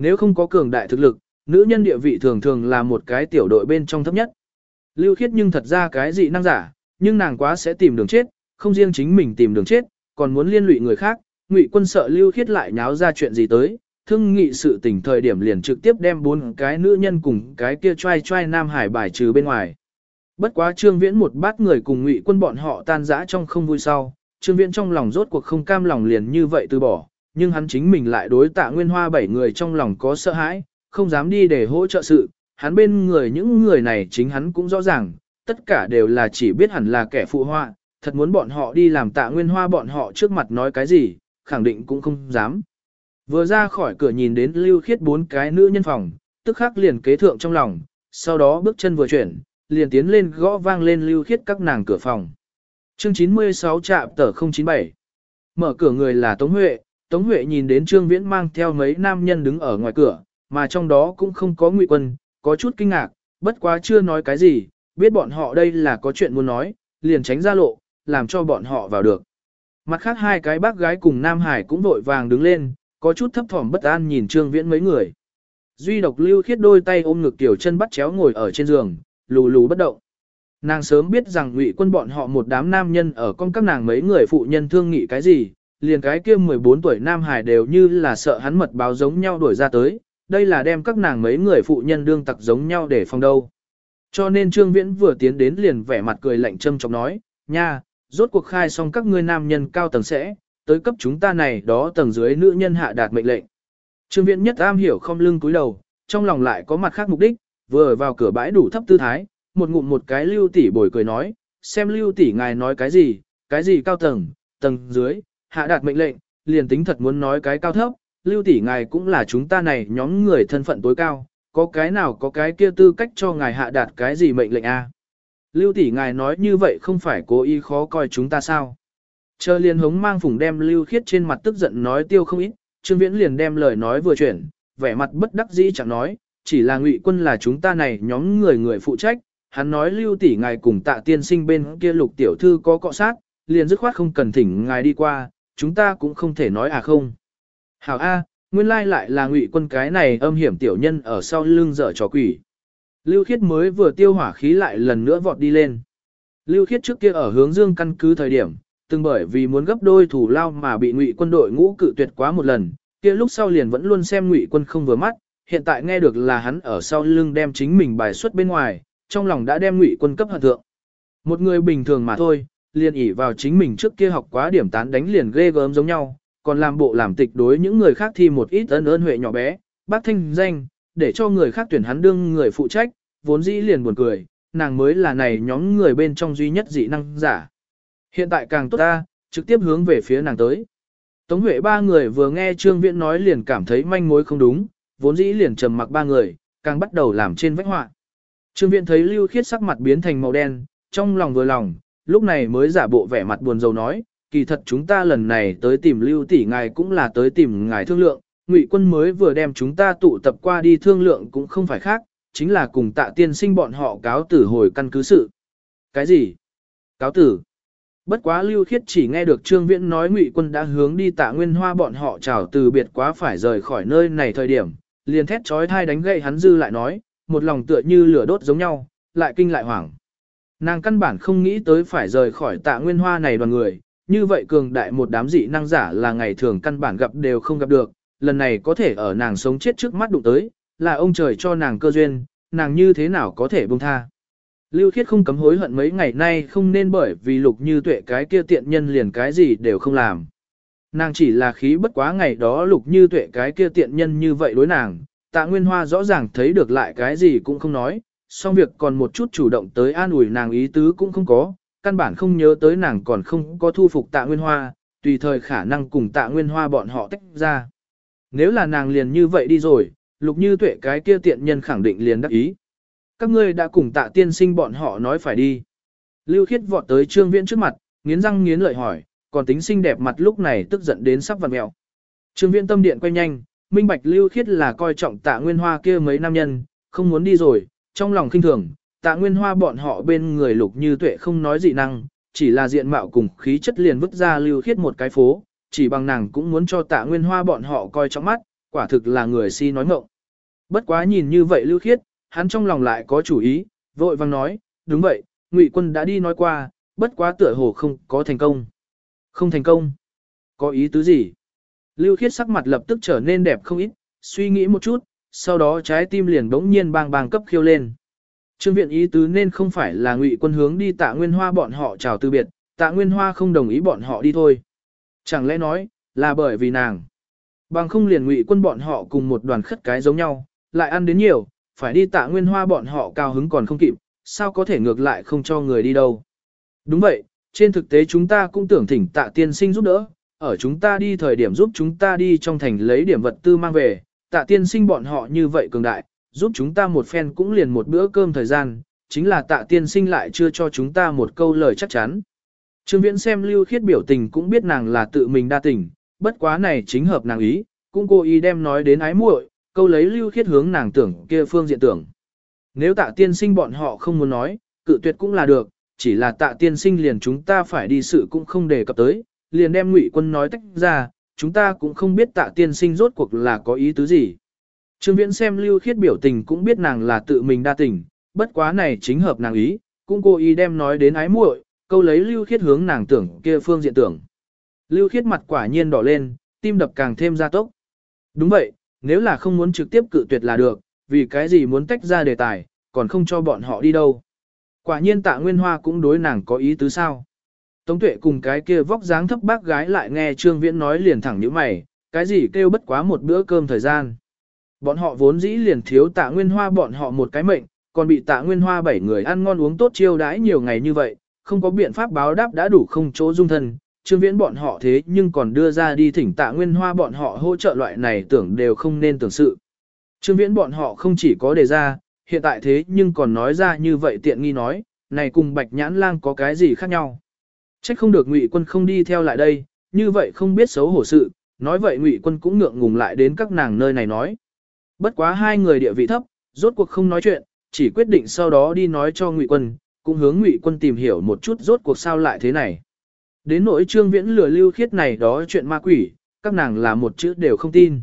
Nếu không có cường đại thực lực, nữ nhân địa vị thường thường là một cái tiểu đội bên trong thấp nhất. Lưu khiết nhưng thật ra cái gì năng giả, nhưng nàng quá sẽ tìm đường chết, không riêng chính mình tìm đường chết, còn muốn liên lụy người khác, ngụy quân sợ lưu khiết lại nháo ra chuyện gì tới, thương nghị sự tình thời điểm liền trực tiếp đem bốn cái nữ nhân cùng cái kia trai trai nam hải bài trừ bên ngoài. Bất quá trương viễn một bát người cùng ngụy quân bọn họ tan rã trong không vui sau, trương viễn trong lòng rốt cuộc không cam lòng liền như vậy từ bỏ, nhưng hắn chính mình lại đối tạ nguyên hoa bảy người trong lòng có sợ hãi, không dám đi để hỗ trợ sự, hắn bên người những người này chính hắn cũng rõ ràng, tất cả đều là chỉ biết hẳn là kẻ phụ hoa, thật muốn bọn họ đi làm tạ nguyên hoa bọn họ trước mặt nói cái gì, khẳng định cũng không dám. Vừa ra khỏi cửa nhìn đến lưu khiết bốn cái nữ nhân phòng, tức khắc liền kế thượng trong lòng, sau đó bước chân vừa chuyển, liền tiến lên gõ vang lên lưu khiết các nàng cửa phòng. Chương 96 trạm tờ 097 Mở cửa người là Tống Huệ, Tống Huệ nhìn đến Trương Viễn mang theo mấy nam nhân đứng ở ngoài cửa, mà trong đó cũng không có ngụy quân, có chút kinh ngạc, bất quá chưa nói cái gì, biết bọn họ đây là có chuyện muốn nói, liền tránh ra lộ, làm cho bọn họ vào được. Mặt khác hai cái bác gái cùng Nam Hải cũng vội vàng đứng lên, có chút thấp thỏm bất an nhìn Trương Viễn mấy người. Duy độc lưu khiết đôi tay ôm ngực tiểu chân bắt chéo ngồi ở trên giường, lù lù bất động. Nàng sớm biết rằng ngụy quân bọn họ một đám nam nhân ở con các nàng mấy người phụ nhân thương nghị cái gì, liền cái kia 14 tuổi Nam Hải đều như là sợ hắn mật báo giống nhau đuổi ra tới, đây là đem các nàng mấy người phụ nhân đương tặc giống nhau để phòng đâu. Cho nên Trương Viễn vừa tiến đến liền vẻ mặt cười lạnh châm chọc nói, nha, rốt cuộc khai xong các ngươi nam nhân cao tầng sẽ, tới cấp chúng ta này đó tầng dưới nữ nhân hạ đạt mệnh lệnh. Trương Viễn nhất am hiểu không lưng cúi đầu, trong lòng lại có mặt khác mục đích, vừa vào cửa bãi đủ thấp tư thái, một ngụm một cái lưu tỷ bồi cười nói, xem lưu tỷ ngài nói cái gì, cái gì cao tầng, tầng dưới, hạ đạt mệnh lệnh, liền tính thật muốn nói cái cao thấp, lưu tỷ ngài cũng là chúng ta này nhóm người thân phận tối cao, có cái nào có cái kia tư cách cho ngài hạ đạt cái gì mệnh lệnh a? Lưu tỷ ngài nói như vậy không phải cố ý khó coi chúng ta sao? Chờ liền hống mang phủng đem lưu khiết trên mặt tức giận nói tiêu không ít, Trương Viễn liền đem lời nói vừa chuyển, vẻ mặt bất đắc dĩ chẳng nói, chỉ là ngụy quân là chúng ta này nhóm người người phụ trách, hắn nói lưu tỷ ngài cùng tạ tiên sinh bên kia lục tiểu thư có cọ sát, liền dứt khoát không cần thỉnh ngài đi qua, chúng ta cũng không thể nói à không. Hảo A, nguyên lai lại là ngụy quân cái này âm hiểm tiểu nhân ở sau lưng dở trò quỷ. Lưu Khiết mới vừa tiêu hỏa khí lại lần nữa vọt đi lên. Lưu Khiết trước kia ở hướng dương căn cứ thời điểm, từng bởi vì muốn gấp đôi thủ lao mà bị ngụy quân đội ngũ cự tuyệt quá một lần, kia lúc sau liền vẫn luôn xem ngụy quân không vừa mắt, hiện tại nghe được là hắn ở sau lưng đem chính mình bài xuất bên ngoài, trong lòng đã đem ngụy quân cấp hận thượng. Một người bình thường mà thôi, liền ỉ vào chính mình trước kia học quá điểm tán đánh liền ghê gớm giống nhau, còn làm bộ làm tịch đối những người khác thi một ít ân ơn huệ nhỏ bé, bác thanh danh, để cho người khác tuyển hắn đương người phụ trách, vốn dĩ liền buồn cười, nàng mới là này nhóm người bên trong duy nhất dị năng giả. Hiện tại càng tốt ta, trực tiếp hướng về phía nàng tới. Tống Huệ ba người vừa nghe Trương Viễn nói liền cảm thấy manh mối không đúng, vốn dĩ liền trầm mặc ba người, càng bắt đầu làm trên vách họa. Trương Viễn thấy Lưu Khiết sắc mặt biến thành màu đen, trong lòng vừa lòng, lúc này mới giả bộ vẻ mặt buồn rầu nói, kỳ thật chúng ta lần này tới tìm Lưu tỷ ngài cũng là tới tìm ngài thương lượng, Ngụy Quân mới vừa đem chúng ta tụ tập qua đi thương lượng cũng không phải khác, chính là cùng Tạ Tiên Sinh bọn họ cáo tử hồi căn cứ sự. Cái gì? Cáo tử? Bất quá Lưu Khiết chỉ nghe được Trương Viễn nói Ngụy Quân đã hướng đi Tạ Nguyên Hoa bọn họ chào từ biệt quá phải rời khỏi nơi này thời điểm, liền thét chói tai đánh gậy hắn dư lại nói, một lòng tựa như lửa đốt giống nhau, lại kinh lại hoảng. Nàng căn bản không nghĩ tới phải rời khỏi Tạ Nguyên Hoa này đoàn người, như vậy cường đại một đám dị năng giả là ngày thường căn bản gặp đều không gặp được, lần này có thể ở nàng sống chết trước mắt đụng tới, là ông trời cho nàng cơ duyên, nàng như thế nào có thể buông tha. Lưu Khiết không cấm hối hận mấy ngày nay không nên bởi vì lục như tuệ cái kia tiện nhân liền cái gì đều không làm. Nàng chỉ là khí bất quá ngày đó lục như tuệ cái kia tiện nhân như vậy đối nàng, tạ nguyên hoa rõ ràng thấy được lại cái gì cũng không nói, xong việc còn một chút chủ động tới an ủi nàng ý tứ cũng không có, căn bản không nhớ tới nàng còn không có thu phục tạ nguyên hoa, tùy thời khả năng cùng tạ nguyên hoa bọn họ tách ra. Nếu là nàng liền như vậy đi rồi, lục như tuệ cái kia tiện nhân khẳng định liền đắc ý. Các ngươi đã cùng tạ tiên sinh bọn họ nói phải đi. Lưu khiết vọt tới trương viễn trước mặt, nghiến răng nghiến lợi hỏi, còn tính xinh đẹp mặt lúc này tức giận đến sắp vặn mẹo. Trương viễn tâm điện quay nhanh, minh bạch lưu khiết là coi trọng tạ nguyên hoa kia mấy nam nhân, không muốn đi rồi, trong lòng kinh thường, tạ nguyên hoa bọn họ bên người lục như tuệ không nói gì năng, chỉ là diện mạo cùng khí chất liền vứt ra lưu khiết một cái phố, chỉ bằng nàng cũng muốn cho tạ nguyên hoa bọn họ coi trong mắt, quả thực là người si nói ngộng. Bất quá nhìn như vậy lưu khiết, hắn trong lòng lại có chủ ý, vội vang nói, đúng vậy, ngụy quân đã đi nói qua, bất quá tựa hồ không có thành công. Không thành công. Có ý tứ gì? Lưu khiết sắc mặt lập tức trở nên đẹp không ít, suy nghĩ một chút, sau đó trái tim liền bỗng nhiên bang bang cấp khiêu lên. Trương viện ý tứ nên không phải là ngụy quân hướng đi tạ nguyên hoa bọn họ chào từ biệt, tạ nguyên hoa không đồng ý bọn họ đi thôi. Chẳng lẽ nói, là bởi vì nàng. Bằng không liền ngụy quân bọn họ cùng một đoàn khất cái giống nhau, lại ăn đến nhiều, phải đi tạ nguyên hoa bọn họ cao hứng còn không kịp, sao có thể ngược lại không cho người đi đâu. Đúng vậy, trên thực tế chúng ta cũng tưởng thỉnh tạ tiên sinh giúp đỡ, ở chúng ta đi thời điểm giúp chúng ta đi trong thành lấy điểm vật tư mang về, tạ tiên sinh bọn họ như vậy cường đại, giúp chúng ta một phen cũng liền một bữa cơm thời gian, chính là tạ tiên sinh lại chưa cho chúng ta một câu lời chắc chắn. Trương Viễn xem Lưu Khiết biểu tình cũng biết nàng là tự mình đa tình, bất quá này chính hợp nàng ý, cũng cố ý đem nói đến ái muội, câu lấy Lưu Khiết hướng nàng tưởng kia phương diện tưởng. Nếu tạ tiên sinh bọn họ không muốn nói, cự tuyệt cũng là được, chỉ là tạ tiên sinh liền chúng ta phải đi sự cũng không đề cập tới, liền đem ngụy quân nói tách ra, chúng ta cũng không biết tạ tiên sinh rốt cuộc là có ý tứ gì. Trương Viễn xem Lưu Khiết biểu tình cũng biết nàng là tự mình đa tình, bất quá này chính hợp nàng ý, cũng cố ý đem nói đến ái muội, câu lấy Lưu Khiết hướng nàng tưởng kia phương diện tưởng. Lưu Khiết mặt quả nhiên đỏ lên, tim đập càng thêm gia tốc. Đúng vậy, nếu là không muốn trực tiếp cự tuyệt là được, vì cái gì muốn tách ra đề tài, còn không cho bọn họ đi đâu. Quả nhiên tạ Nguyên Hoa cũng đối nàng có ý tứ sao. Tống tuệ cùng cái kia vóc dáng thấp bác gái lại nghe Trương Viễn nói liền thẳng như mày, cái gì kêu bất quá một bữa cơm thời gian. Bọn họ vốn dĩ liền thiếu tạ Nguyên Hoa bọn họ một cái mệnh, còn bị tạ Nguyên Hoa bảy người ăn ngon uống tốt chiêu đãi nhiều ngày như vậy, không có biện pháp báo đáp đã đủ không chỗ dung thân. Trương Viễn bọn họ thế nhưng còn đưa ra đi thỉnh tạ Nguyên Hoa bọn họ hỗ trợ loại này tưởng đều không nên tưởng sự. Trương Viễn bọn họ không chỉ có đề ra, hiện tại thế nhưng còn nói ra như vậy tiện nghi nói, này cùng Bạch Nhãn Lang có cái gì khác nhau. Trách không được Ngụy Quân không đi theo lại đây, như vậy không biết xấu hổ sự, nói vậy Ngụy Quân cũng ngượng ngùng lại đến các nàng nơi này nói. Bất quá hai người địa vị thấp, rốt cuộc không nói chuyện, chỉ quyết định sau đó đi nói cho Ngụy Quân, cũng hướng Ngụy Quân tìm hiểu một chút rốt cuộc sao lại thế này. Đến nỗi Trương Viễn lừa Lưu Khiết này đó chuyện ma quỷ, các nàng là một chữ đều không tin.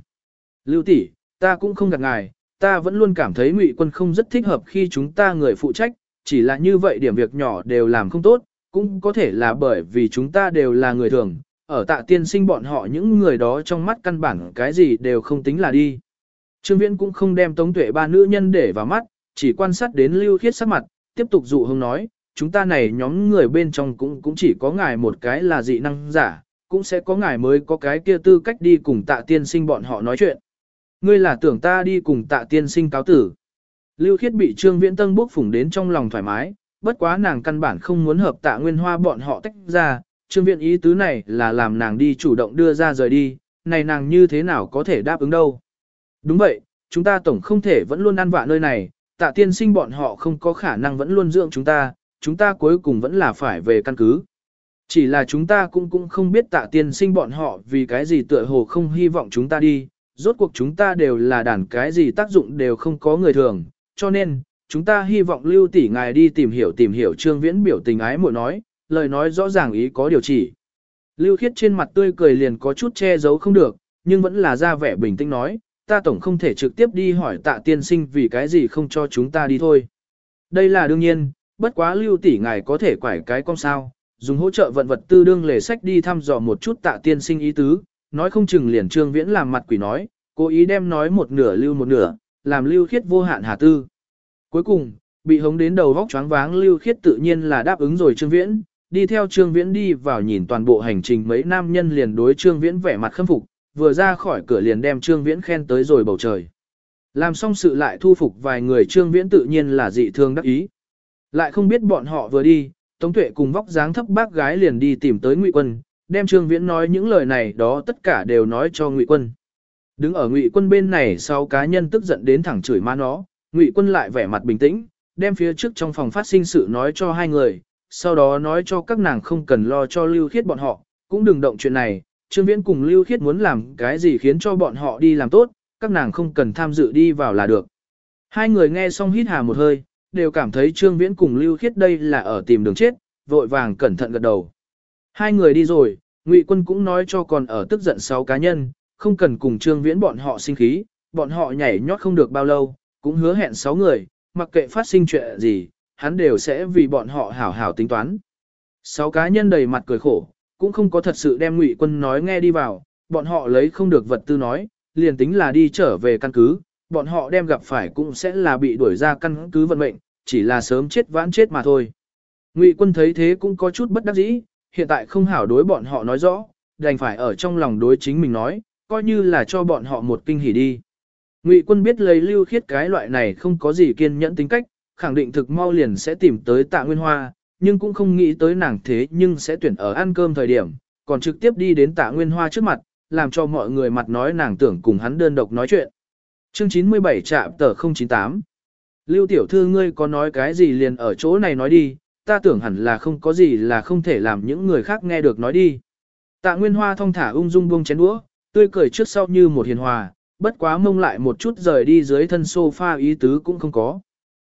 Lưu tỷ, ta cũng không gạt ngài, ta vẫn luôn cảm thấy Ngụy Quân không rất thích hợp khi chúng ta người phụ trách, chỉ là như vậy điểm việc nhỏ đều làm không tốt, cũng có thể là bởi vì chúng ta đều là người thường, ở tạ tiên sinh bọn họ những người đó trong mắt căn bản cái gì đều không tính là đi. Trương Viễn cũng không đem Tống Tuệ ba nữ nhân để vào mắt, chỉ quan sát đến Lưu Khiết sắc mặt, tiếp tục dụ hông nói, chúng ta này nhóm người bên trong cũng cũng chỉ có ngài một cái là dị năng giả, cũng sẽ có ngài mới có cái kia tư cách đi cùng tạ tiên sinh bọn họ nói chuyện. Ngươi là tưởng ta đi cùng tạ tiên sinh cáo tử. Lưu Khiết bị Trương Viễn Tân bốc phủng đến trong lòng thoải mái, bất quá nàng căn bản không muốn hợp tạ nguyên hoa bọn họ tách ra, Trương viện ý tứ này là làm nàng đi chủ động đưa ra rời đi, này nàng như thế nào có thể đáp ứng đâu. Đúng vậy, chúng ta tổng không thể vẫn luôn ăn vạ nơi này, tạ tiên sinh bọn họ không có khả năng vẫn luôn dưỡng chúng ta, chúng ta cuối cùng vẫn là phải về căn cứ. Chỉ là chúng ta cũng cũng không biết tạ tiên sinh bọn họ vì cái gì tựa hồ không hy vọng chúng ta đi, rốt cuộc chúng ta đều là đàn cái gì tác dụng đều không có người thường, cho nên, chúng ta hy vọng lưu tỷ ngài đi tìm hiểu tìm hiểu trương viễn biểu tình ái muội nói, lời nói rõ ràng ý có điều chỉ. Lưu khiết trên mặt tươi cười liền có chút che giấu không được, nhưng vẫn là ra vẻ bình tĩnh nói, ta tổng không thể trực tiếp đi hỏi tạ tiên sinh vì cái gì không cho chúng ta đi thôi. Đây là đương nhiên, bất quá lưu tỷ ngài có thể quải cái con sao, dùng hỗ trợ vận vật tư đương lề sách đi thăm dò một chút tạ tiên sinh ý tứ, nói không chừng liền trương viễn làm mặt quỷ nói, cố ý đem nói một nửa lưu một nửa, làm lưu khiết vô hạn hà tư. Cuối cùng, bị hống đến đầu vóc choáng váng lưu khiết tự nhiên là đáp ứng rồi trương viễn, đi theo trương viễn đi vào nhìn toàn bộ hành trình mấy nam nhân liền đối trương viễn vẻ mặt khâm phục, vừa ra khỏi cửa liền đem trương viễn khen tới rồi bầu trời. Làm xong sự lại thu phục vài người trương viễn tự nhiên là dị thương đắc ý. Lại không biết bọn họ vừa đi, Tống Tuệ cùng vóc dáng thấp bác gái liền đi tìm tới Ngụy Quân, đem Trương Viễn nói những lời này đó tất cả đều nói cho Ngụy Quân. Đứng ở Ngụy Quân bên này sau cá nhân tức giận đến thẳng chửi má nó, Ngụy Quân lại vẻ mặt bình tĩnh, đem phía trước trong phòng phát sinh sự nói cho hai người, sau đó nói cho các nàng không cần lo cho Lưu Khiết bọn họ, cũng đừng động chuyện này, Trương Viễn cùng Lưu Khiết muốn làm cái gì khiến cho bọn họ đi làm tốt, các nàng không cần tham dự đi vào là được. Hai người nghe xong hít hà một hơi, đều cảm thấy Trương Viễn cùng Lưu Khiết đây là ở tìm đường chết, vội vàng cẩn thận gật đầu. Hai người đi rồi, Ngụy Quân cũng nói cho còn ở tức giận sáu cá nhân, không cần cùng Trương Viễn bọn họ sinh khí, bọn họ nhảy nhót không được bao lâu, cũng hứa hẹn sáu người, mặc kệ phát sinh chuyện gì, hắn đều sẽ vì bọn họ hảo hảo tính toán. Sáu cá nhân đầy mặt cười khổ, cũng không có thật sự đem Ngụy Quân nói nghe đi vào, bọn họ lấy không được vật tư nói, liền tính là đi trở về căn cứ, bọn họ đem gặp phải cũng sẽ là bị đuổi ra căn cứ vận mệnh, chỉ là sớm chết vãn chết mà thôi. Ngụy Quân thấy thế cũng có chút bất đắc dĩ, hiện tại không hảo đối bọn họ nói rõ, đành phải ở trong lòng đối chính mình nói, coi như là cho bọn họ một kinh hỉ đi. Ngụy Quân biết lấy lưu khiết cái loại này không có gì kiên nhẫn tính cách, khẳng định thực mau liền sẽ tìm tới tạ nguyên hoa, nhưng cũng không nghĩ tới nàng thế nhưng sẽ tuyển ở ăn cơm thời điểm, còn trực tiếp đi đến tạ nguyên hoa trước mặt, làm cho mọi người mặt nói nàng tưởng cùng hắn đơn độc nói chuyện. Chương 97 trạm tờ 098 Lưu tiểu thư ngươi có nói cái gì liền ở chỗ này nói đi, ta tưởng hẳn là không có gì là không thể làm những người khác nghe được nói đi. Tạ Nguyên Hoa thong thả ung dung buông chén đũa, tươi cười trước sau như một hiền hòa, bất quá mông lại một chút rời đi dưới thân sofa ý tứ cũng không có.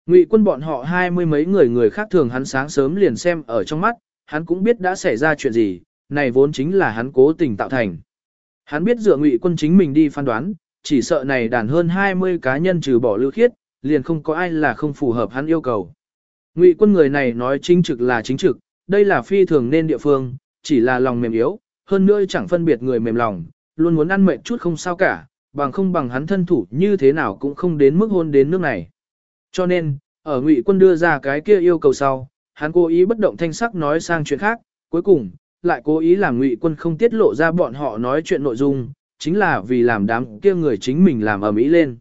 Ngụy quân bọn họ hai mươi mấy người người khác thường hắn sáng sớm liền xem ở trong mắt, hắn cũng biết đã xảy ra chuyện gì, này vốn chính là hắn cố tình tạo thành. Hắn biết dựa ngụy quân chính mình đi phán đoán, chỉ sợ này đàn hơn 20 cá nhân trừ bỏ lưu khiết, liền không có ai là không phù hợp hắn yêu cầu. Ngụy quân người này nói chính trực là chính trực, đây là phi thường nên địa phương, chỉ là lòng mềm yếu, hơn nữa chẳng phân biệt người mềm lòng, luôn muốn ăn mệt chút không sao cả, bằng không bằng hắn thân thủ như thế nào cũng không đến mức hôn đến nước này. Cho nên, ở Ngụy quân đưa ra cái kia yêu cầu sau, hắn cố ý bất động thanh sắc nói sang chuyện khác, cuối cùng, lại cố ý làm Ngụy quân không tiết lộ ra bọn họ nói chuyện nội dung, chính là vì làm đám kia người chính mình làm ở mỹ lên.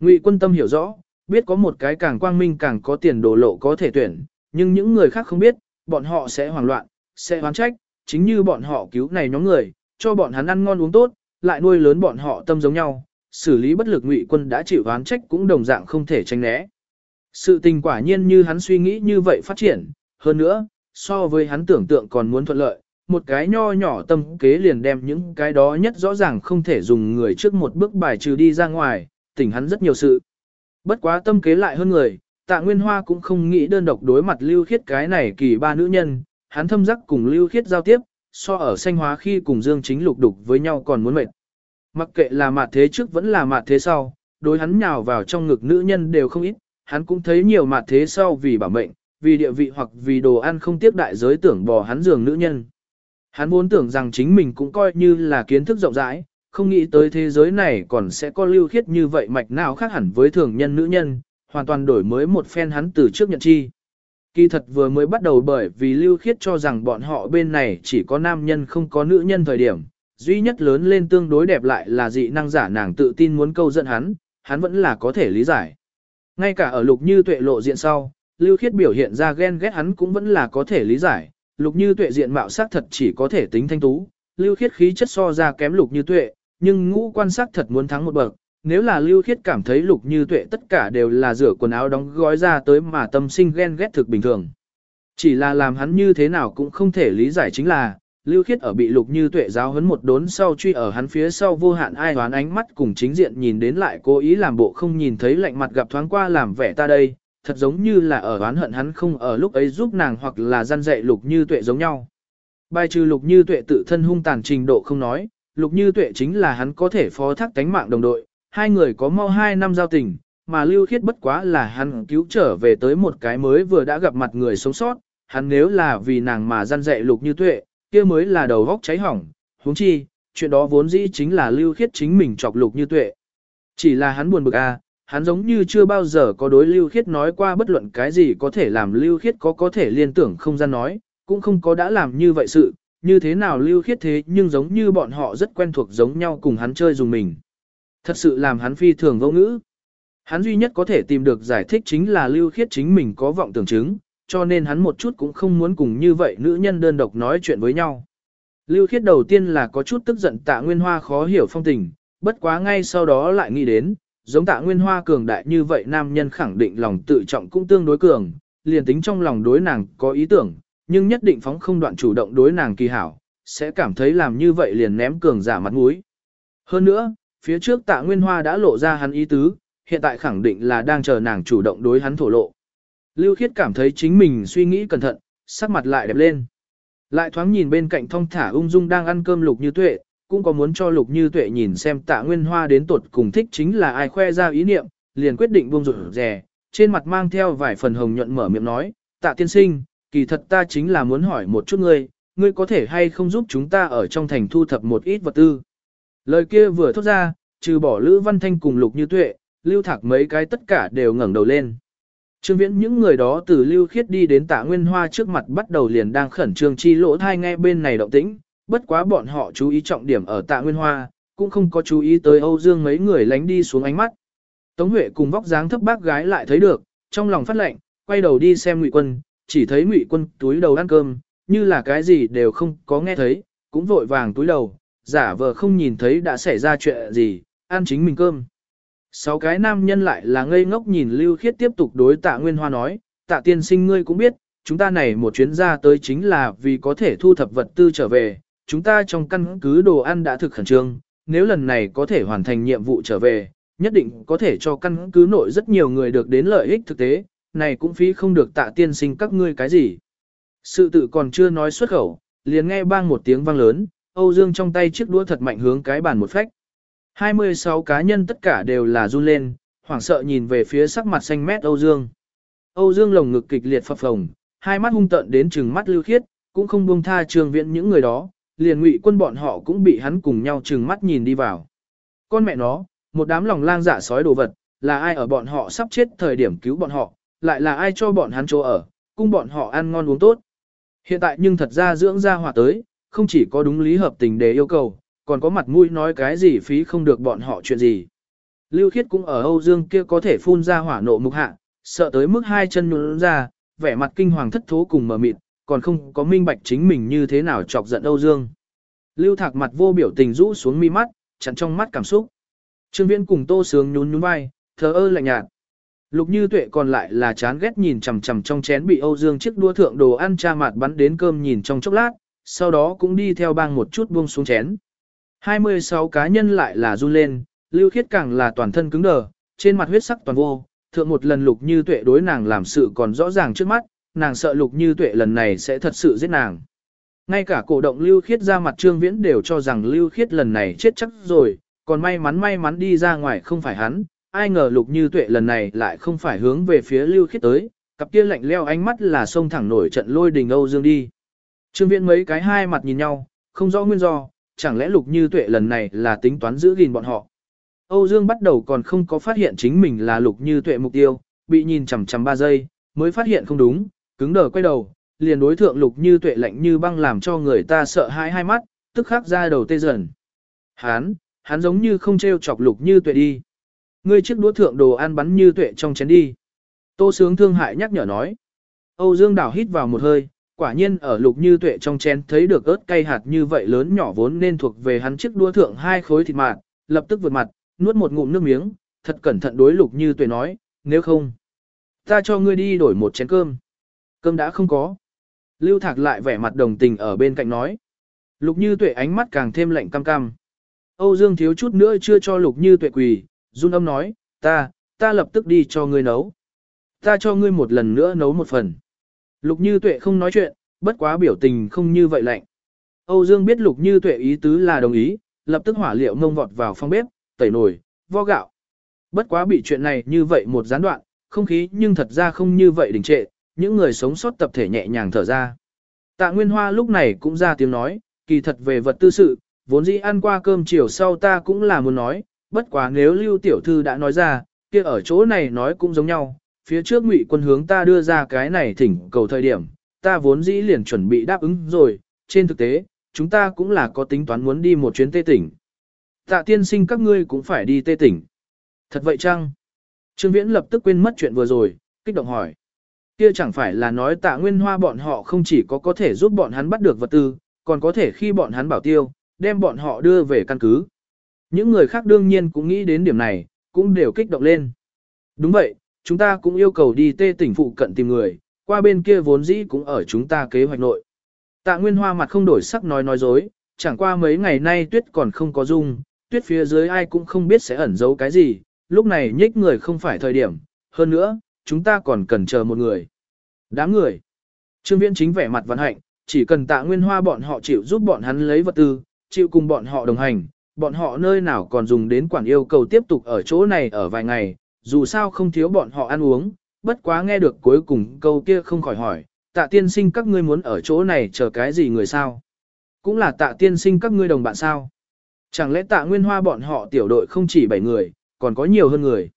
Ngụy quân tâm hiểu rõ, biết có một cái càng quang minh càng có tiền đồ lộ có thể tuyển, nhưng những người khác không biết, bọn họ sẽ hoảng loạn, sẽ hoán trách, chính như bọn họ cứu này nhóm người, cho bọn hắn ăn ngon uống tốt, lại nuôi lớn bọn họ tâm giống nhau, xử lý bất lực ngụy quân đã chịu oán trách cũng đồng dạng không thể tránh né. Sự tình quả nhiên như hắn suy nghĩ như vậy phát triển, hơn nữa, so với hắn tưởng tượng còn muốn thuận lợi, một cái nho nhỏ tâm kế liền đem những cái đó nhất rõ ràng không thể dùng người trước một bước bài trừ đi ra ngoài, tỉnh hắn rất nhiều sự. Bất quá tâm kế lại hơn người, tạ Nguyên Hoa cũng không nghĩ đơn độc đối mặt lưu khiết cái này kỳ ba nữ nhân, hắn thâm giác cùng lưu khiết giao tiếp, so ở xanh hóa khi cùng Dương Chính lục đục với nhau còn muốn mệt. Mặc kệ là mặt thế trước vẫn là mặt thế sau, đối hắn nhào vào trong ngực nữ nhân đều không ít, hắn cũng thấy nhiều mặt thế sau vì bảo mệnh, vì địa vị hoặc vì đồ ăn không tiếc đại giới tưởng bò hắn giường nữ nhân. Hắn vốn tưởng rằng chính mình cũng coi như là kiến thức rộng rãi, không nghĩ tới thế giới này còn sẽ có lưu khiết như vậy mạch nào khác hẳn với thường nhân nữ nhân, hoàn toàn đổi mới một phen hắn từ trước nhận chi. Kỳ thật vừa mới bắt đầu bởi vì lưu khiết cho rằng bọn họ bên này chỉ có nam nhân không có nữ nhân thời điểm, duy nhất lớn lên tương đối đẹp lại là dị năng giả nàng tự tin muốn câu dẫn hắn, hắn vẫn là có thể lý giải. Ngay cả ở lục như tuệ lộ diện sau, lưu khiết biểu hiện ra ghen ghét hắn cũng vẫn là có thể lý giải, lục như tuệ diện mạo sắc thật chỉ có thể tính thanh tú, lưu khiết khí chất so ra kém lục như tuệ, nhưng ngũ quan sắc thật muốn thắng một bậc. Nếu là lưu khiết cảm thấy lục như tuệ tất cả đều là rửa quần áo đóng gói ra tới mà tâm sinh ghen ghét thực bình thường. Chỉ là làm hắn như thế nào cũng không thể lý giải chính là, lưu khiết ở bị lục như tuệ giáo hấn một đốn sau truy ở hắn phía sau vô hạn ai hoán ánh mắt cùng chính diện nhìn đến lại cố ý làm bộ không nhìn thấy lạnh mặt gặp thoáng qua làm vẻ ta đây, thật giống như là ở oán hận hắn không ở lúc ấy giúp nàng hoặc là gian dạy lục như tuệ giống nhau. Bài trừ lục như tuệ tự thân hung tàn trình độ không nói, lục như tuệ chính là hắn có thể phó thác tánh mạng đồng đội, hai người có mau hai năm giao tình, mà lưu khiết bất quá là hắn cứu trở về tới một cái mới vừa đã gặp mặt người sống sót, hắn nếu là vì nàng mà gian dạy lục như tuệ, kia mới là đầu góc cháy hỏng, huống chi, chuyện đó vốn dĩ chính là lưu khiết chính mình chọc lục như tuệ. Chỉ là hắn buồn bực à, hắn giống như chưa bao giờ có đối lưu khiết nói qua bất luận cái gì có thể làm lưu khiết có có thể liên tưởng không gian nói, cũng không có đã làm như vậy sự, như thế nào lưu khiết thế nhưng giống như bọn họ rất quen thuộc giống nhau cùng hắn chơi dùng mình. Thật sự làm hắn phi thường vô ngữ. Hắn duy nhất có thể tìm được giải thích chính là lưu khiết chính mình có vọng tưởng chứng, cho nên hắn một chút cũng không muốn cùng như vậy nữ nhân đơn độc nói chuyện với nhau. Lưu khiết đầu tiên là có chút tức giận tạ nguyên hoa khó hiểu phong tình, bất quá ngay sau đó lại nghĩ đến, giống tạ nguyên hoa cường đại như vậy nam nhân khẳng định lòng tự trọng cũng tương đối cường, liền tính trong lòng đối nàng có ý tưởng, nhưng nhất định phóng không đoạn chủ động đối nàng kỳ hảo, sẽ cảm thấy làm như vậy liền ném cường giả mặt mũi. Hơn nữa, phía trước tạ nguyên hoa đã lộ ra hắn ý tứ, hiện tại khẳng định là đang chờ nàng chủ động đối hắn thổ lộ. Lưu Khiết cảm thấy chính mình suy nghĩ cẩn thận, sắc mặt lại đẹp lên. Lại thoáng nhìn bên cạnh thong thả ung dung đang ăn cơm lục như tuệ, cũng có muốn cho lục như tuệ nhìn xem tạ nguyên hoa đến tột cùng thích chính là ai khoe ra ý niệm, liền quyết định buông rụt rè, trên mặt mang theo vài phần hồng nhuận mở miệng nói, tạ tiên sinh, kỳ thật ta chính là muốn hỏi một chút ngươi, ngươi có thể hay không giúp chúng ta ở trong thành thu thập một ít vật tư. Lời kia vừa thốt ra, trừ bỏ Lữ Văn Thanh cùng Lục Như Tuệ, Lưu Thạc mấy cái tất cả đều ngẩng đầu lên. Trương Viễn những người đó từ Lưu Khiết đi đến Tạ Nguyên Hoa trước mặt bắt đầu liền đang khẩn trương chi lỗ thai nghe bên này động tĩnh, bất quá bọn họ chú ý trọng điểm ở Tạ Nguyên Hoa, cũng không có chú ý tới Âu Dương mấy người lánh đi xuống ánh mắt. Tống Huệ cùng vóc dáng thấp bác gái lại thấy được, trong lòng phát lệnh, quay đầu đi xem Ngụy Quân, chỉ thấy Ngụy Quân túi đầu ăn cơm, như là cái gì đều không có nghe thấy, cũng vội vàng túi đầu, giả vờ không nhìn thấy đã xảy ra chuyện gì, ăn chính mình cơm. Sáu cái nam nhân lại là ngây ngốc nhìn Lưu Khiết tiếp tục đối tạ Nguyên Hoa nói, tạ tiên sinh ngươi cũng biết, chúng ta này một chuyến ra tới chính là vì có thể thu thập vật tư trở về, chúng ta trong căn cứ đồ ăn đã thực khẩn trương, nếu lần này có thể hoàn thành nhiệm vụ trở về, nhất định có thể cho căn cứ nội rất nhiều người được đến lợi ích thực tế, này cũng phí không được tạ tiên sinh các ngươi cái gì. Sự tự còn chưa nói xuất khẩu, liền nghe bang một tiếng vang lớn, Âu Dương trong tay chiếc đũa thật mạnh hướng cái bàn một phách. 26 cá nhân tất cả đều là run lên, hoảng sợ nhìn về phía sắc mặt xanh mét Âu Dương. Âu Dương lồng ngực kịch liệt phập phồng, hai mắt hung tợn đến trừng mắt lưu khiết, cũng không buông tha trường viện những người đó, liền ngụy quân bọn họ cũng bị hắn cùng nhau trừng mắt nhìn đi vào. Con mẹ nó, một đám lòng lang dạ sói đồ vật, là ai ở bọn họ sắp chết thời điểm cứu bọn họ, lại là ai cho bọn hắn chỗ ở, cung bọn họ ăn ngon uống tốt. Hiện tại nhưng thật ra dưỡng ra hòa tới, không chỉ có đúng lý hợp tình để yêu cầu, còn có mặt mũi nói cái gì phí không được bọn họ chuyện gì. Lưu Khiết cũng ở Âu Dương kia có thể phun ra hỏa nộ mục hạ, sợ tới mức hai chân nhún ra, vẻ mặt kinh hoàng thất thố cùng mờ mịt, còn không có minh bạch chính mình như thế nào chọc giận Âu Dương. Lưu Thạc mặt vô biểu tình rũ xuống mi mắt, chặn trong mắt cảm xúc. Trương Viễn cùng Tô Sướng nhún nhún vai, thờ ơ lạnh nhạt. Lục Như Tuệ còn lại là chán ghét nhìn chằm chằm trong chén bị Âu Dương chiếc đua thượng đồ ăn cha mạt bắn đến cơm nhìn trong chốc lát, sau đó cũng đi theo bang một chút buông xuống chén. 26 cá nhân lại là run lên, Lưu Khiết càng là toàn thân cứng đờ, trên mặt huyết sắc toàn vô, thượng một lần Lục Như Tuệ đối nàng làm sự còn rõ ràng trước mắt, nàng sợ Lục Như Tuệ lần này sẽ thật sự giết nàng. Ngay cả cổ động Lưu Khiết ra mặt Trương Viễn đều cho rằng Lưu Khiết lần này chết chắc rồi, còn may mắn may mắn đi ra ngoài không phải hắn, ai ngờ Lục Như Tuệ lần này lại không phải hướng về phía Lưu Khiết tới, cặp kia lạnh leo ánh mắt là sông thẳng nổi trận lôi đình Âu Dương đi. Trương Viễn mấy cái hai mặt nhìn nhau, không rõ nguyên do, chẳng lẽ Lục Như Tuệ lần này là tính toán giữ gìn bọn họ. Âu Dương bắt đầu còn không có phát hiện chính mình là Lục Như Tuệ mục tiêu, bị nhìn chằm chằm 3 giây, mới phát hiện không đúng, cứng đờ quay đầu, liền đối thượng Lục Như Tuệ lạnh như băng làm cho người ta sợ hãi hai mắt, tức khắc ra đầu tê dần. Hán, hắn giống như không trêu chọc Lục Như Tuệ đi. Ngươi chiếc đũa thượng đồ ăn bắn Như Tuệ trong chén đi. Tô Sướng thương hại nhắc nhở nói. Âu Dương đảo hít vào một hơi, quả nhiên ở lục như tuệ trong chén thấy được ớt cay hạt như vậy lớn nhỏ vốn nên thuộc về hắn chiếc đua thượng hai khối thịt mạt, lập tức vượt mặt, nuốt một ngụm nước miếng, thật cẩn thận đối lục như tuệ nói, nếu không, ta cho ngươi đi đổi một chén cơm. Cơm đã không có. Lưu Thạc lại vẻ mặt đồng tình ở bên cạnh nói. Lục như tuệ ánh mắt càng thêm lạnh cam cam. Âu Dương thiếu chút nữa chưa cho lục như tuệ quỳ, run âm nói, ta, ta lập tức đi cho ngươi nấu. Ta cho ngươi một lần nữa nấu một phần. Lục Như Tuệ không nói chuyện, bất quá biểu tình không như vậy lạnh. Âu Dương biết Lục Như Tuệ ý tứ là đồng ý, lập tức hỏa liệu ngông vọt vào phòng bếp, tẩy nồi, vo gạo. Bất quá bị chuyện này như vậy một gián đoạn, không khí nhưng thật ra không như vậy đình trệ, những người sống sót tập thể nhẹ nhàng thở ra. Tạ Nguyên Hoa lúc này cũng ra tiếng nói, kỳ thật về vật tư sự, vốn dĩ ăn qua cơm chiều sau ta cũng là muốn nói, bất quá nếu Lưu Tiểu Thư đã nói ra, kia ở chỗ này nói cũng giống nhau, phía trước ngụy quân hướng ta đưa ra cái này thỉnh cầu thời điểm, ta vốn dĩ liền chuẩn bị đáp ứng rồi, trên thực tế, chúng ta cũng là có tính toán muốn đi một chuyến tê tỉnh. Tạ tiên sinh các ngươi cũng phải đi tê tỉnh. Thật vậy chăng? Trương Viễn lập tức quên mất chuyện vừa rồi, kích động hỏi. Kia chẳng phải là nói tạ nguyên hoa bọn họ không chỉ có có thể giúp bọn hắn bắt được vật tư, còn có thể khi bọn hắn bảo tiêu, đem bọn họ đưa về căn cứ. Những người khác đương nhiên cũng nghĩ đến điểm này, cũng đều kích động lên. Đúng vậy, chúng ta cũng yêu cầu đi tê tỉnh phụ cận tìm người, qua bên kia vốn dĩ cũng ở chúng ta kế hoạch nội. Tạ Nguyên Hoa mặt không đổi sắc nói nói dối, chẳng qua mấy ngày nay tuyết còn không có dung, tuyết phía dưới ai cũng không biết sẽ ẩn giấu cái gì, lúc này nhích người không phải thời điểm, hơn nữa, chúng ta còn cần chờ một người. Đám người. Trương Viễn chính vẻ mặt văn hạnh, chỉ cần tạ nguyên hoa bọn họ chịu giúp bọn hắn lấy vật tư, chịu cùng bọn họ đồng hành, bọn họ nơi nào còn dùng đến quản yêu cầu tiếp tục ở chỗ này ở vài ngày, dù sao không thiếu bọn họ ăn uống, bất quá nghe được cuối cùng câu kia không khỏi hỏi, tạ tiên sinh các ngươi muốn ở chỗ này chờ cái gì người sao? Cũng là tạ tiên sinh các ngươi đồng bạn sao? Chẳng lẽ tạ nguyên hoa bọn họ tiểu đội không chỉ 7 người, còn có nhiều hơn người?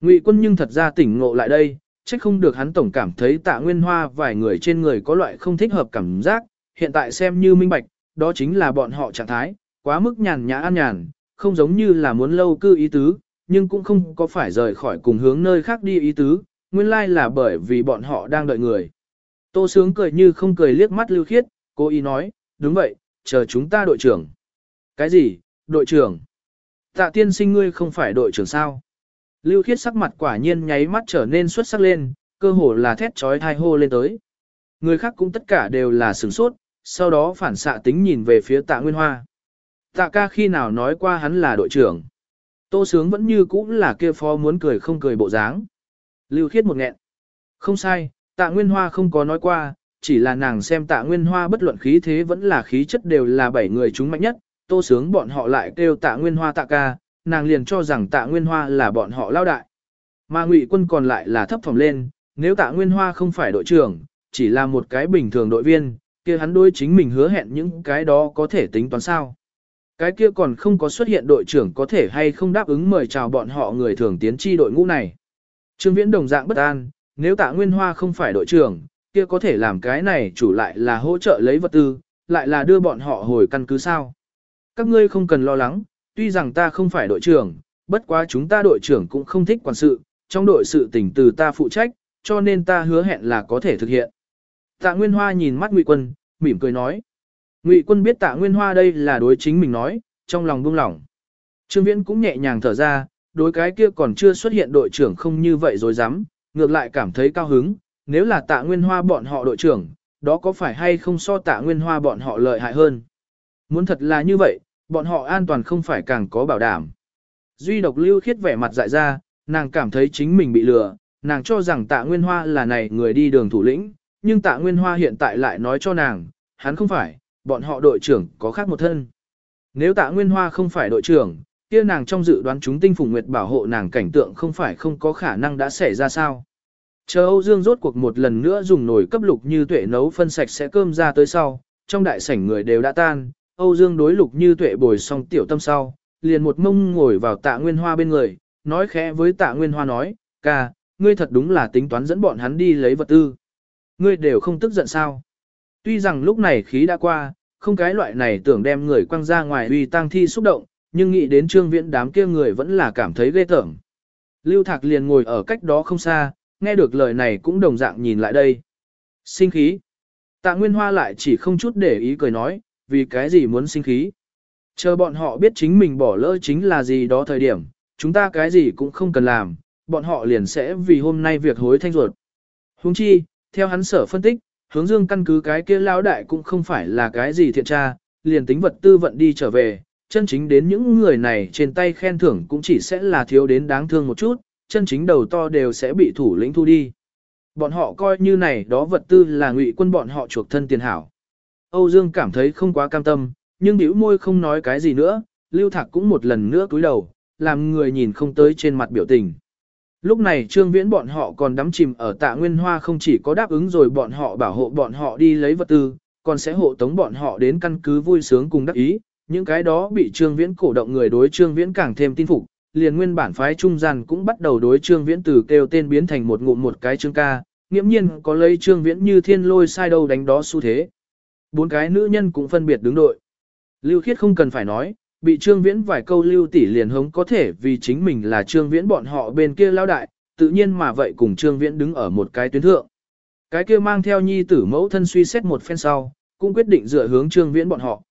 Ngụy quân nhưng thật ra tỉnh ngộ lại đây, chắc không được hắn tổng cảm thấy tạ nguyên hoa vài người trên người có loại không thích hợp cảm giác, hiện tại xem như minh bạch, đó chính là bọn họ trạng thái, quá mức nhàn nhã an nhàn, không giống như là muốn lâu cư ý tứ, nhưng cũng không có phải rời khỏi cùng hướng nơi khác đi ý tứ, nguyên lai là bởi vì bọn họ đang đợi người. Tô sướng cười như không cười liếc mắt lưu khiết, cô ý nói, đúng vậy, chờ chúng ta đội trưởng. Cái gì, đội trưởng? Tạ tiên sinh ngươi không phải đội trưởng sao? Lưu khiết sắc mặt quả nhiên nháy mắt trở nên xuất sắc lên, cơ hồ là thét trói thai hô lên tới. Người khác cũng tất cả đều là sửng sốt, sau đó phản xạ tính nhìn về phía tạ Nguyên Hoa. Tạ ca khi nào nói qua hắn là đội trưởng. Tô sướng vẫn như cũ là kia phó muốn cười không cười bộ dáng. Lưu khiết một nghẹn. Không sai, tạ Nguyên Hoa không có nói qua, chỉ là nàng xem tạ Nguyên Hoa bất luận khí thế vẫn là khí chất đều là bảy người chúng mạnh nhất. Tô sướng bọn họ lại kêu tạ Nguyên Hoa tạ ca, nàng liền cho rằng tạ Nguyên Hoa là bọn họ lao đại. Mà ngụy quân còn lại là thấp phòng lên, nếu tạ Nguyên Hoa không phải đội trưởng, chỉ là một cái bình thường đội viên, kia hắn đối chính mình hứa hẹn những cái đó có thể tính toán sao. Cái kia còn không có xuất hiện đội trưởng có thể hay không đáp ứng mời chào bọn họ người thường tiến chi đội ngũ này. Trương Viễn đồng dạng bất an, nếu tạ Nguyên Hoa không phải đội trưởng, kia có thể làm cái này chủ lại là hỗ trợ lấy vật tư, lại là đưa bọn họ hồi căn cứ sao. Các ngươi không cần lo lắng, tuy rằng ta không phải đội trưởng, bất quá chúng ta đội trưởng cũng không thích quản sự, trong đội sự tình từ ta phụ trách, cho nên ta hứa hẹn là có thể thực hiện. Tạ Nguyên Hoa nhìn mắt Ngụy Quân, mỉm cười nói. Ngụy Quân biết Tạ Nguyên Hoa đây là đối chính mình nói, trong lòng buông lỏng. Trương Viễn cũng nhẹ nhàng thở ra, đối cái kia còn chưa xuất hiện đội trưởng không như vậy rồi dám, ngược lại cảm thấy cao hứng, nếu là Tạ Nguyên Hoa bọn họ đội trưởng, đó có phải hay không so Tạ Nguyên Hoa bọn họ lợi hại hơn. Muốn thật là như vậy, bọn họ an toàn không phải càng có bảo đảm. Duy độc lưu khiết vẻ mặt dại ra, nàng cảm thấy chính mình bị lừa, nàng cho rằng tạ Nguyên Hoa là này người đi đường thủ lĩnh, nhưng tạ Nguyên Hoa hiện tại lại nói cho nàng, hắn không phải, bọn họ đội trưởng có khác một thân. Nếu tạ Nguyên Hoa không phải đội trưởng, kia nàng trong dự đoán chúng tinh phùng nguyệt bảo hộ nàng cảnh tượng không phải không có khả năng đã xảy ra sao. Chờ Âu Dương rốt cuộc một lần nữa dùng nồi cấp lục như tuệ nấu phân sạch sẽ cơm ra tới sau, trong đại sảnh người đều đã tan, Âu Dương đối lục như tuệ bồi xong tiểu tâm sau, liền một mông ngồi vào tạ nguyên hoa bên người, nói khẽ với tạ nguyên hoa nói, ca, ngươi thật đúng là tính toán dẫn bọn hắn đi lấy vật tư. Ngươi đều không tức giận sao. Tuy rằng lúc này khí đã qua, không cái loại này tưởng đem người quăng ra ngoài uy tang thi xúc động, nhưng nghĩ đến trương viễn đám kia người vẫn là cảm thấy ghê tởm. Lưu Thạc liền ngồi ở cách đó không xa, nghe được lời này cũng đồng dạng nhìn lại đây. Sinh khí. Tạ Nguyên Hoa lại chỉ không chút để ý cười nói, vì cái gì muốn sinh khí. Chờ bọn họ biết chính mình bỏ lỡ chính là gì đó thời điểm, chúng ta cái gì cũng không cần làm, bọn họ liền sẽ vì hôm nay việc hối thanh ruột. Huống chi, theo hắn sở phân tích, hướng dương căn cứ cái kia lão đại cũng không phải là cái gì thiện tra, liền tính vật tư vận đi trở về, chân chính đến những người này trên tay khen thưởng cũng chỉ sẽ là thiếu đến đáng thương một chút, chân chính đầu to đều sẽ bị thủ lĩnh thu đi. Bọn họ coi như này đó vật tư là ngụy quân bọn họ chuộc thân tiền hảo. Âu Dương cảm thấy không quá cam tâm, nhưng biểu môi không nói cái gì nữa, Lưu Thạc cũng một lần nữa cúi đầu, làm người nhìn không tới trên mặt biểu tình. Lúc này Trương Viễn bọn họ còn đắm chìm ở tạ Nguyên Hoa không chỉ có đáp ứng rồi bọn họ bảo hộ bọn họ đi lấy vật tư, còn sẽ hộ tống bọn họ đến căn cứ vui sướng cùng đắc ý, những cái đó bị Trương Viễn cổ động người đối Trương Viễn càng thêm tin phục, liền nguyên bản phái trung gian cũng bắt đầu đối Trương Viễn từ kêu tên biến thành một ngụm một cái trương ca, nghiễm nhiên có lấy Trương Viễn như thiên lôi sai đâu đánh đó xu thế. Bốn cái nữ nhân cũng phân biệt đứng đội. Lưu Khiết không cần phải nói, bị Trương Viễn vài câu lưu tỷ liền hống có thể vì chính mình là Trương Viễn bọn họ bên kia lao đại, tự nhiên mà vậy cùng Trương Viễn đứng ở một cái tuyến thượng. Cái kia mang theo nhi tử mẫu thân suy xét một phen sau, cũng quyết định dựa hướng Trương Viễn bọn họ.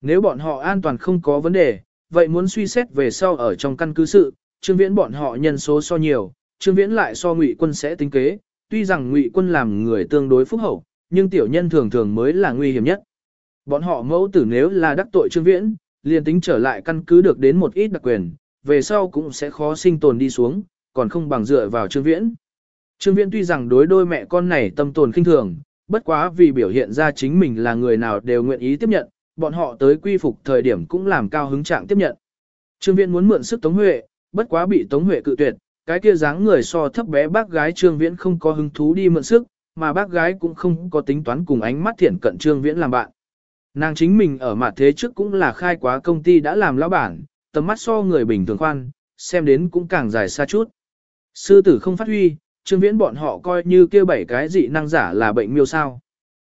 Nếu bọn họ an toàn không có vấn đề, vậy muốn suy xét về sau ở trong căn cứ sự, Trương Viễn bọn họ nhân số so nhiều, Trương Viễn lại so Ngụy Quân sẽ tính kế, tuy rằng Ngụy Quân làm người tương đối phúc hậu, nhưng tiểu nhân thường thường mới là nguy hiểm nhất. Bọn họ mẫu tử nếu là đắc tội Trương Viễn, liền tính trở lại căn cứ được đến một ít đặc quyền, về sau cũng sẽ khó sinh tồn đi xuống, còn không bằng dựa vào Trương Viễn. Trương Viễn tuy rằng đối đôi mẹ con này tâm tồn khinh thường, bất quá vì biểu hiện ra chính mình là người nào đều nguyện ý tiếp nhận, bọn họ tới quy phục thời điểm cũng làm cao hứng trạng tiếp nhận. Trương Viễn muốn mượn sức Tống Huệ, bất quá bị Tống Huệ cự tuyệt, cái kia dáng người so thấp bé bác gái Trương Viễn không có hứng thú đi mượn sức, mà bác gái cũng không có tính toán cùng ánh mắt thiện cận Trương Viễn làm bạn. Nàng chính mình ở mặt thế trước cũng là khai quá công ty đã làm lão bản, tầm mắt so người bình thường khoan, xem đến cũng càng dài xa chút. Sư tử không phát huy, Trương Viễn bọn họ coi như kia bảy cái dị năng giả là bệnh miêu sao.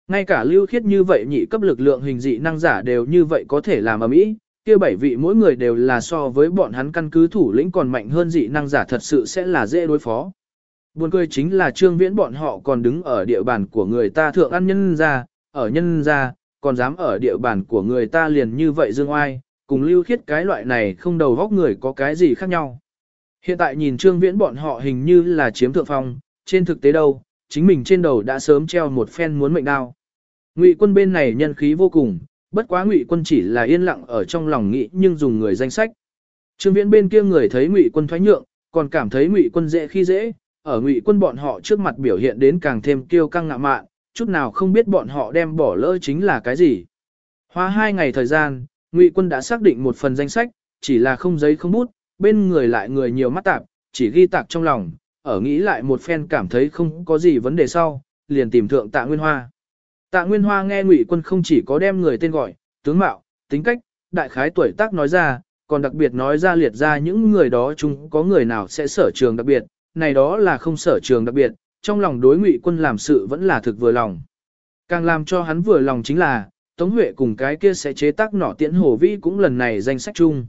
Ngay cả lưu khiết như vậy nhị cấp lực lượng hình dị năng giả đều như vậy có thể làm ở mỹ, kia bảy vị mỗi người đều là so với bọn hắn căn cứ thủ lĩnh còn mạnh hơn dị năng giả thật sự sẽ là dễ đối phó. Buồn cười chính là trương viễn bọn họ còn đứng ở địa bàn của người ta thượng ăn nhân ra, ở nhân ra, còn dám ở địa bàn của người ta liền như vậy dương oai, cùng lưu khiết cái loại này không đầu góc người có cái gì khác nhau. Hiện tại nhìn trương viễn bọn họ hình như là chiếm thượng phong, trên thực tế đâu, chính mình trên đầu đã sớm treo một phen muốn mệnh đao. Ngụy quân bên này nhân khí vô cùng, bất quá Ngụy quân chỉ là yên lặng ở trong lòng nghĩ nhưng dùng người danh sách. Trương Viễn bên kia người thấy Ngụy quân thoái nhượng, còn cảm thấy Ngụy quân dễ khi dễ, ở Ngụy quân bọn họ trước mặt biểu hiện đến càng thêm kiêu căng ngạo mạn, chút nào không biết bọn họ đem bỏ lỡ chính là cái gì. Hoa hai ngày thời gian, Ngụy quân đã xác định một phần danh sách, chỉ là không giấy không bút, bên người lại người nhiều mắt tạp, chỉ ghi tạc trong lòng, ở nghĩ lại một phen cảm thấy không có gì vấn đề sau, liền tìm thượng tạ Nguyên Hoa. Tạ Nguyên Hoa nghe Ngụy Quân không chỉ có đem người tên gọi, tướng mạo, tính cách, đại khái tuổi tác nói ra, còn đặc biệt nói ra liệt ra những người đó chúng có người nào sẽ sở trường đặc biệt, này đó là không sở trường đặc biệt, trong lòng đối Ngụy Quân làm sự vẫn là thực vừa lòng. Càng làm cho hắn vừa lòng chính là, Tống Huệ cùng cái kia sẽ chế tác nỏ tiễn hồ vi cũng lần này danh sách chung.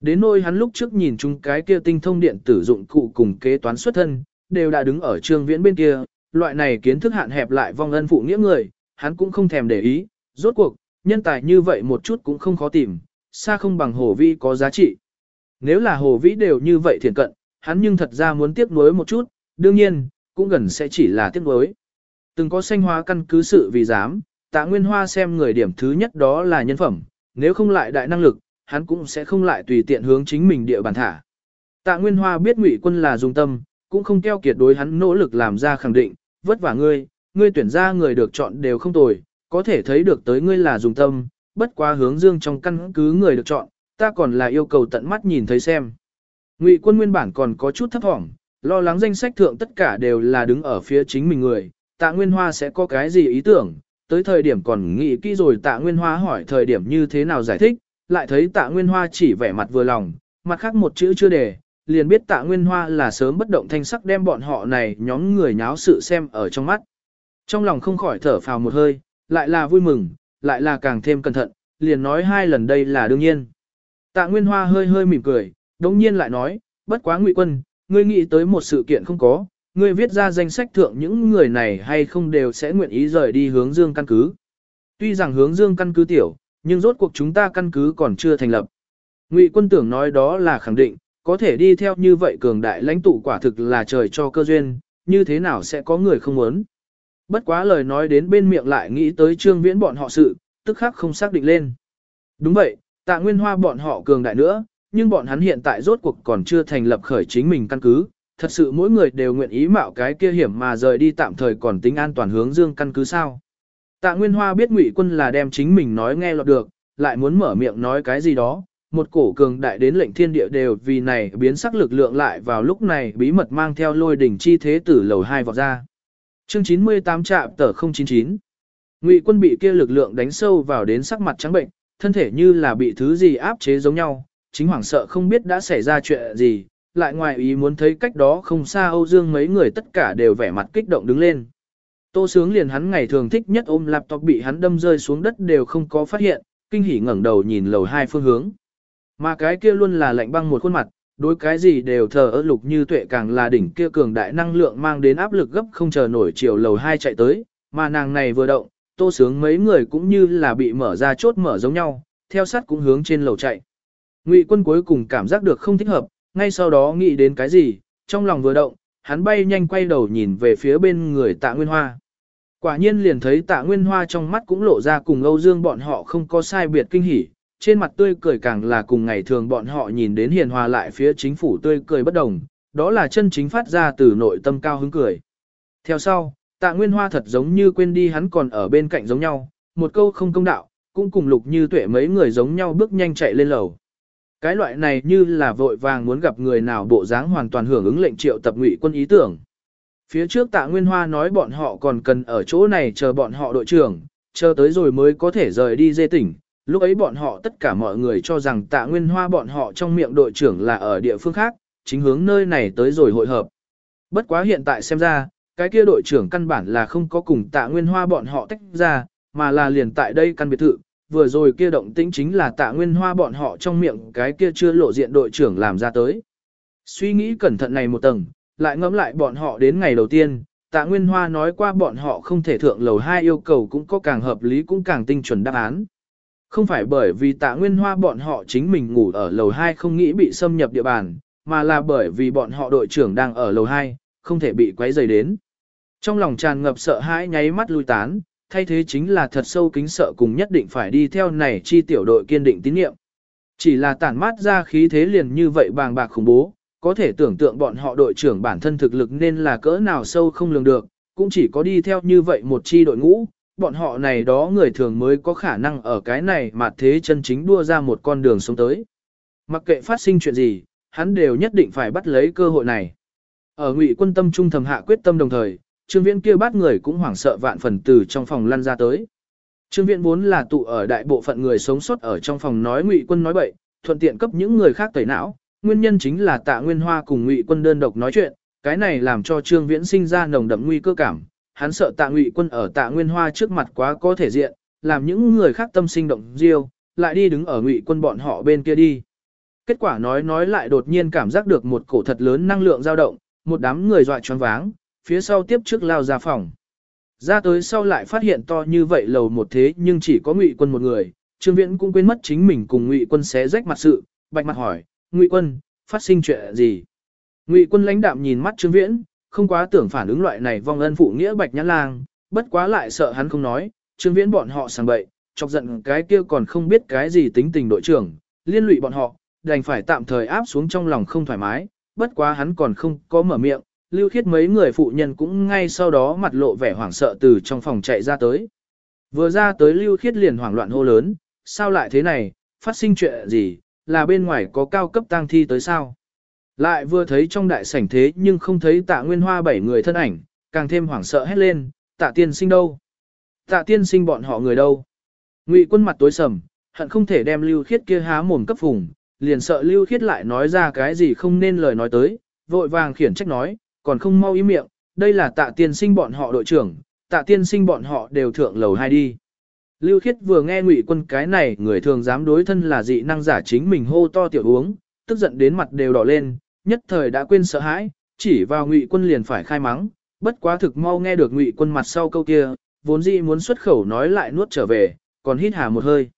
Đến nôi hắn lúc trước nhìn chung cái kia tinh thông điện tử dụng cụ cùng kế toán xuất thân, đều đã đứng ở trương viễn bên kia, loại này kiến thức hạn hẹp lại vong ân phụ nghĩa người, hắn cũng không thèm để ý, rốt cuộc, nhân tài như vậy một chút cũng không khó tìm, xa không bằng hồ vi có giá trị. Nếu là hồ vĩ đều như vậy thiền cận, hắn nhưng thật ra muốn tiếp nối một chút, đương nhiên, cũng gần sẽ chỉ là tiếp nối. Từng có sanh hóa căn cứ sự vì dám, tạ nguyên hoa xem người điểm thứ nhất đó là nhân phẩm, nếu không lại đại năng lực, hắn cũng sẽ không lại tùy tiện hướng chính mình địa bàn thả. Tạ nguyên hoa biết ngụy quân là dung tâm, cũng không keo kiệt đối hắn nỗ lực làm ra khẳng định, vất vả ngươi, ngươi tuyển ra người được chọn đều không tồi, có thể thấy được tới ngươi là dùng tâm, bất quá hướng dương trong căn cứ người được chọn, ta còn là yêu cầu tận mắt nhìn thấy xem. Ngụy quân nguyên bản còn có chút thấp thỏm, lo lắng danh sách thượng tất cả đều là đứng ở phía chính mình người, tạ nguyên hoa sẽ có cái gì ý tưởng, tới thời điểm còn nghĩ kỹ rồi tạ nguyên hoa hỏi thời điểm như thế nào giải thích, lại thấy tạ nguyên hoa chỉ vẻ mặt vừa lòng, mặt khác một chữ chưa đề, liền biết tạ nguyên hoa là sớm bất động thanh sắc đem bọn họ này nhóm người nháo sự xem ở trong mắt. Trong lòng không khỏi thở phào một hơi, lại là vui mừng, lại là càng thêm cẩn thận, liền nói hai lần đây là đương nhiên. Tạ Nguyên Hoa hơi hơi mỉm cười, đồng nhiên lại nói, bất quá ngụy quân, ngươi nghĩ tới một sự kiện không có, ngươi viết ra danh sách thượng những người này hay không đều sẽ nguyện ý rời đi hướng dương căn cứ. Tuy rằng hướng dương căn cứ tiểu, nhưng rốt cuộc chúng ta căn cứ còn chưa thành lập. Ngụy quân tưởng nói đó là khẳng định, có thể đi theo như vậy cường đại lãnh tụ quả thực là trời cho cơ duyên, như thế nào sẽ có người không muốn. Bất quá lời nói đến bên miệng lại nghĩ tới trương viễn bọn họ sự, tức khắc không xác định lên. Đúng vậy, tạ nguyên hoa bọn họ cường đại nữa, nhưng bọn hắn hiện tại rốt cuộc còn chưa thành lập khởi chính mình căn cứ. Thật sự mỗi người đều nguyện ý mạo cái kia hiểm mà rời đi tạm thời còn tính an toàn hướng dương căn cứ sao. Tạ Nguyên Hoa biết Ngụy Quân là đem chính mình nói nghe lọt được, lại muốn mở miệng nói cái gì đó, một cổ cường đại đến lệnh thiên địa đều vì này biến sắc lực lượng lại vào lúc này bí mật mang theo lôi đỉnh chi thế tử lầu hai vọt ra. Chương 98 trạm tờ 099. Ngụy quân bị kia lực lượng đánh sâu vào đến sắc mặt trắng bệnh, thân thể như là bị thứ gì áp chế giống nhau, chính hoảng sợ không biết đã xảy ra chuyện gì, lại ngoài ý muốn thấy cách đó không xa Âu Dương mấy người tất cả đều vẻ mặt kích động đứng lên. Tô sướng liền hắn ngày thường thích nhất ôm laptop bị hắn đâm rơi xuống đất đều không có phát hiện, kinh hỉ ngẩng đầu nhìn lầu hai phương hướng. Mà cái kia luôn là lạnh băng một khuôn mặt, đối cái gì đều thờ ơ lục như tuệ càng là đỉnh kia cường đại năng lượng mang đến áp lực gấp không chờ nổi chiều lầu hai chạy tới, mà nàng này vừa động, tô sướng mấy người cũng như là bị mở ra chốt mở giống nhau, theo sát cũng hướng trên lầu chạy. Ngụy quân cuối cùng cảm giác được không thích hợp, ngay sau đó nghĩ đến cái gì, trong lòng vừa động, hắn bay nhanh quay đầu nhìn về phía bên người tạ Nguyên Hoa. Quả nhiên liền thấy tạ Nguyên Hoa trong mắt cũng lộ ra cùng Âu Dương bọn họ không có sai biệt kinh hỉ, trên mặt tươi cười càng là cùng ngày thường bọn họ nhìn đến hiền hòa lại phía chính phủ tươi cười bất đồng, đó là chân chính phát ra từ nội tâm cao hứng cười. Theo sau, Tạ Nguyên Hoa thật giống như quên đi hắn còn ở bên cạnh giống nhau, một câu không công đạo, cũng cùng lục như tuệ mấy người giống nhau bước nhanh chạy lên lầu. Cái loại này như là vội vàng muốn gặp người nào bộ dáng hoàn toàn hưởng ứng lệnh triệu tập ngụy quân ý tưởng. Phía trước tạ Nguyên Hoa nói bọn họ còn cần ở chỗ này chờ bọn họ đội trưởng, chờ tới rồi mới có thể rời đi dê tỉnh. Lúc ấy bọn họ tất cả mọi người cho rằng tạ Nguyên Hoa bọn họ trong miệng đội trưởng là ở địa phương khác, chính hướng nơi này tới rồi hội hợp. Bất quá hiện tại xem ra, cái kia đội trưởng căn bản là không có cùng tạ Nguyên Hoa bọn họ tách ra, mà là liền tại đây căn biệt thự, vừa rồi kia động tĩnh chính là tạ nguyên hoa bọn họ trong miệng cái kia chưa lộ diện đội trưởng làm ra tới. Suy nghĩ cẩn thận này một tầng, lại ngẫm lại bọn họ đến ngày đầu tiên, tạ nguyên hoa nói qua bọn họ không thể thượng lầu hai yêu cầu cũng có càng hợp lý cũng càng tinh chuẩn đáp án. Không phải bởi vì tạ nguyên hoa bọn họ chính mình ngủ ở lầu 2 không nghĩ bị xâm nhập địa bàn, mà là bởi vì bọn họ đội trưởng đang ở lầu 2, không thể bị quấy rầy đến. Trong lòng tràn ngập sợ hãi nháy mắt lui tán, thay thế chính là thật sâu kính sợ cùng nhất định phải đi theo này chi tiểu đội kiên định tín nhiệm. Chỉ là tản mát ra khí thế liền như vậy bàng bạc khủng bố, có thể tưởng tượng bọn họ đội trưởng bản thân thực lực nên là cỡ nào sâu không lường được, cũng chỉ có đi theo như vậy một chi đội ngũ, bọn họ này đó người thường mới có khả năng ở cái này mà thế chân chính đua ra một con đường sống tới. Mặc kệ phát sinh chuyện gì, hắn đều nhất định phải bắt lấy cơ hội này. Ở ngụy quân tâm trung thầm hạ quyết tâm đồng thời, Trương Viễn kia bắt người cũng hoảng sợ vạn phần từ trong phòng lăn ra tới. Trương Viễn vốn là tụ ở đại bộ phận người sống sót ở trong phòng nói Ngụy Quân nói bậy, thuận tiện cấp những người khác tẩy não, nguyên nhân chính là Tạ Nguyên Hoa cùng Ngụy Quân đơn độc nói chuyện, cái này làm cho Trương Viễn sinh ra nồng đậm nguy cơ cảm, hắn sợ Tạ Ngụy Quân ở Tạ Nguyên Hoa trước mặt quá có thể diện, làm những người khác tâm sinh động diêu, lại đi đứng ở Ngụy Quân bọn họ bên kia đi. Kết quả nói nói lại đột nhiên cảm giác được một cổ thật lớn năng lượng dao động, một đám người dọa choáng váng, phía sau tiếp trước lao ra phòng. Ra tới sau lại phát hiện to như vậy lầu một thế nhưng chỉ có ngụy quân một người, Trương Viễn cũng quên mất chính mình cùng ngụy quân xé rách mặt sự, bạch mặt hỏi, ngụy quân, phát sinh chuyện gì? Ngụy quân lãnh đạm nhìn mắt Trương Viễn, không quá tưởng phản ứng loại này vong ân phụ nghĩa bạch nhãn lang, bất quá lại sợ hắn không nói, Trương Viễn bọn họ sang bậy, chọc giận cái kia còn không biết cái gì tính tình đội trưởng, liên lụy bọn họ, đành phải tạm thời áp xuống trong lòng không thoải mái, bất quá hắn còn không có mở miệng, Lưu Khiết mấy người phụ nhân cũng ngay sau đó mặt lộ vẻ hoảng sợ từ trong phòng chạy ra tới. Vừa ra tới Lưu Khiết liền hoảng loạn hô lớn, sao lại thế này, phát sinh chuyện gì, là bên ngoài có cao cấp tang thi tới sao? Lại vừa thấy trong đại sảnh thế nhưng không thấy tạ nguyên hoa bảy người thân ảnh, càng thêm hoảng sợ hét lên, tạ tiên sinh đâu? Tạ tiên sinh bọn họ người đâu? Ngụy quân mặt tối sầm, hận không thể đem Lưu Khiết kia há mồm cấp phùng, liền sợ Lưu Khiết lại nói ra cái gì không nên lời nói tới, vội vàng khiển trách nói, còn không mau ý miệng, đây là tạ tiên sinh bọn họ đội trưởng, tạ tiên sinh bọn họ đều thượng lầu hai đi. Lưu Khiết vừa nghe ngụy quân cái này người thường dám đối thân là dị năng giả chính mình hô to tiểu uống, tức giận đến mặt đều đỏ lên, nhất thời đã quên sợ hãi, chỉ vào ngụy quân liền phải khai mắng, bất quá thực mau nghe được ngụy quân mặt sau câu kia, vốn dĩ muốn xuất khẩu nói lại nuốt trở về, còn hít hà một hơi.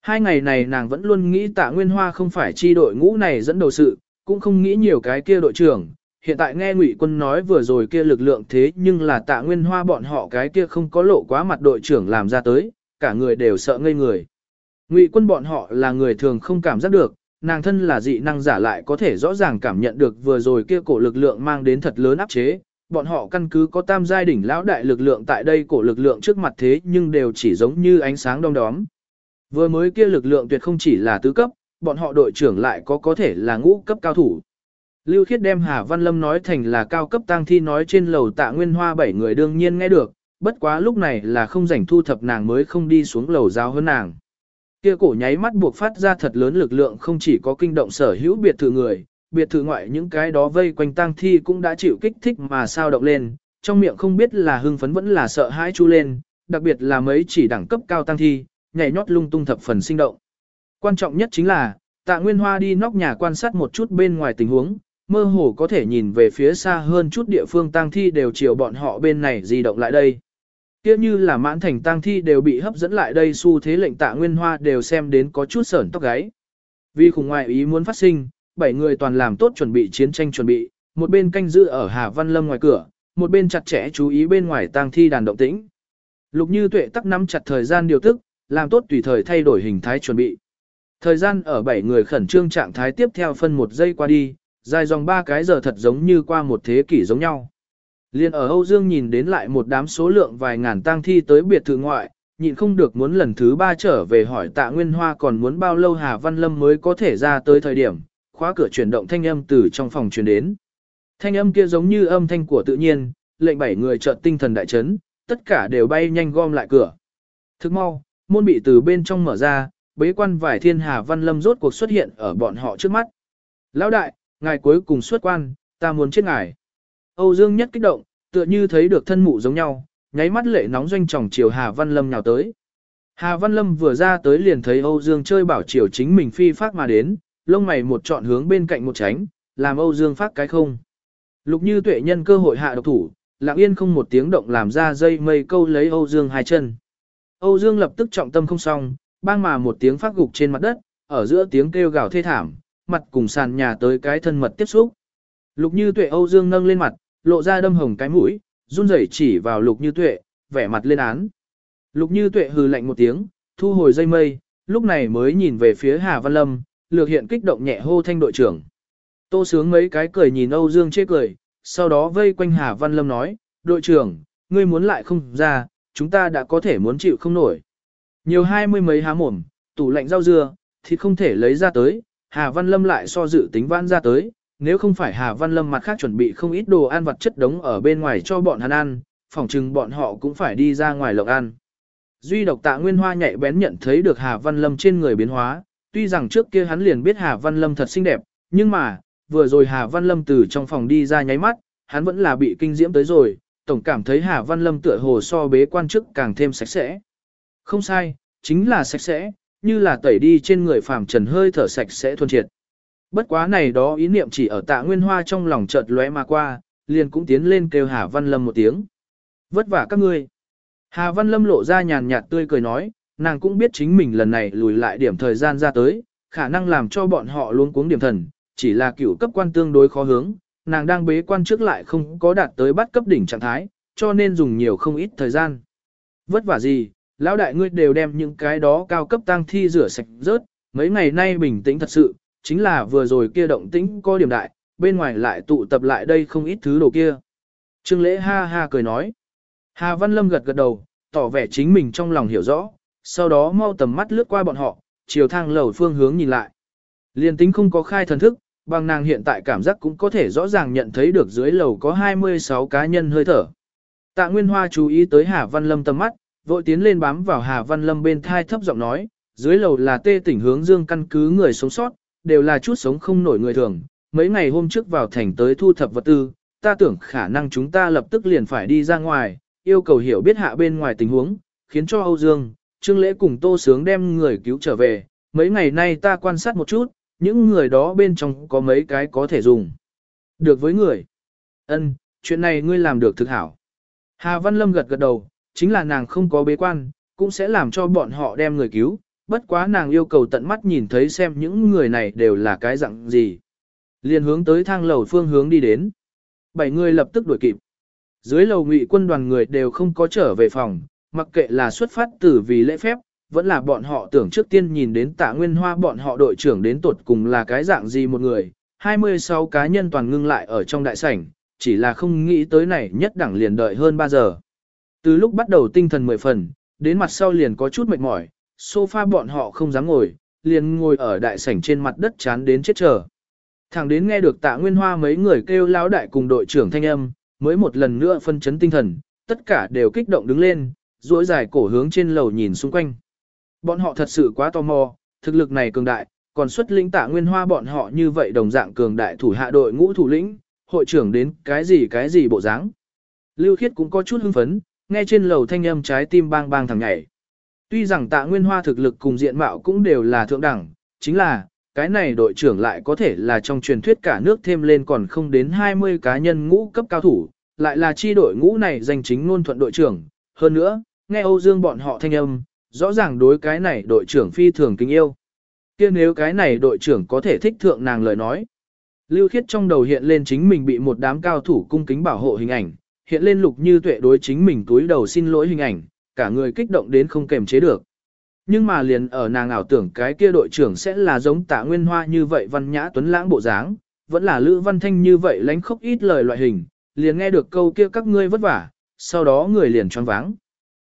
Hai ngày này nàng vẫn luôn nghĩ tạ Nguyên Hoa không phải chi đội ngũ này dẫn đầu sự, cũng không nghĩ nhiều cái kia đội trưởng, hiện tại nghe Ngụy Quân nói vừa rồi kia lực lượng thế nhưng là tạ nguyên hoa bọn họ cái kia không có lộ quá mặt đội trưởng làm ra tới, cả người đều sợ ngây người. Ngụy Quân bọn họ là người thường không cảm giác được, nàng thân là dị năng giả lại có thể rõ ràng cảm nhận được vừa rồi kia cổ lực lượng mang đến thật lớn áp chế, bọn họ căn cứ có tam giai đỉnh lão đại lực lượng tại đây cổ lực lượng trước mặt thế nhưng đều chỉ giống như ánh sáng đông đóm. Vừa mới kia lực lượng tuyệt không chỉ là tứ cấp, bọn họ đội trưởng lại có có thể là ngũ cấp cao thủ. Lưu Khiết đem Hà Văn Lâm nói thành là cao cấp tang thi nói trên lầu tạ nguyên hoa bảy người đương nhiên nghe được, bất quá lúc này là không rảnh thu thập nàng mới không đi xuống lầu giáo hơn nàng. Kia cổ nháy mắt buộc phát ra thật lớn lực lượng không chỉ có kinh động sở hữu biệt thự người, biệt thự ngoại những cái đó vây quanh tang thi cũng đã chịu kích thích mà sao động lên, trong miệng không biết là hưng phấn vẫn là sợ hãi chu lên, đặc biệt là mấy chỉ đẳng cấp cao tang thi, nhảy nhót lung tung thập phần sinh động. Quan trọng nhất chính là, tạ Nguyên Hoa đi nóc nhà quan sát một chút bên ngoài tình huống, mơ hồ có thể nhìn về phía xa hơn chút địa phương tang thi đều chiều bọn họ bên này di động lại đây. Kia như là mãn thành tang thi đều bị hấp dẫn lại đây xu thế lệnh tạ nguyên hoa đều xem đến có chút sởn tóc gáy. Vì khủng ngoại ý muốn phát sinh, bảy người toàn làm tốt chuẩn bị chiến tranh chuẩn bị, một bên canh giữ ở Hà Văn Lâm ngoài cửa, một bên chặt chẽ chú ý bên ngoài tang thi đàn động tĩnh. Lục Như Tuệ tắc nắm chặt thời gian điều tức, làm tốt tùy thời thay đổi hình thái chuẩn bị. Thời gian ở bảy người khẩn trương trạng thái tiếp theo phân một giây qua đi, dài dòng ba cái giờ thật giống như qua một thế kỷ giống nhau. Liên ở Âu Dương nhìn đến lại một đám số lượng vài ngàn tang thi tới biệt thự ngoại, nhịn không được muốn lần thứ ba trở về hỏi tạ Nguyên Hoa còn muốn bao lâu Hà Văn Lâm mới có thể ra tới thời điểm, khóa cửa chuyển động thanh âm từ trong phòng truyền đến. Thanh âm kia giống như âm thanh của tự nhiên, lệnh bảy người chợt tinh thần đại chấn, tất cả đều bay nhanh gom lại cửa. Thức mau, môn bị từ bên trong mở ra, bế quan vải thiên Hà Văn Lâm rốt cuộc xuất hiện ở bọn họ trước mắt. Lão đại, ngài cuối cùng xuất quan, ta muốn chết ngài. Âu Dương nhất kích động, tựa như thấy được thân mụ giống nhau, nháy mắt lệ nóng doanh tròng chiều Hà Văn Lâm nhào tới. Hà Văn Lâm vừa ra tới liền thấy Âu Dương chơi bảo chiều chính mình phi phát mà đến, lông mày một trọn hướng bên cạnh một tránh, làm Âu Dương phát cái không. Lục như tuệ nhân cơ hội hạ độc thủ, lặng yên không một tiếng động làm ra dây mây câu lấy Âu Dương hai chân. Âu Dương lập tức trọng tâm không xong, bang mà một tiếng phát gục trên mặt đất, ở giữa tiếng kêu gào thê thảm, mặt cùng sàn nhà tới cái thân mật tiếp xúc. Lục Như Tuệ Âu Dương nâng lên mặt, lộ ra đâm hồng cái mũi, run rẩy chỉ vào Lục Như Tuệ, vẻ mặt lên án. Lục Như Tuệ hừ lạnh một tiếng, thu hồi dây mây, lúc này mới nhìn về phía Hà Văn Lâm, lược hiện kích động nhẹ hô thanh đội trưởng. Tô sướng mấy cái cười nhìn Âu Dương chê cười, sau đó vây quanh Hà Văn Lâm nói, đội trưởng, ngươi muốn lại không ra, chúng ta đã có thể muốn chịu không nổi. Nhiều hai mươi mấy há mồm, tủ lạnh rau dưa, thì không thể lấy ra tới, Hà Văn Lâm lại so dự tính vãn ra tới, nếu không phải Hà Văn Lâm mặt khác chuẩn bị không ít đồ ăn vặt chất đống ở bên ngoài cho bọn hắn ăn, phỏng chừng bọn họ cũng phải đi ra ngoài lộng ăn. Duy độc tạ Nguyên Hoa nhạy bén nhận thấy được Hà Văn Lâm trên người biến hóa, tuy rằng trước kia hắn liền biết Hà Văn Lâm thật xinh đẹp, nhưng mà, vừa rồi Hà Văn Lâm từ trong phòng đi ra nháy mắt, hắn vẫn là bị kinh diễm tới rồi, tổng cảm thấy Hà Văn Lâm tựa hồ so bế quan chức càng thêm sạch sẽ. Không sai, chính là sạch sẽ, như là tẩy đi trên người phàm trần hơi thở sạch sẽ thuần triệt. Bất quá này đó ý niệm chỉ ở tạ nguyên hoa trong lòng chợt lóe mà qua, liền cũng tiến lên kêu Hà Văn Lâm một tiếng. Vất vả các ngươi. Hà Văn Lâm lộ ra nhàn nhạt tươi cười nói, nàng cũng biết chính mình lần này lùi lại điểm thời gian ra tới, khả năng làm cho bọn họ luôn cuống điểm thần, chỉ là cựu cấp quan tương đối khó hướng, nàng đang bế quan trước lại không có đạt tới bắt cấp đỉnh trạng thái, cho nên dùng nhiều không ít thời gian. Vất vả gì, lão đại ngươi đều đem những cái đó cao cấp tăng thi rửa sạch rớt, mấy ngày nay bình tĩnh thật sự, chính là vừa rồi kia động tĩnh có điểm đại, bên ngoài lại tụ tập lại đây không ít thứ đồ kia. Trương lễ ha ha cười nói. Hà Văn Lâm gật gật đầu, tỏ vẻ chính mình trong lòng hiểu rõ, sau đó mau tầm mắt lướt qua bọn họ, chiều thang lầu phương hướng nhìn lại. Liên tính không có khai thần thức, bằng nàng hiện tại cảm giác cũng có thể rõ ràng nhận thấy được dưới lầu có 26 cá nhân hơi thở. Tạ Nguyên Hoa chú ý tới Hà Văn Lâm tầm mắt, vội tiến lên bám vào Hà Văn Lâm bên thai thấp giọng nói, dưới lầu là tê tỉnh hướng dương căn cứ người sống sót, đều là chút sống không nổi người thường. Mấy ngày hôm trước vào thành tới thu thập vật tư, ta tưởng khả năng chúng ta lập tức liền phải đi ra ngoài, yêu cầu hiểu biết hạ bên ngoài tình huống, khiến cho Âu Dương, Trương Lễ cùng Tô Sướng đem người cứu trở về. Mấy ngày nay ta quan sát một chút, những người đó bên trong có mấy cái có thể dùng. Được với người. Ân, chuyện này ngươi làm được thực hảo. Hà Văn Lâm gật gật đầu, chính là nàng không có bế quan, cũng sẽ làm cho bọn họ đem người cứu, bất quá nàng yêu cầu tận mắt nhìn thấy xem những người này đều là cái dạng gì. Liên hướng tới thang lầu phương hướng đi đến. Bảy người lập tức đuổi kịp. Dưới lầu ngụy quân đoàn người đều không có trở về phòng, mặc kệ là xuất phát từ vì lễ phép, vẫn là bọn họ tưởng trước tiên nhìn đến tạ nguyên hoa bọn họ đội trưởng đến tột cùng là cái dạng gì một người. 26 cá nhân toàn ngưng lại ở trong đại sảnh, chỉ là không nghĩ tới này nhất đẳng liền đợi hơn 3 giờ. Từ lúc bắt đầu tinh thần mười phần, đến mặt sau liền có chút mệt mỏi, sofa bọn họ không dám ngồi, liền ngồi ở đại sảnh trên mặt đất chán đến chết chờ. Thẳng đến nghe được tạ nguyên hoa mấy người kêu lão đại cùng đội trưởng thanh âm, mới một lần nữa phân chấn tinh thần, tất cả đều kích động đứng lên, duỗi dài cổ hướng trên lầu nhìn xung quanh. Bọn họ thật sự quá tò mò, thực lực này cường đại, còn xuất lĩnh tạ nguyên hoa bọn họ như vậy đồng dạng cường đại thủ hạ đội ngũ thủ lĩnh, hội trưởng đến cái gì cái gì bộ dáng. Lưu Khiết cũng có chút hưng phấn, nghe trên lầu thanh âm trái tim bang bang thẳng nhảy. Tuy rằng tạ nguyên hoa thực lực cùng diện mạo cũng đều là thượng đẳng, chính là, cái này đội trưởng lại có thể là trong truyền thuyết cả nước thêm lên còn không đến 20 cá nhân ngũ cấp cao thủ, lại là chi đội ngũ này danh chính ngôn thuận đội trưởng. Hơn nữa, nghe Âu Dương bọn họ thanh âm, rõ ràng đối cái này đội trưởng phi thường kính yêu. kia nếu cái này đội trưởng có thể thích thượng nàng lời nói. Lưu Khiết trong đầu hiện lên chính mình bị một đám cao thủ cung kính bảo hộ hình ảnh, hiện lên lục như tuệ đối chính mình túi đầu xin lỗi hình ảnh, cả người kích động đến không kềm chế được. Nhưng mà liền ở nàng ảo tưởng cái kia đội trưởng sẽ là giống tạ nguyên hoa như vậy văn nhã tuấn lãng bộ dáng, vẫn là Lữ Văn Thanh như vậy lánh khốc ít lời loại hình, liền nghe được câu kia các ngươi vất vả, sau đó người liền choáng váng.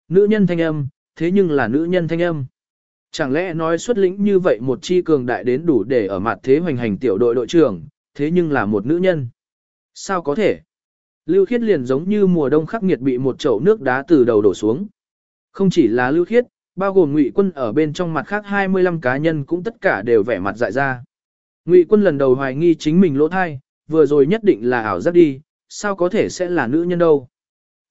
Nữ nhân thanh âm, thế nhưng là nữ nhân thanh âm. Chẳng lẽ nói xuất lĩnh như vậy một chi cường đại đến đủ để ở mặt thế hoành hành tiểu đội đội trưởng, thế nhưng là một nữ nhân. Sao có thể? Lưu khiết liền giống như mùa đông khắc nghiệt bị một chậu nước đá từ đầu đổ xuống. Không chỉ là lưu khiết, bao gồm ngụy quân ở bên trong mặt khác 25 cá nhân cũng tất cả đều vẻ mặt dại ra. Ngụy quân lần đầu hoài nghi chính mình lỗ thai, vừa rồi nhất định là ảo giác đi, sao có thể sẽ là nữ nhân đâu.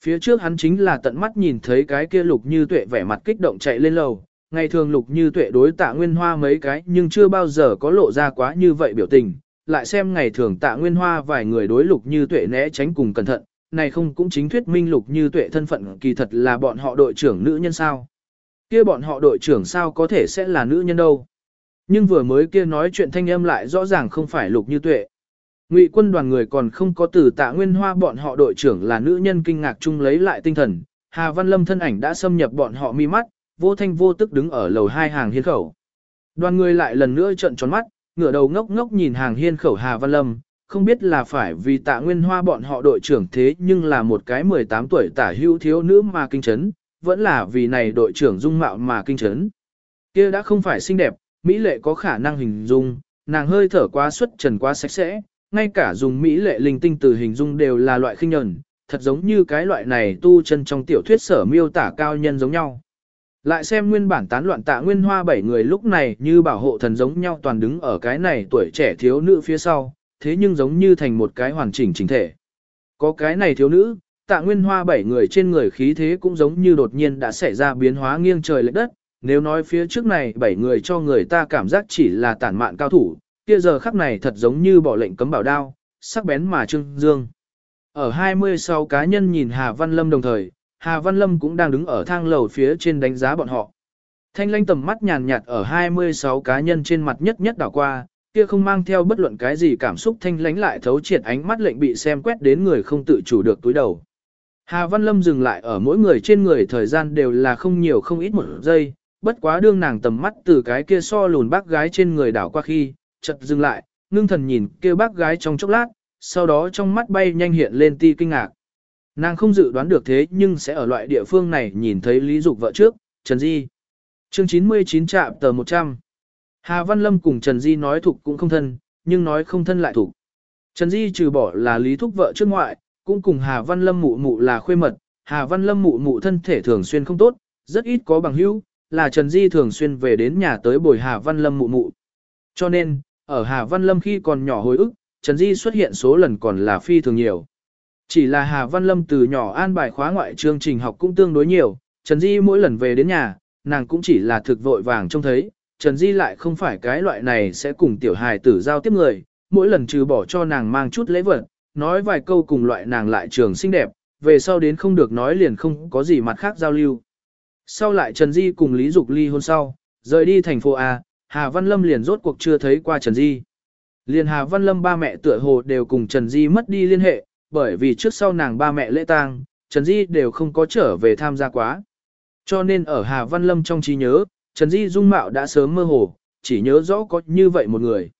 Phía trước hắn chính là tận mắt nhìn thấy cái kia lục như tuệ vẻ mặt kích động chạy lên lầu, ngày thường lục như tuệ đối tạ nguyên hoa mấy cái nhưng chưa bao giờ có lộ ra quá như vậy biểu tình, lại xem ngày thường tạ nguyên hoa vài người đối lục như tuệ né tránh cùng cẩn thận, này không cũng chính thuyết minh lục như tuệ thân phận kỳ thật là bọn họ đội trưởng nữ nhân sao. Kia bọn họ đội trưởng sao có thể sẽ là nữ nhân đâu. Nhưng vừa mới kia nói chuyện thanh âm lại rõ ràng không phải lục như tuệ. Ngụy quân đoàn người còn không có từ tạ nguyên hoa bọn họ đội trưởng là nữ nhân kinh ngạc chung lấy lại tinh thần. Hà Văn Lâm thân ảnh đã xâm nhập bọn họ mi mắt, vô thanh vô tức đứng ở lầu hai hàng hiên khẩu. Đoàn người lại lần nữa trợn tròn mắt, ngửa đầu ngốc ngốc nhìn hàng hiên khẩu Hà Văn Lâm, không biết là phải vì tạ nguyên hoa bọn họ đội trưởng thế nhưng là một cái 18 tuổi tả hữu thiếu nữ mà kinh chấn, vẫn là vì này đội trưởng dung mạo mà kinh chấn. kia đã không phải xinh đẹp, Mỹ lệ có khả năng hình dung, nàng hơi thở quá xuất trần quá sạch sẽ, ngay cả dùng Mỹ lệ linh tinh từ hình dung đều là loại khinh nhẫn, thật giống như cái loại này tu chân trong tiểu thuyết sở miêu tả cao nhân giống nhau. Lại xem nguyên bản tán loạn tạ nguyên hoa bảy người lúc này như bảo hộ thần giống nhau toàn đứng ở cái này tuổi trẻ thiếu nữ phía sau, thế nhưng giống như thành một cái hoàn chỉnh chính thể. Có cái này thiếu nữ, tạ nguyên hoa bảy người trên người khí thế cũng giống như đột nhiên đã xảy ra biến hóa nghiêng trời lệch đất, nếu nói phía trước này bảy người cho người ta cảm giác chỉ là tản mạn cao thủ, kia giờ khắc này thật giống như bỏ lệnh cấm bảo đao, sắc bén mà trưng dương. Ở 26 cá nhân nhìn Hà Văn Lâm đồng thời, Hà Văn Lâm cũng đang đứng ở thang lầu phía trên đánh giá bọn họ. Thanh lanh tầm mắt nhàn nhạt ở 26 cá nhân trên mặt nhất nhất đảo qua, kia không mang theo bất luận cái gì cảm xúc thanh lánh lại thấu triệt ánh mắt lệnh bị xem quét đến người không tự chủ được túi đầu. Hà Văn Lâm dừng lại ở mỗi người trên người thời gian đều là không nhiều không ít một giây, bất quá đương nàng tầm mắt từ cái kia so lùn bác gái trên người đảo qua khi, chợt dừng lại, ngưng thần nhìn kia bác gái trong chốc lát, sau đó trong mắt bay nhanh hiện lên ti kinh ngạc. Nàng không dự đoán được thế nhưng sẽ ở loại địa phương này nhìn thấy Lý Dục vợ trước, Trần Di. Chương 99 trạm tờ 100. Hà Văn Lâm cùng Trần Di nói thuộc cũng không thân, nhưng nói không thân lại thuộc. Trần Di trừ bỏ là Lý Thúc vợ trước ngoại, cũng cùng Hà Văn Lâm mụ mụ là khuê mật, Hà Văn Lâm mụ mụ thân thể thường xuyên không tốt, rất ít có bằng hữu, là Trần Di thường xuyên về đến nhà tới bồi Hà Văn Lâm mụ mụ. Cho nên, ở Hà Văn Lâm khi còn nhỏ hồi ức, Trần Di xuất hiện số lần còn là phi thường nhiều. Chỉ là Hà Văn Lâm từ nhỏ an bài khóa ngoại chương trình học cũng tương đối nhiều, Trần Di mỗi lần về đến nhà, nàng cũng chỉ là thực vội vàng trông thấy, Trần Di lại không phải cái loại này sẽ cùng tiểu hài tử giao tiếp người, mỗi lần trừ bỏ cho nàng mang chút lễ vật, nói vài câu cùng loại nàng lại trường xinh đẹp, về sau đến không được nói liền không có gì mặt khác giao lưu. Sau lại Trần Di cùng Lý Dục ly hôn sau, rời đi thành phố A, Hà Văn Lâm liền rốt cuộc chưa thấy qua Trần Di. Liền Hà Văn Lâm ba mẹ tựa hồ đều cùng Trần Di mất đi liên hệ, bởi vì trước sau nàng ba mẹ lễ tang, Trần Di đều không có trở về tham gia quá. Cho nên ở Hà Văn Lâm trong trí nhớ, Trần Di dung mạo đã sớm mơ hồ, chỉ nhớ rõ có như vậy một người.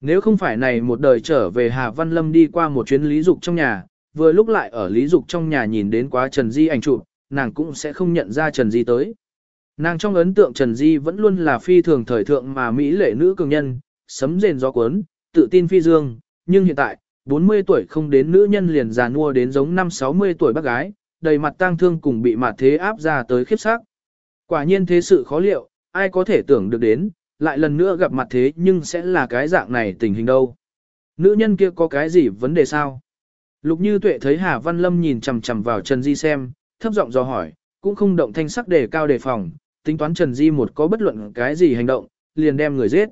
Nếu không phải này một đời trở về Hà Văn Lâm đi qua một chuyến lý dục trong nhà, vừa lúc lại ở lý dục trong nhà nhìn đến quá Trần Di ảnh chụp, nàng cũng sẽ không nhận ra Trần Di tới. Nàng trong ấn tượng Trần Di vẫn luôn là phi thường thời thượng mà Mỹ lệ nữ cường nhân, sấm rền gió cuốn, tự tin phi dương, nhưng hiện tại, 40 tuổi không đến nữ nhân liền già nua đến giống năm 60 tuổi bác gái, đầy mặt tang thương cùng bị mặt thế áp ra tới khiếp sắc. Quả nhiên thế sự khó liệu, ai có thể tưởng được đến, lại lần nữa gặp mặt thế nhưng sẽ là cái dạng này tình hình đâu. Nữ nhân kia có cái gì vấn đề sao? Lục Như Tuệ thấy Hà Văn Lâm nhìn chằm chằm vào Trần Di xem, thấp giọng dò hỏi, cũng không động thanh sắc đề cao đề phòng, tính toán Trần Di một có bất luận cái gì hành động, liền đem người giết.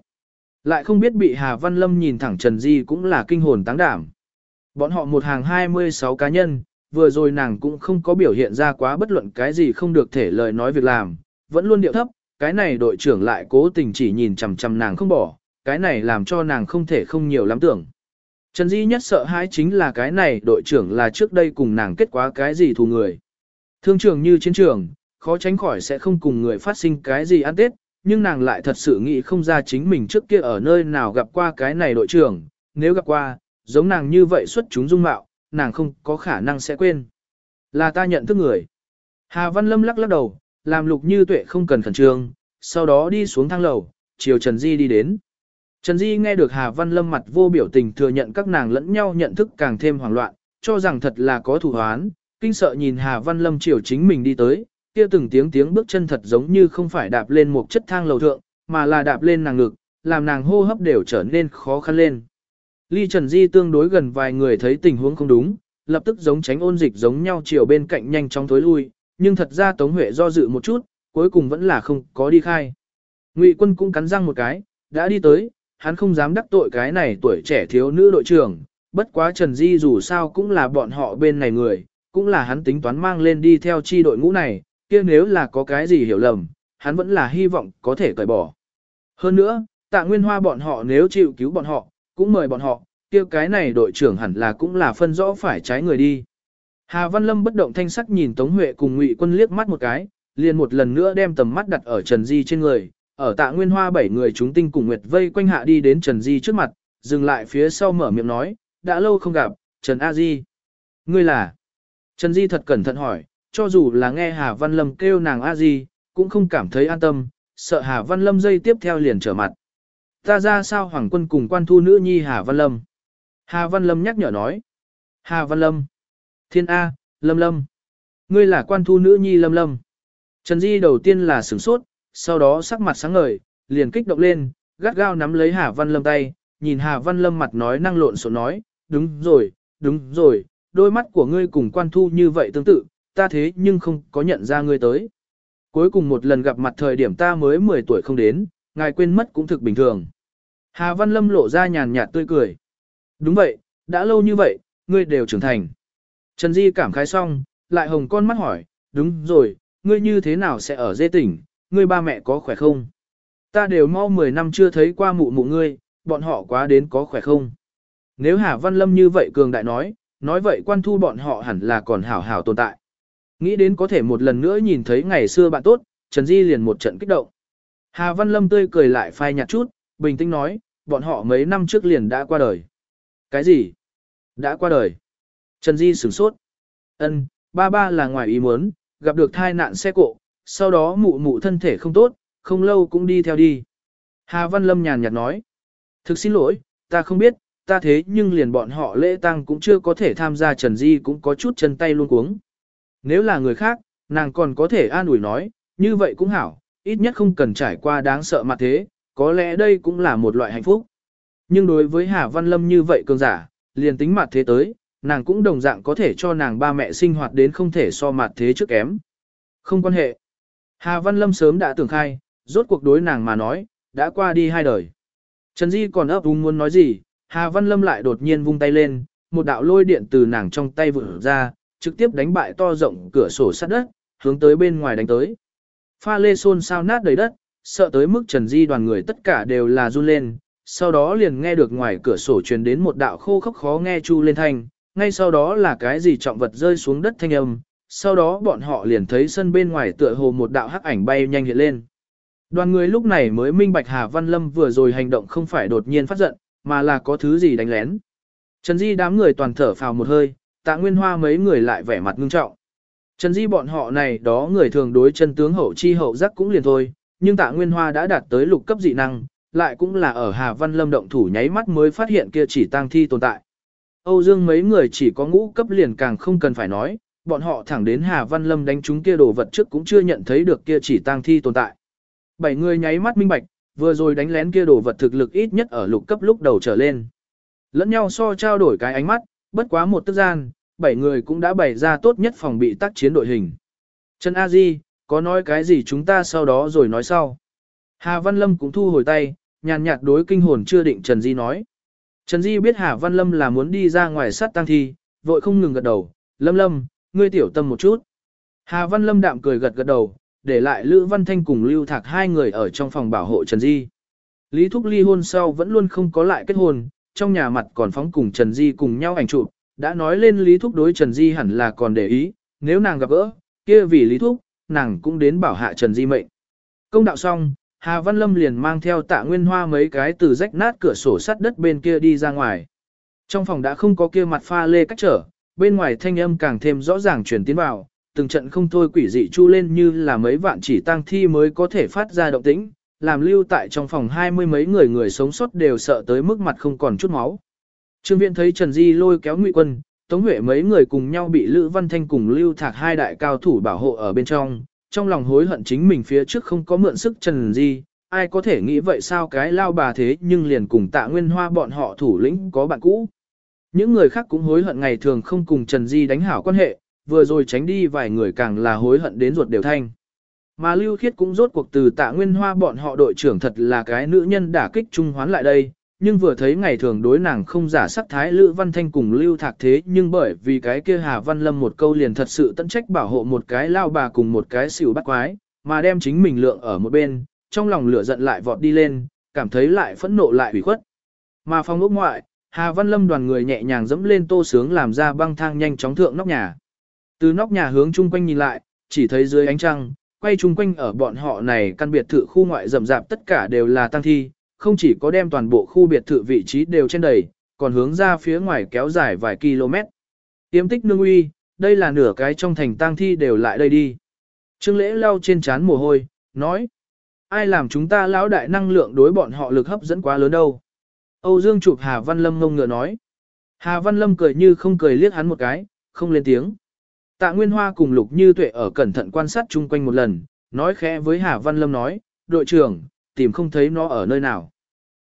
Lại không biết bị Hà Văn Lâm nhìn thẳng Trần Di cũng là kinh hồn táng đảm. Bọn họ một hàng 26 cá nhân, vừa rồi nàng cũng không có biểu hiện ra quá bất luận cái gì không được thể lời nói việc làm, vẫn luôn điệu thấp, cái này đội trưởng lại cố tình chỉ nhìn chằm chằm nàng không bỏ, cái này làm cho nàng không thể không nhiều lắm tưởng. Trần Di nhất sợ hãi chính là cái này đội trưởng là trước đây cùng nàng kết quá cái gì thù người. Thương trường như chiến trường, khó tránh khỏi sẽ không cùng người phát sinh cái gì ăn tết, nhưng nàng lại thật sự nghĩ không ra chính mình trước kia ở nơi nào gặp qua cái này đội trưởng, nếu gặp qua, giống nàng như vậy xuất chúng dung mạo, nàng không có khả năng sẽ quên. Là ta nhận thức người. Hà Văn Lâm lắc lắc đầu, làm lục như tuệ không cần khẩn trương, sau đó đi xuống thang lầu, chiều Trần Di đi đến. Trần Di nghe được Hà Văn Lâm mặt vô biểu tình thừa nhận các nàng lẫn nhau nhận thức càng thêm hoảng loạn, cho rằng thật là có thủ hoán, kinh sợ nhìn Hà Văn Lâm chiều chính mình đi tới, kia từng tiếng tiếng bước chân thật giống như không phải đạp lên một chất thang lầu thượng, mà là đạp lên nàng ngực, làm nàng hô hấp đều trở nên khó khăn lên. Ly Trần Di tương đối gần vài người thấy tình huống không đúng, lập tức giống tránh ôn dịch giống nhau chiều bên cạnh nhanh chóng thối lui, nhưng thật ra Tống Huệ do dự một chút, cuối cùng vẫn là không có đi khai. Ngụy Quân cũng cắn răng một cái, đã đi tới, hắn không dám đắc tội cái này tuổi trẻ thiếu nữ đội trưởng, bất quá Trần Di dù sao cũng là bọn họ bên này người, cũng là hắn tính toán mang lên đi theo chi đội ngũ này, kia nếu là có cái gì hiểu lầm, hắn vẫn là hy vọng có thể cởi bỏ. Hơn nữa, tạ nguyên hoa bọn họ nếu chịu cứu bọn họ, cũng mời bọn họ, kia cái này đội trưởng hẳn là cũng là phân rõ phải trái người đi. Hà Văn Lâm bất động thanh sắc nhìn Tống Huệ cùng Ngụy Quân liếc mắt một cái, liền một lần nữa đem tầm mắt đặt ở Trần Di trên người, ở tạ nguyên hoa bảy người chúng tinh cùng Nguyệt vây quanh hạ đi đến Trần Di trước mặt, dừng lại phía sau mở miệng nói, đã lâu không gặp, Trần A Di. Ngươi là? Trần Di thật cẩn thận hỏi, cho dù là nghe Hà Văn Lâm kêu nàng A Di, cũng không cảm thấy an tâm, sợ Hà Văn Lâm dây tiếp theo liền trở mặt. Ta ra sao Hoàng quân cùng quan thu nữ nhi Hà Văn Lâm? Hà Văn Lâm nhắc nhở nói. Hà Văn Lâm. Thiên A, Lâm Lâm. Ngươi là quan thu nữ nhi Lâm Lâm. Trần Di đầu tiên là sửng sốt, sau đó sắc mặt sáng ngời, liền kích động lên, gắt gao nắm lấy Hà Văn Lâm tay, nhìn Hà Văn Lâm mặt nói năng lộn xộn nói, đúng rồi, đúng rồi, đôi mắt của ngươi cùng quan thu như vậy tương tự, ta thế nhưng không có nhận ra ngươi tới. Cuối cùng một lần gặp mặt thời điểm ta mới 10 tuổi không đến, ngài quên mất cũng thực bình thường. Hà Văn Lâm lộ ra nhàn nhạt tươi cười. Đúng vậy, đã lâu như vậy, ngươi đều trưởng thành. Trần Di cảm khái xong, lại hồng con mắt hỏi, đúng rồi, ngươi như thế nào sẽ ở dê tỉnh, ngươi ba mẹ có khỏe không? Ta đều mau 10 năm chưa thấy qua mụ mụ ngươi, bọn họ quá đến có khỏe không? Nếu Hà Văn Lâm như vậy cường đại nói, nói vậy quan thu bọn họ hẳn là còn hảo hảo tồn tại. Nghĩ đến có thể một lần nữa nhìn thấy ngày xưa bạn tốt, Trần Di liền một trận kích động. Hà Văn Lâm tươi cười lại phai nhạt chút, bình tĩnh nói, bọn họ mấy năm trước liền đã qua đời. Cái gì? Đã qua đời. Trần Di sửng sốt. Ân, ba ba là ngoài ý muốn, gặp được thai nạn xe cộ, sau đó mụ mụ thân thể không tốt, không lâu cũng đi theo đi. Hà Văn Lâm nhàn nhạt nói. Thực xin lỗi, ta không biết, ta thế nhưng liền bọn họ lễ tang cũng chưa có thể tham gia Trần Di cũng có chút chân tay luôn cuống. Nếu là người khác, nàng còn có thể an ủi nói, như vậy cũng hảo, ít nhất không cần trải qua đáng sợ mặt thế, có lẽ đây cũng là một loại hạnh phúc. Nhưng đối với Hà Văn Lâm như vậy cường giả, liền tính mặt thế tới, nàng cũng đồng dạng có thể cho nàng ba mẹ sinh hoạt đến không thể so mặt thế trước kém. Không quan hệ. Hà Văn Lâm sớm đã tưởng khai, rốt cuộc đối nàng mà nói, đã qua đi hai đời. Trần Di còn ấp úng muốn nói gì, Hà Văn Lâm lại đột nhiên vung tay lên, một đạo lôi điện từ nàng trong tay vỡ ra, trực tiếp đánh bại to rộng cửa sổ sắt đất, hướng tới bên ngoài đánh tới. Pha lê xôn sao nát đầy đất, sợ tới mức Trần Di đoàn người tất cả đều là run lên, sau đó liền nghe được ngoài cửa sổ truyền đến một đạo khô khốc khó nghe chu lên thanh, ngay sau đó là cái gì trọng vật rơi xuống đất thanh âm, sau đó bọn họ liền thấy sân bên ngoài tựa hồ một đạo hắc ảnh bay nhanh hiện lên. Đoàn người lúc này mới minh bạch Hà Văn Lâm vừa rồi hành động không phải đột nhiên phát giận, mà là có thứ gì đánh lén. Trần Di đám người toàn thở phào một hơi, tạ nguyên hoa mấy người lại vẻ mặt ngưng trọng. Trần Di bọn họ này đó người thường đối chân tướng hậu chi hậu giác cũng liền thôi, nhưng tạ nguyên hoa đã đạt tới lục cấp dị năng, lại cũng là ở Hà Văn Lâm động thủ nháy mắt mới phát hiện kia chỉ tang thi tồn tại. Âu Dương mấy người chỉ có ngũ cấp liền càng không cần phải nói, bọn họ thẳng đến Hà Văn Lâm đánh chúng kia đồ vật trước cũng chưa nhận thấy được kia chỉ tang thi tồn tại. Bảy người nháy mắt minh bạch, vừa rồi đánh lén kia đồ vật thực lực ít nhất ở lục cấp lúc đầu trở lên. Lẫn nhau so trao đổi cái ánh mắt, bất quá một tức gian, bảy người cũng đã bày ra tốt nhất phòng bị tác chiến đội hình. Trần A Di, có nói cái gì chúng ta sau đó rồi nói sau. Hà Văn Lâm cũng thu hồi tay, nhàn nhạt đối kinh hồn chưa định Trần Di nói. Trần Di biết Hà Văn Lâm là muốn đi ra ngoài sát tăng thi, vội không ngừng gật đầu, Lâm Lâm, ngươi tiểu tâm một chút. Hà Văn Lâm đạm cười gật gật đầu, để lại Lữ Văn Thanh cùng Lưu Thạc hai người ở trong phòng bảo hộ Trần Di. Lý Thúc ly hôn sau vẫn luôn không có lại kết hôn, trong nhà mặt còn phóng cùng Trần Di cùng nhau ảnh chụp, đã nói lên Lý Thúc đối Trần Di hẳn là còn để ý, nếu nàng gặp gỡ, kia vì Lý Thúc, nàng cũng đến bảo hạ Trần Di mệnh. Công đạo xong, Hà Văn Lâm liền mang theo tạ nguyên hoa mấy cái từ rách nát cửa sổ sắt đất bên kia đi ra ngoài. Trong phòng đã không có kia mặt pha lê cách trở, bên ngoài thanh âm càng thêm rõ ràng truyền tiến vào, từng trận không thôi quỷ dị chu lên như là mấy vạn chỉ tăng thi mới có thể phát ra động tĩnh, làm lưu tại trong phòng hai mươi mấy người người sống sót đều sợ tới mức mặt không còn chút máu. Trương Viễn thấy Trần Di lôi kéo Ngụy Quân, Tống Huệ mấy người cùng nhau bị Lữ Văn Thanh cùng Lưu Thạc hai đại cao thủ bảo hộ ở bên trong, trong lòng hối hận chính mình phía trước không có mượn sức Trần Di, ai có thể nghĩ vậy sao cái lao bà thế nhưng liền cùng tạ nguyên hoa bọn họ thủ lĩnh có bạn cũ. Những người khác cũng hối hận ngày thường không cùng Trần Di đánh hảo quan hệ, vừa rồi tránh đi vài người càng là hối hận đến ruột đều thanh. Mà Lưu Khiết cũng rốt cuộc từ tạ nguyên hoa bọn họ đội trưởng thật là cái nữ nhân đả kích trung hoán lại đây, nhưng vừa thấy ngày thường đối nàng không giả sắc thái Lữ Văn Thanh cùng Lưu Thạc thế nhưng bởi vì cái kia Hà Văn Lâm một câu liền thật sự tận trách bảo hộ một cái lao bà cùng một cái xỉu bắt quái, mà đem chính mình lượng ở một bên, trong lòng lửa giận lại vọt đi lên, cảm thấy lại phẫn nộ lại ủy khuất. Mà phòng ốc ngoại, Hà Văn Lâm đoàn người nhẹ nhàng dẫm lên tô sướng làm ra băng thang nhanh chóng thượng nóc nhà. Từ nóc nhà hướng chung quanh nhìn lại, chỉ thấy dưới ánh trăng, quay chung quanh ở bọn họ này căn biệt thự khu ngoại rậm rạp tất cả đều là tăng thi, không chỉ có đem toàn bộ khu biệt thự vị trí đều trên đầy, còn hướng ra phía ngoài kéo dài vài km. Tiêm tích nương uy, đây là nửa cái trong thành tang thi đều lại đây đi. Trương lễ lau trên chán mồ hôi, nói. Ai làm chúng ta lão đại năng lượng đối bọn họ lực hấp dẫn quá lớn đâu. Âu Dương chụp Hà Văn Lâm ngông ngựa nói. Hà Văn Lâm cười như không cười liếc hắn một cái, không lên tiếng. Tạ Nguyên Hoa cùng Lục Như Tuệ ở cẩn thận quan sát chung quanh một lần, nói khẽ với Hà Văn Lâm nói, đội trưởng, tìm không thấy nó ở nơi nào.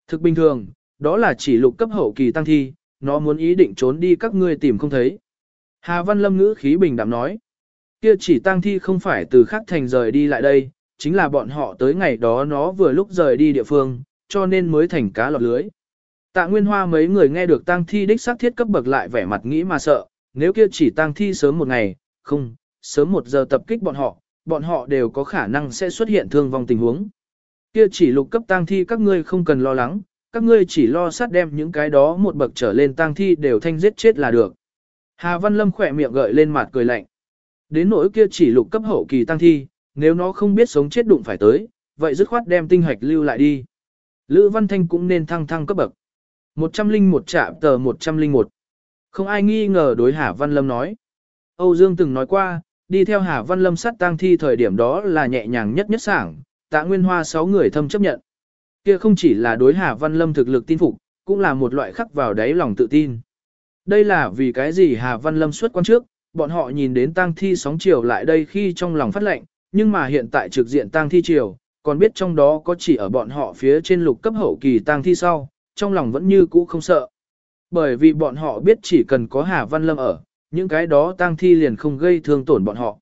Thực bình thường, đó là chỉ lục cấp hậu kỳ tăng thi, nó muốn ý định trốn đi các ngươi tìm không thấy. Hà Văn Lâm ngữ khí bình đạm nói, kia chỉ tăng thi không phải từ khắc thành rời đi lại đây, chính là bọn họ tới ngày đó nó vừa lúc rời đi địa phương, cho nên mới thành cá lọt lưới. Tạ Nguyên Hoa mấy người nghe được tăng thi đích xác thiết cấp bậc lại vẻ mặt nghĩ mà sợ, nếu kia chỉ tăng thi sớm một ngày, không, sớm một giờ tập kích bọn họ, bọn họ đều có khả năng sẽ xuất hiện thương vong tình huống. Kia chỉ lục cấp tang thi các ngươi không cần lo lắng, các ngươi chỉ lo sát đem những cái đó một bậc trở lên tang thi đều thanh giết chết là được. Hà Văn Lâm khỏe miệng gợi lên mặt cười lạnh. Đến nỗi kia chỉ lục cấp hậu kỳ tang thi, nếu nó không biết sống chết đụng phải tới, vậy dứt khoát đem tinh hoạch lưu lại đi. Lữ Văn Thanh cũng nên thăng thăng cấp bậc. 101 trạm tờ 101. Không ai nghi ngờ đối Hà Văn Lâm nói. Âu Dương từng nói qua, đi theo Hà Văn Lâm sát tang thi thời điểm đó là nhẹ nhàng nhất nhất sảng, tạ nguyên hoa sáu người thâm chấp nhận. Kia không chỉ là đối Hà Văn Lâm thực lực tin phục, cũng là một loại khắc vào đáy lòng tự tin. Đây là vì cái gì Hà Văn Lâm xuất quan trước, bọn họ nhìn đến tang thi sóng chiều lại đây khi trong lòng phát lệnh, nhưng mà hiện tại trực diện tang thi chiều, còn biết trong đó có chỉ ở bọn họ phía trên lục cấp hậu kỳ tang thi sau, trong lòng vẫn như cũ không sợ. Bởi vì bọn họ biết chỉ cần có Hà Văn Lâm ở, những cái đó tang thi liền không gây thương tổn bọn họ.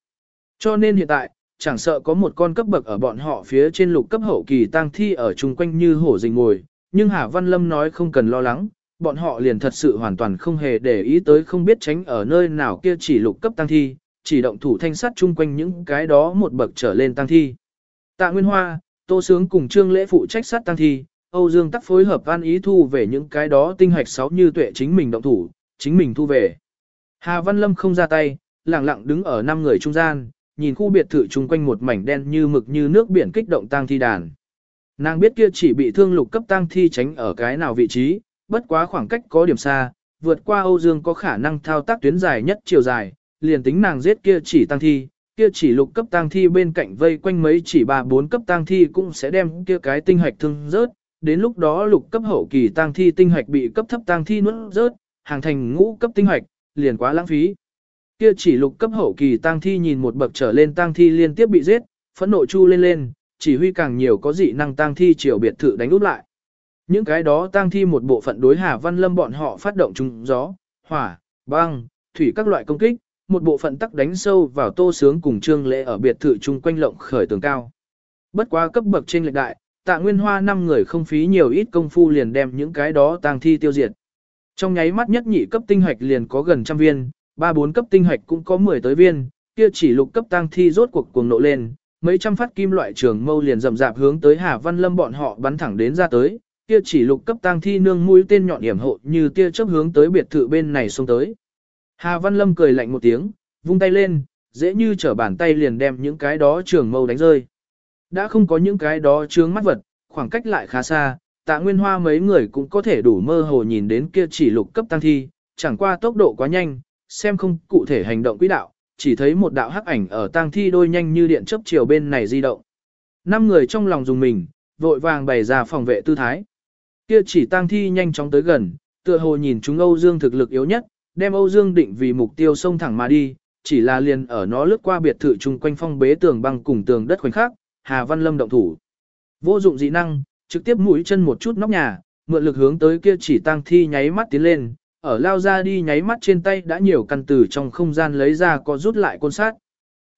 Cho nên hiện tại, chẳng sợ có một con cấp bậc ở bọn họ phía trên lục cấp hậu kỳ tang thi ở chung quanh như hổ rình ngồi, nhưng Hà Văn Lâm nói không cần lo lắng, bọn họ liền thật sự hoàn toàn không hề để ý tới không biết tránh ở nơi nào kia chỉ lục cấp tang thi, chỉ động thủ thanh sát chung quanh những cái đó một bậc trở lên tang thi. Tạ Nguyên Hoa, Tô Sướng cùng Trương Lễ phụ trách sát tang thi, Âu Dương tắc phối hợp an ý thu về những cái đó tinh hạch sáu như tuệ chính mình động thủ, chính mình thu về. Hà Văn Lâm không ra tay, lặng lặng đứng ở năm người trung gian, nhìn khu biệt thự chung quanh một mảnh đen như mực như nước biển kích động tang thi đàn. Nàng biết kia chỉ bị thương lục cấp tang thi tránh ở cái nào vị trí, bất quá khoảng cách có điểm xa, vượt qua Âu Dương có khả năng thao tác tuyến dài nhất chiều dài, liền tính nàng giết kia chỉ tang thi, kia chỉ lục cấp tang thi bên cạnh vây quanh mấy chỉ ba bốn cấp tang thi cũng sẽ đem kia cái tinh hạch thương rớt, đến lúc đó lục cấp hậu kỳ tang thi tinh hạch bị cấp thấp tang thi nuốt rớt, hàng thành ngũ cấp tinh hạch, liền quá lãng phí. Kia chỉ lục cấp hậu kỳ tang thi nhìn một bậc trở lên tang thi liên tiếp bị giết, phẫn nộ chu lên lên, chỉ huy càng nhiều có dị năng tang thi chiều biệt thự đánh úp lại. Những cái đó tang thi một bộ phận đối Hà Văn Lâm bọn họ phát động trung gió, hỏa, băng, thủy các loại công kích, một bộ phận tắc đánh sâu vào tô sướng cùng trương lễ ở biệt thự chung quanh lộng khởi tường cao. Bất quá cấp bậc trên lệch đại, tạ nguyên hoa năm người không phí nhiều ít công phu liền đem những cái đó tang thi tiêu diệt. Trong nháy mắt nhất nhị cấp tinh hoạch liền có gần trăm viên, ba bốn cấp tinh hạch cũng có 10 tới viên, kia chỉ lục cấp tăng thi rốt cuộc cuồng nộ lên, mấy trăm phát kim loại trường mâu liền rầm rạp hướng tới Hà Văn Lâm bọn họ bắn thẳng đến ra tới, kia chỉ lục cấp tăng thi nương mũi tên nhọn hiểm hộ như tia chớp hướng tới biệt thự bên này xông tới. Hà Văn Lâm cười lạnh một tiếng, vung tay lên, dễ như trở bàn tay liền đem những cái đó trường mâu đánh rơi. Đã không có những cái đó chướng mắt vật, khoảng cách lại khá xa, tạ nguyên hoa mấy người cũng có thể đủ mơ hồ nhìn đến kia chỉ lục cấp tăng thi, chẳng qua tốc độ quá nhanh, xem không cụ thể hành động quỹ đạo, chỉ thấy một đạo hắc ảnh ở tang thi đôi nhanh như điện chớp chiều bên này di động. Năm người trong lòng dùng mình, vội vàng bày ra phòng vệ tư thái. Kia chỉ tang thi nhanh chóng tới gần, tựa hồ nhìn chúng Âu Dương thực lực yếu nhất, đem Âu Dương định vì mục tiêu xông thẳng mà đi, chỉ là liền ở nó lướt qua biệt thự chung quanh phong bế tường băng cùng tường đất khoảnh khắc, Hà Văn Lâm động thủ. Vô dụng dị năng, trực tiếp mũi chân một chút nóc nhà, mượn lực hướng tới kia chỉ tang thi nháy mắt tiến lên, ở lao ra đi nháy mắt trên tay đã nhiều căn tử trong không gian lấy ra có rút lại côn sát.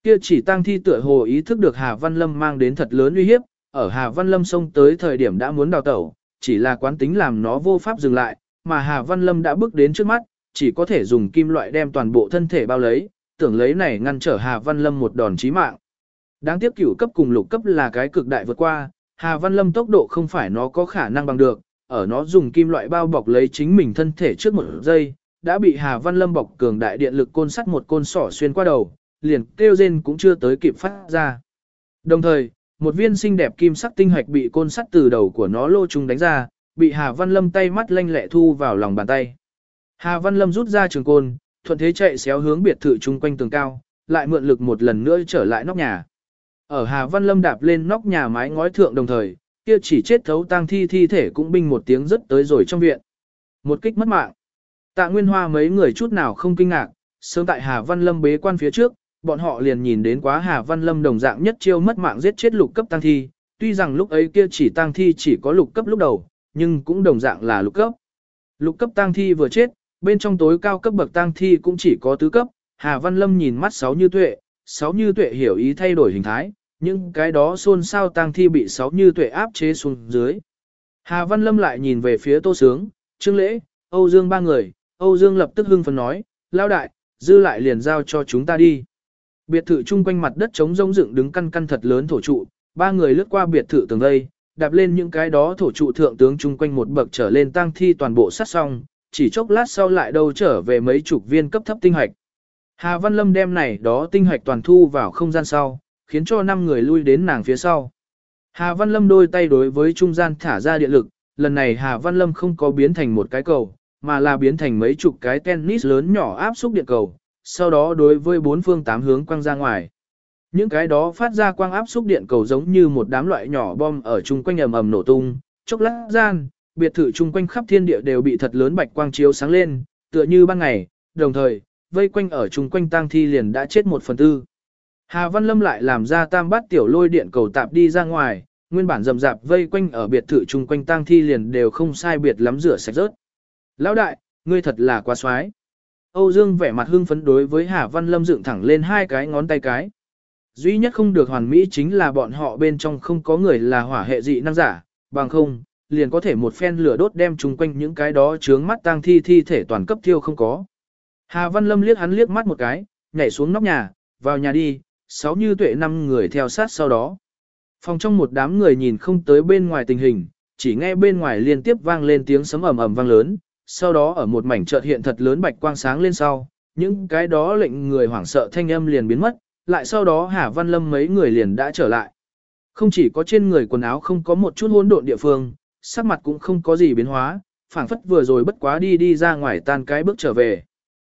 Kia chỉ tang thi tựa hồ ý thức được Hà Văn Lâm mang đến thật lớn uy hiếp, ở Hà Văn Lâm xông tới thời điểm đã muốn đào tẩu, chỉ là quán tính làm nó vô pháp dừng lại, mà Hà Văn Lâm đã bước đến trước mắt, chỉ có thể dùng kim loại đem toàn bộ thân thể bao lấy, tưởng lấy này ngăn trở Hà Văn Lâm một đòn chí mạng. Đáng tiếc cửu cấp cùng lục cấp là cái cực đại vượt qua, Hà Văn Lâm tốc độ không phải nó có khả năng bằng được, ở nó dùng kim loại bao bọc lấy chính mình thân thể trước một giây, đã bị Hà Văn Lâm bọc cường đại điện lực côn sắt một côn sỏ xuyên qua đầu, liền kêu rên cũng chưa tới kịp phát ra. Đồng thời, một viên xinh đẹp kim sắc tinh hạch bị côn sắt từ đầu của nó lô trùng đánh ra, bị Hà Văn Lâm tay mắt lanh lẹ thu vào lòng bàn tay. Hà Văn Lâm rút ra trường côn, thuận thế chạy xéo hướng biệt thự chung quanh tường cao, lại mượn lực một lần nữa trở lại nóc nhà. Ở Hà Văn Lâm đạp lên nóc nhà mái ngói thượng đồng thời, kia chỉ chết thấu tang thi thi thể cũng binh một tiếng rất tới rồi trong viện. Một kích mất mạng. Tạ Nguyên Hoa mấy người chút nào không kinh ngạc, sớm tại Hà Văn Lâm bế quan phía trước, bọn họ liền nhìn đến quá Hà Văn Lâm đồng dạng nhất chiêu mất mạng giết chết lục cấp tang thi, tuy rằng lúc ấy kia chỉ tang thi chỉ có lục cấp lúc đầu, nhưng cũng đồng dạng là lục cấp. Lục cấp tang thi vừa chết, bên trong tối cao cấp bậc tang thi cũng chỉ có tứ cấp, Hà Văn Lâm nhìn mắt sáu như tuệ, sáu như tuệ hiểu ý thay đổi hình thái, nhưng cái đó xôn xao tang thi bị sáu như tuệ áp chế xuống dưới. Hà Văn Lâm lại nhìn về phía Tô Sướng, Trương Lễ, Âu Dương ba người, Âu Dương lập tức hưng phấn nói, lao đại, dư lại liền giao cho chúng ta đi. Biệt thự chung quanh mặt đất trống rông dựng đứng căn căn thật lớn thổ trụ, ba người lướt qua biệt thự tường đây đạp lên những cái đó thổ trụ thượng tướng chung quanh một bậc trở lên tang thi toàn bộ sát xong, chỉ chốc lát sau lại đâu trở về mấy chục viên cấp thấp tinh hạch. Hà Văn Lâm đem này đó tinh hạch toàn thu vào không gian sau, khiến cho năm người lui đến nàng phía sau. Hà Văn Lâm đôi tay đối với trung gian thả ra điện lực, lần này Hà Văn Lâm không có biến thành một cái cầu, mà là biến thành mấy chục cái tennis lớn nhỏ áp xúc điện cầu, sau đó đối với bốn phương tám hướng quăng ra ngoài. Những cái đó phát ra quang áp xúc điện cầu giống như một đám loại nhỏ bom ở chung quanh ầm ầm nổ tung, chốc lát gian, biệt thự chung quanh khắp thiên địa đều bị thật lớn bạch quang chiếu sáng lên, tựa như ban ngày, đồng thời, vây quanh ở chung quanh tang thi liền đã chết một phần tư. Hà Văn Lâm lại làm ra tam bát tiểu lôi điện cầu tạp đi ra ngoài, nguyên bản rầm rạp vây quanh ở biệt thự chung quanh tang thi liền đều không sai biệt lắm rửa sạch rớt. Lão đại, ngươi thật là quá xoái. Âu Dương vẻ mặt hưng phấn đối với Hà Văn Lâm dựng thẳng lên hai cái ngón tay cái. Duy nhất không được hoàn mỹ chính là bọn họ bên trong không có người là hỏa hệ dị năng giả, bằng không, liền có thể một phen lửa đốt đem chung quanh những cái đó chướng mắt tang thi thi thể toàn cấp thiêu không có. Hà Văn Lâm liếc hắn liếc mắt một cái, nhảy xuống nóc nhà, vào nhà đi, sáu như tuệ năm người theo sát sau đó. Phòng trong một đám người nhìn không tới bên ngoài tình hình, chỉ nghe bên ngoài liên tiếp vang lên tiếng sấm ầm ầm vang lớn, sau đó ở một mảnh chợt hiện thật lớn bạch quang sáng lên sau, những cái đó lệnh người hoảng sợ thanh âm liền biến mất, lại sau đó Hà Văn Lâm mấy người liền đã trở lại. Không chỉ có trên người quần áo không có một chút hỗn độn địa phương, sắc mặt cũng không có gì biến hóa, phảng phất vừa rồi bất quá đi đi ra ngoài tan cái bước trở về.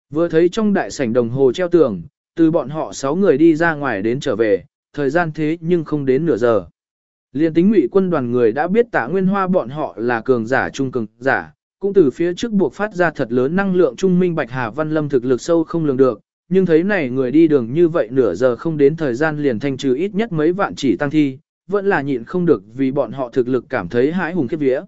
Vừa thấy trong đại sảnh đồng hồ treo tường, từ bọn họ 6 người đi ra ngoài đến trở về, thời gian thế nhưng không đến nửa giờ. Liên tính ngụy quân đoàn người đã biết tạ nguyên hoa bọn họ là cường giả trung cường giả, cũng từ phía trước buộc phát ra thật lớn năng lượng trung minh bạch hà văn lâm thực lực sâu không lường được, nhưng thấy này người đi đường như vậy nửa giờ không đến thời gian liền thanh trừ ít nhất mấy vạn chỉ tăng thi, vẫn là nhịn không được vì bọn họ thực lực cảm thấy hãi hùng khiếp vía.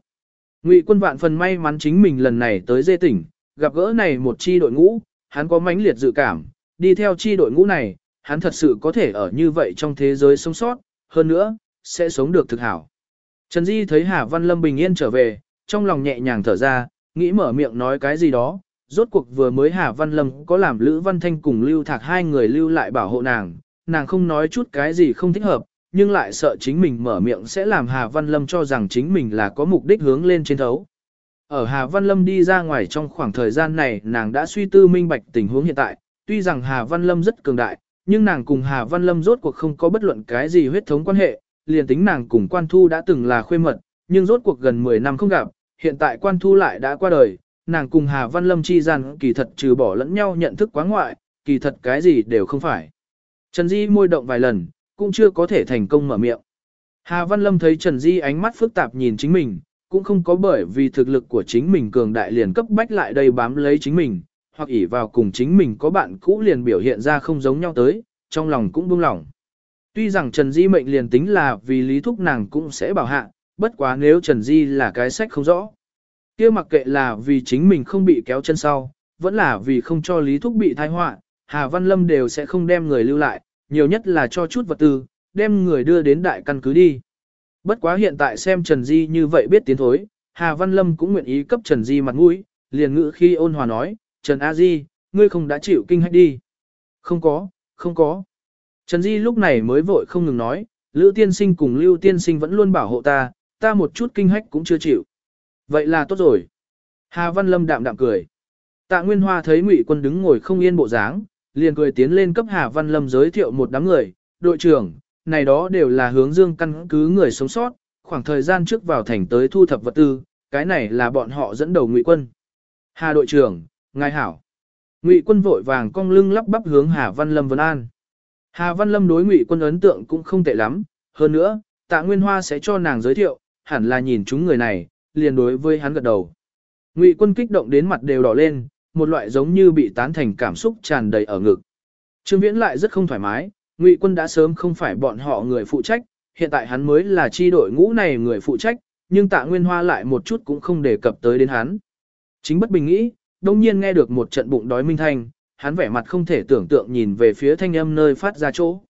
Ngụy quân vạn phần may mắn chính mình lần này tới dê tỉnh, gặp gỡ này một chi đội ngũ, hắn có mãnh liệt dự cảm, đi theo chi đội ngũ này, hắn thật sự có thể ở như vậy trong thế giới sống sót, hơn nữa, sẽ sống được thực hảo. Trần Di thấy Hà Văn Lâm bình yên trở về, trong lòng nhẹ nhàng thở ra, nghĩ mở miệng nói cái gì đó, rốt cuộc vừa mới Hà Văn Lâm có làm Lữ Văn Thanh cùng Lưu Thạc hai người lưu lại bảo hộ nàng, nàng không nói chút cái gì không thích hợp, nhưng lại sợ chính mình mở miệng sẽ làm Hà Văn Lâm cho rằng chính mình là có mục đích hướng lên trên thấu. Ở Hà Văn Lâm đi ra ngoài trong khoảng thời gian này nàng đã suy tư minh bạch tình huống hiện tại, tuy rằng Hà Văn Lâm rất cường đại, nhưng nàng cùng Hà Văn Lâm rốt cuộc không có bất luận cái gì huyết thống quan hệ, liền tính nàng cùng Quan Thu đã từng là khuê mật, nhưng rốt cuộc gần 10 năm không gặp, hiện tại Quan Thu lại đã qua đời, nàng cùng Hà Văn Lâm chi gian kỳ thật trừ bỏ lẫn nhau nhận thức quá ngoại, kỳ thật cái gì đều không phải. Trần Di môi động vài lần, cũng chưa có thể thành công mở miệng. Hà Văn Lâm thấy Trần Di ánh mắt phức tạp nhìn chính mình, cũng không có bởi vì thực lực của chính mình cường đại liền cấp bách lại đây bám lấy chính mình, hoặc ỷ vào cùng chính mình có bạn cũ liền biểu hiện ra không giống nhau tới, trong lòng cũng buông lỏng. Tuy rằng Trần Di mệnh liền tính là vì lý thúc nàng cũng sẽ bảo hạ, bất quá nếu Trần Di là cái sách không rõ. kia mặc kệ là vì chính mình không bị kéo chân sau, vẫn là vì không cho lý thúc bị thai họa Hà Văn Lâm đều sẽ không đem người lưu lại, nhiều nhất là cho chút vật tư, đem người đưa đến đại căn cứ đi. Bất quá hiện tại xem Trần Di như vậy biết tiến thối, Hà Văn Lâm cũng nguyện ý cấp Trần Di mặt mũi, liền ngữ khi ôn hòa nói, Trần A Di, ngươi không đã chịu kinh hách đi. Không có, không có. Trần Di lúc này mới vội không ngừng nói, Lữ tiên sinh cùng Lưu tiên sinh vẫn luôn bảo hộ ta, ta một chút kinh hách cũng chưa chịu. Vậy là tốt rồi. Hà Văn Lâm đạm đạm cười. Tạ Nguyên Hoa thấy Ngụy Quân đứng ngồi không yên bộ dáng, liền cười tiến lên cấp Hà Văn Lâm giới thiệu một đám người, đội trưởng, này đó đều là hướng dương căn cứ người sống sót, khoảng thời gian trước vào thành tới thu thập vật tư, cái này là bọn họ dẫn đầu Ngụy Quân. Hà đội trưởng, ngài hảo. Ngụy Quân vội vàng cong lưng lắp bắp hướng Hà Văn Lâm Vân An. Hà Văn Lâm đối Ngụy Quân ấn tượng cũng không tệ lắm, hơn nữa, Tạ Nguyên Hoa sẽ cho nàng giới thiệu, hẳn là nhìn chúng người này, liền đối với hắn gật đầu. Ngụy Quân kích động đến mặt đều đỏ lên, một loại giống như bị tán thành cảm xúc tràn đầy ở ngực. Trương Viễn lại rất không thoải mái, Ngụy Quân đã sớm không phải bọn họ người phụ trách, hiện tại hắn mới là chi đội ngũ này người phụ trách, nhưng Tạ Nguyên Hoa lại một chút cũng không đề cập tới đến hắn. Chính bất bình nghĩ, đông nhiên nghe được một trận bụng đói minh thanh, hắn vẻ mặt không thể tưởng tượng nhìn về phía thanh âm nơi phát ra chỗ.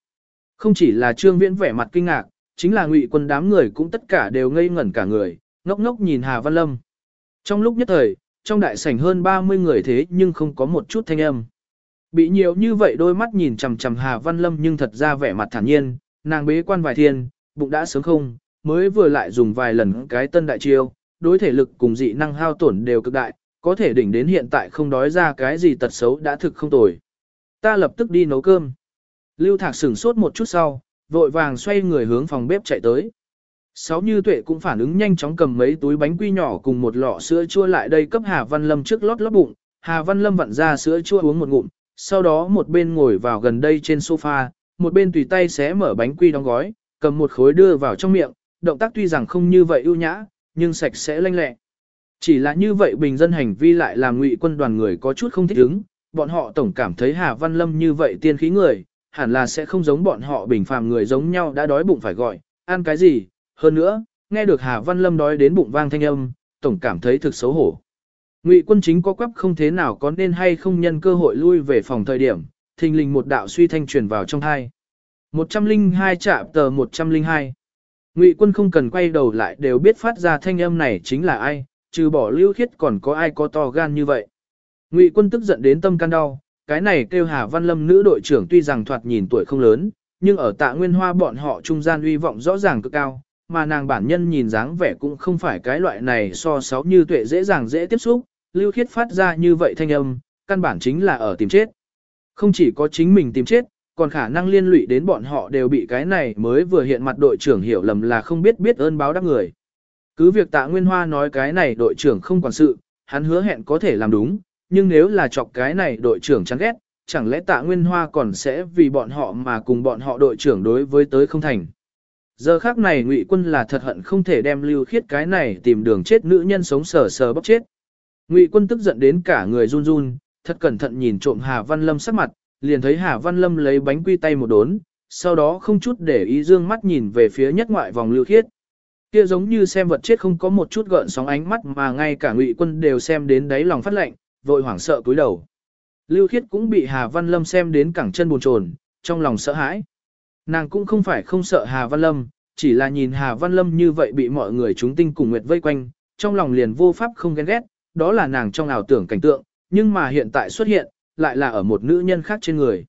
Không chỉ là Trương Viễn vẻ mặt kinh ngạc, chính là Ngụy Quân đám người cũng tất cả đều ngây ngẩn cả người, ngốc ngốc nhìn Hà Văn Lâm. Trong lúc nhất thời, trong đại sảnh hơn 30 người thế nhưng không có một chút thanh âm. Bị nhiều như vậy đôi mắt nhìn chằm chằm Hà Văn Lâm nhưng thật ra vẻ mặt thản nhiên, nàng bế quan vài thiên, bụng đã sớm không, mới vừa lại dùng vài lần cái tân đại chiêu, đối thể lực cùng dị năng hao tổn đều cực đại, có thể đỉnh đến hiện tại không đói ra cái gì tật xấu đã thực không tồi. Ta lập tức đi nấu cơm. Lưu Thạc sửng sốt một chút sau, vội vàng xoay người hướng phòng bếp chạy tới. Sáu như tuệ cũng phản ứng nhanh chóng cầm mấy túi bánh quy nhỏ cùng một lọ sữa chua lại đây cấp Hà Văn Lâm trước lót lót bụng. Hà Văn Lâm vặn ra sữa chua uống một ngụm, sau đó một bên ngồi vào gần đây trên sofa, một bên tùy tay xé mở bánh quy đóng gói, cầm một khối đưa vào trong miệng, động tác tuy rằng không như vậy ưu nhã, nhưng sạch sẽ lanh lẹ. Chỉ là như vậy bình dân hành vi lại làm ngụy quân đoàn người có chút không thích ứng, bọn họ tổng cảm thấy Hà Văn Lâm như vậy tiên khí người, hẳn là sẽ không giống bọn họ bình phàm người giống nhau đã đói bụng phải gọi, ăn cái gì, hơn nữa, nghe được Hà Văn Lâm đói đến bụng vang thanh âm, tổng cảm thấy thực xấu hổ. Ngụy quân chính có quắp không thế nào có nên hay không nhân cơ hội lui về phòng thời điểm, thình lình một đạo suy thanh truyền vào trong hai. 102 chạm tờ 102. Ngụy quân không cần quay đầu lại đều biết phát ra thanh âm này chính là ai, trừ bỏ lưu khiết còn có ai có to gan như vậy. Ngụy quân tức giận đến tâm can đau, cái này kêu Hà Văn Lâm nữ đội trưởng tuy rằng thoạt nhìn tuổi không lớn, nhưng ở tạ nguyên hoa bọn họ trung gian uy vọng rõ ràng cực cao, mà nàng bản nhân nhìn dáng vẻ cũng không phải cái loại này so sáu như tuệ dễ dàng dễ tiếp xúc, lưu khiết phát ra như vậy thanh âm, căn bản chính là ở tìm chết. Không chỉ có chính mình tìm chết, còn khả năng liên lụy đến bọn họ đều bị cái này mới vừa hiện mặt đội trưởng hiểu lầm là không biết biết ơn báo đáp người. Cứ việc tạ Nguyên Hoa nói cái này đội trưởng không quản sự, hắn hứa hẹn có thể làm đúng, nhưng nếu là chọc cái này đội trưởng chán ghét, chẳng lẽ tạ Nguyên Hoa còn sẽ vì bọn họ mà cùng bọn họ đội trưởng đối với tới không thành. Giờ khác này ngụy quân là thật hận không thể đem lưu khiết cái này tìm đường chết nữ nhân sống sờ sờ bóc chết. Ngụy quân tức giận đến cả người run run, thật cẩn thận nhìn trộm Hà Văn Lâm sắc mặt, liền thấy Hà Văn Lâm lấy bánh quy tay một đốn, sau đó không chút để ý dương mắt nhìn về phía nhất ngoại vòng lưu khiết. Kia giống như xem vật chết không có một chút gợn sóng ánh mắt mà ngay cả ngụy quân đều xem đến đáy lòng phát lạnh, vội hoảng sợ cúi đầu. Lưu khiết cũng bị Hà Văn Lâm xem đến cẳng chân buồn chồn, trong lòng sợ hãi. Nàng cũng không phải không sợ Hà Văn Lâm, chỉ là nhìn Hà Văn Lâm như vậy bị mọi người chúng tinh cùng nguyệt vây quanh, trong lòng liền vô pháp không ghen ghét, đó là nàng trong ảo tưởng cảnh tượng, nhưng mà hiện tại xuất hiện, lại là ở một nữ nhân khác trên người.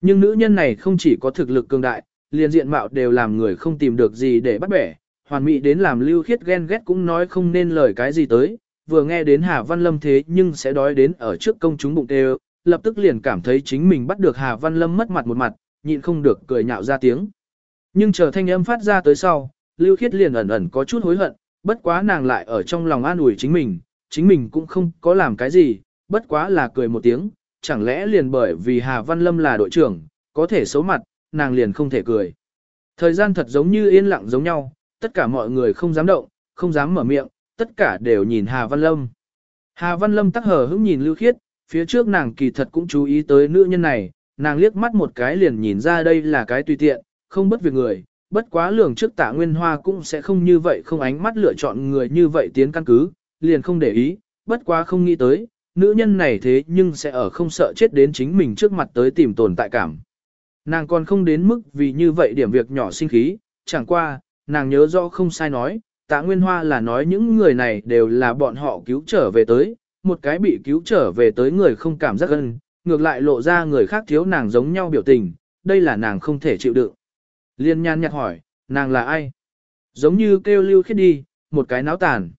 Nhưng nữ nhân này không chỉ có thực lực cường đại, liền diện mạo đều làm người không tìm được gì để bắt bẻ, hoàn mỹ đến làm lưu khiết ghen ghét cũng nói không nên lời cái gì tới, vừa nghe đến Hà Văn Lâm thế nhưng sẽ đói đến ở trước công chúng bụng tê lập tức liền cảm thấy chính mình bắt được Hà Văn Lâm mất mặt một mặt, nhịn không được cười nhạo ra tiếng. Nhưng chờ thanh âm phát ra tới sau, Lưu Khiết liền ẩn ẩn có chút hối hận, bất quá nàng lại ở trong lòng an ủi chính mình, chính mình cũng không có làm cái gì, bất quá là cười một tiếng, chẳng lẽ liền bởi vì Hà Văn Lâm là đội trưởng, có thể xấu mặt, nàng liền không thể cười. Thời gian thật giống như yên lặng giống nhau, tất cả mọi người không dám động, không dám mở miệng, tất cả đều nhìn Hà Văn Lâm. Hà Văn Lâm tắc hờ hững nhìn Lưu Khiết, phía trước nàng kỳ thật cũng chú ý tới nữ nhân này, nàng liếc mắt một cái liền nhìn ra đây là cái tùy tiện, không bất việc người, bất quá lường trước tạ nguyên hoa cũng sẽ không như vậy không ánh mắt lựa chọn người như vậy tiến căn cứ, liền không để ý, bất quá không nghĩ tới, nữ nhân này thế nhưng sẽ ở không sợ chết đến chính mình trước mặt tới tìm tồn tại cảm. Nàng còn không đến mức vì như vậy điểm việc nhỏ sinh khí, chẳng qua, nàng nhớ rõ không sai nói, tạ nguyên hoa là nói những người này đều là bọn họ cứu trở về tới, một cái bị cứu trở về tới người không cảm giác ân, ngược lại lộ ra người khác thiếu nàng giống nhau biểu tình, đây là nàng không thể chịu đựng. Liên nhan nhạt hỏi, nàng là ai? Giống như kêu lưu khiết đi, một cái náo tàn.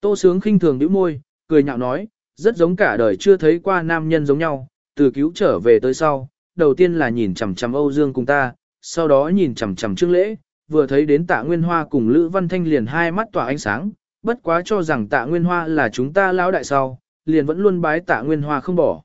Tô sướng khinh thường nhíu môi, cười nhạo nói, rất giống cả đời chưa thấy qua nam nhân giống nhau, từ cứu trở về tới sau, đầu tiên là nhìn chằm chằm Âu Dương cùng ta, sau đó nhìn chằm chằm Trương Lễ, vừa thấy đến Tạ Nguyên Hoa cùng Lữ Văn Thanh liền hai mắt tỏa ánh sáng, bất quá cho rằng Tạ Nguyên Hoa là chúng ta lão đại sau, liền vẫn luôn bái Tạ Nguyên Hoa không bỏ.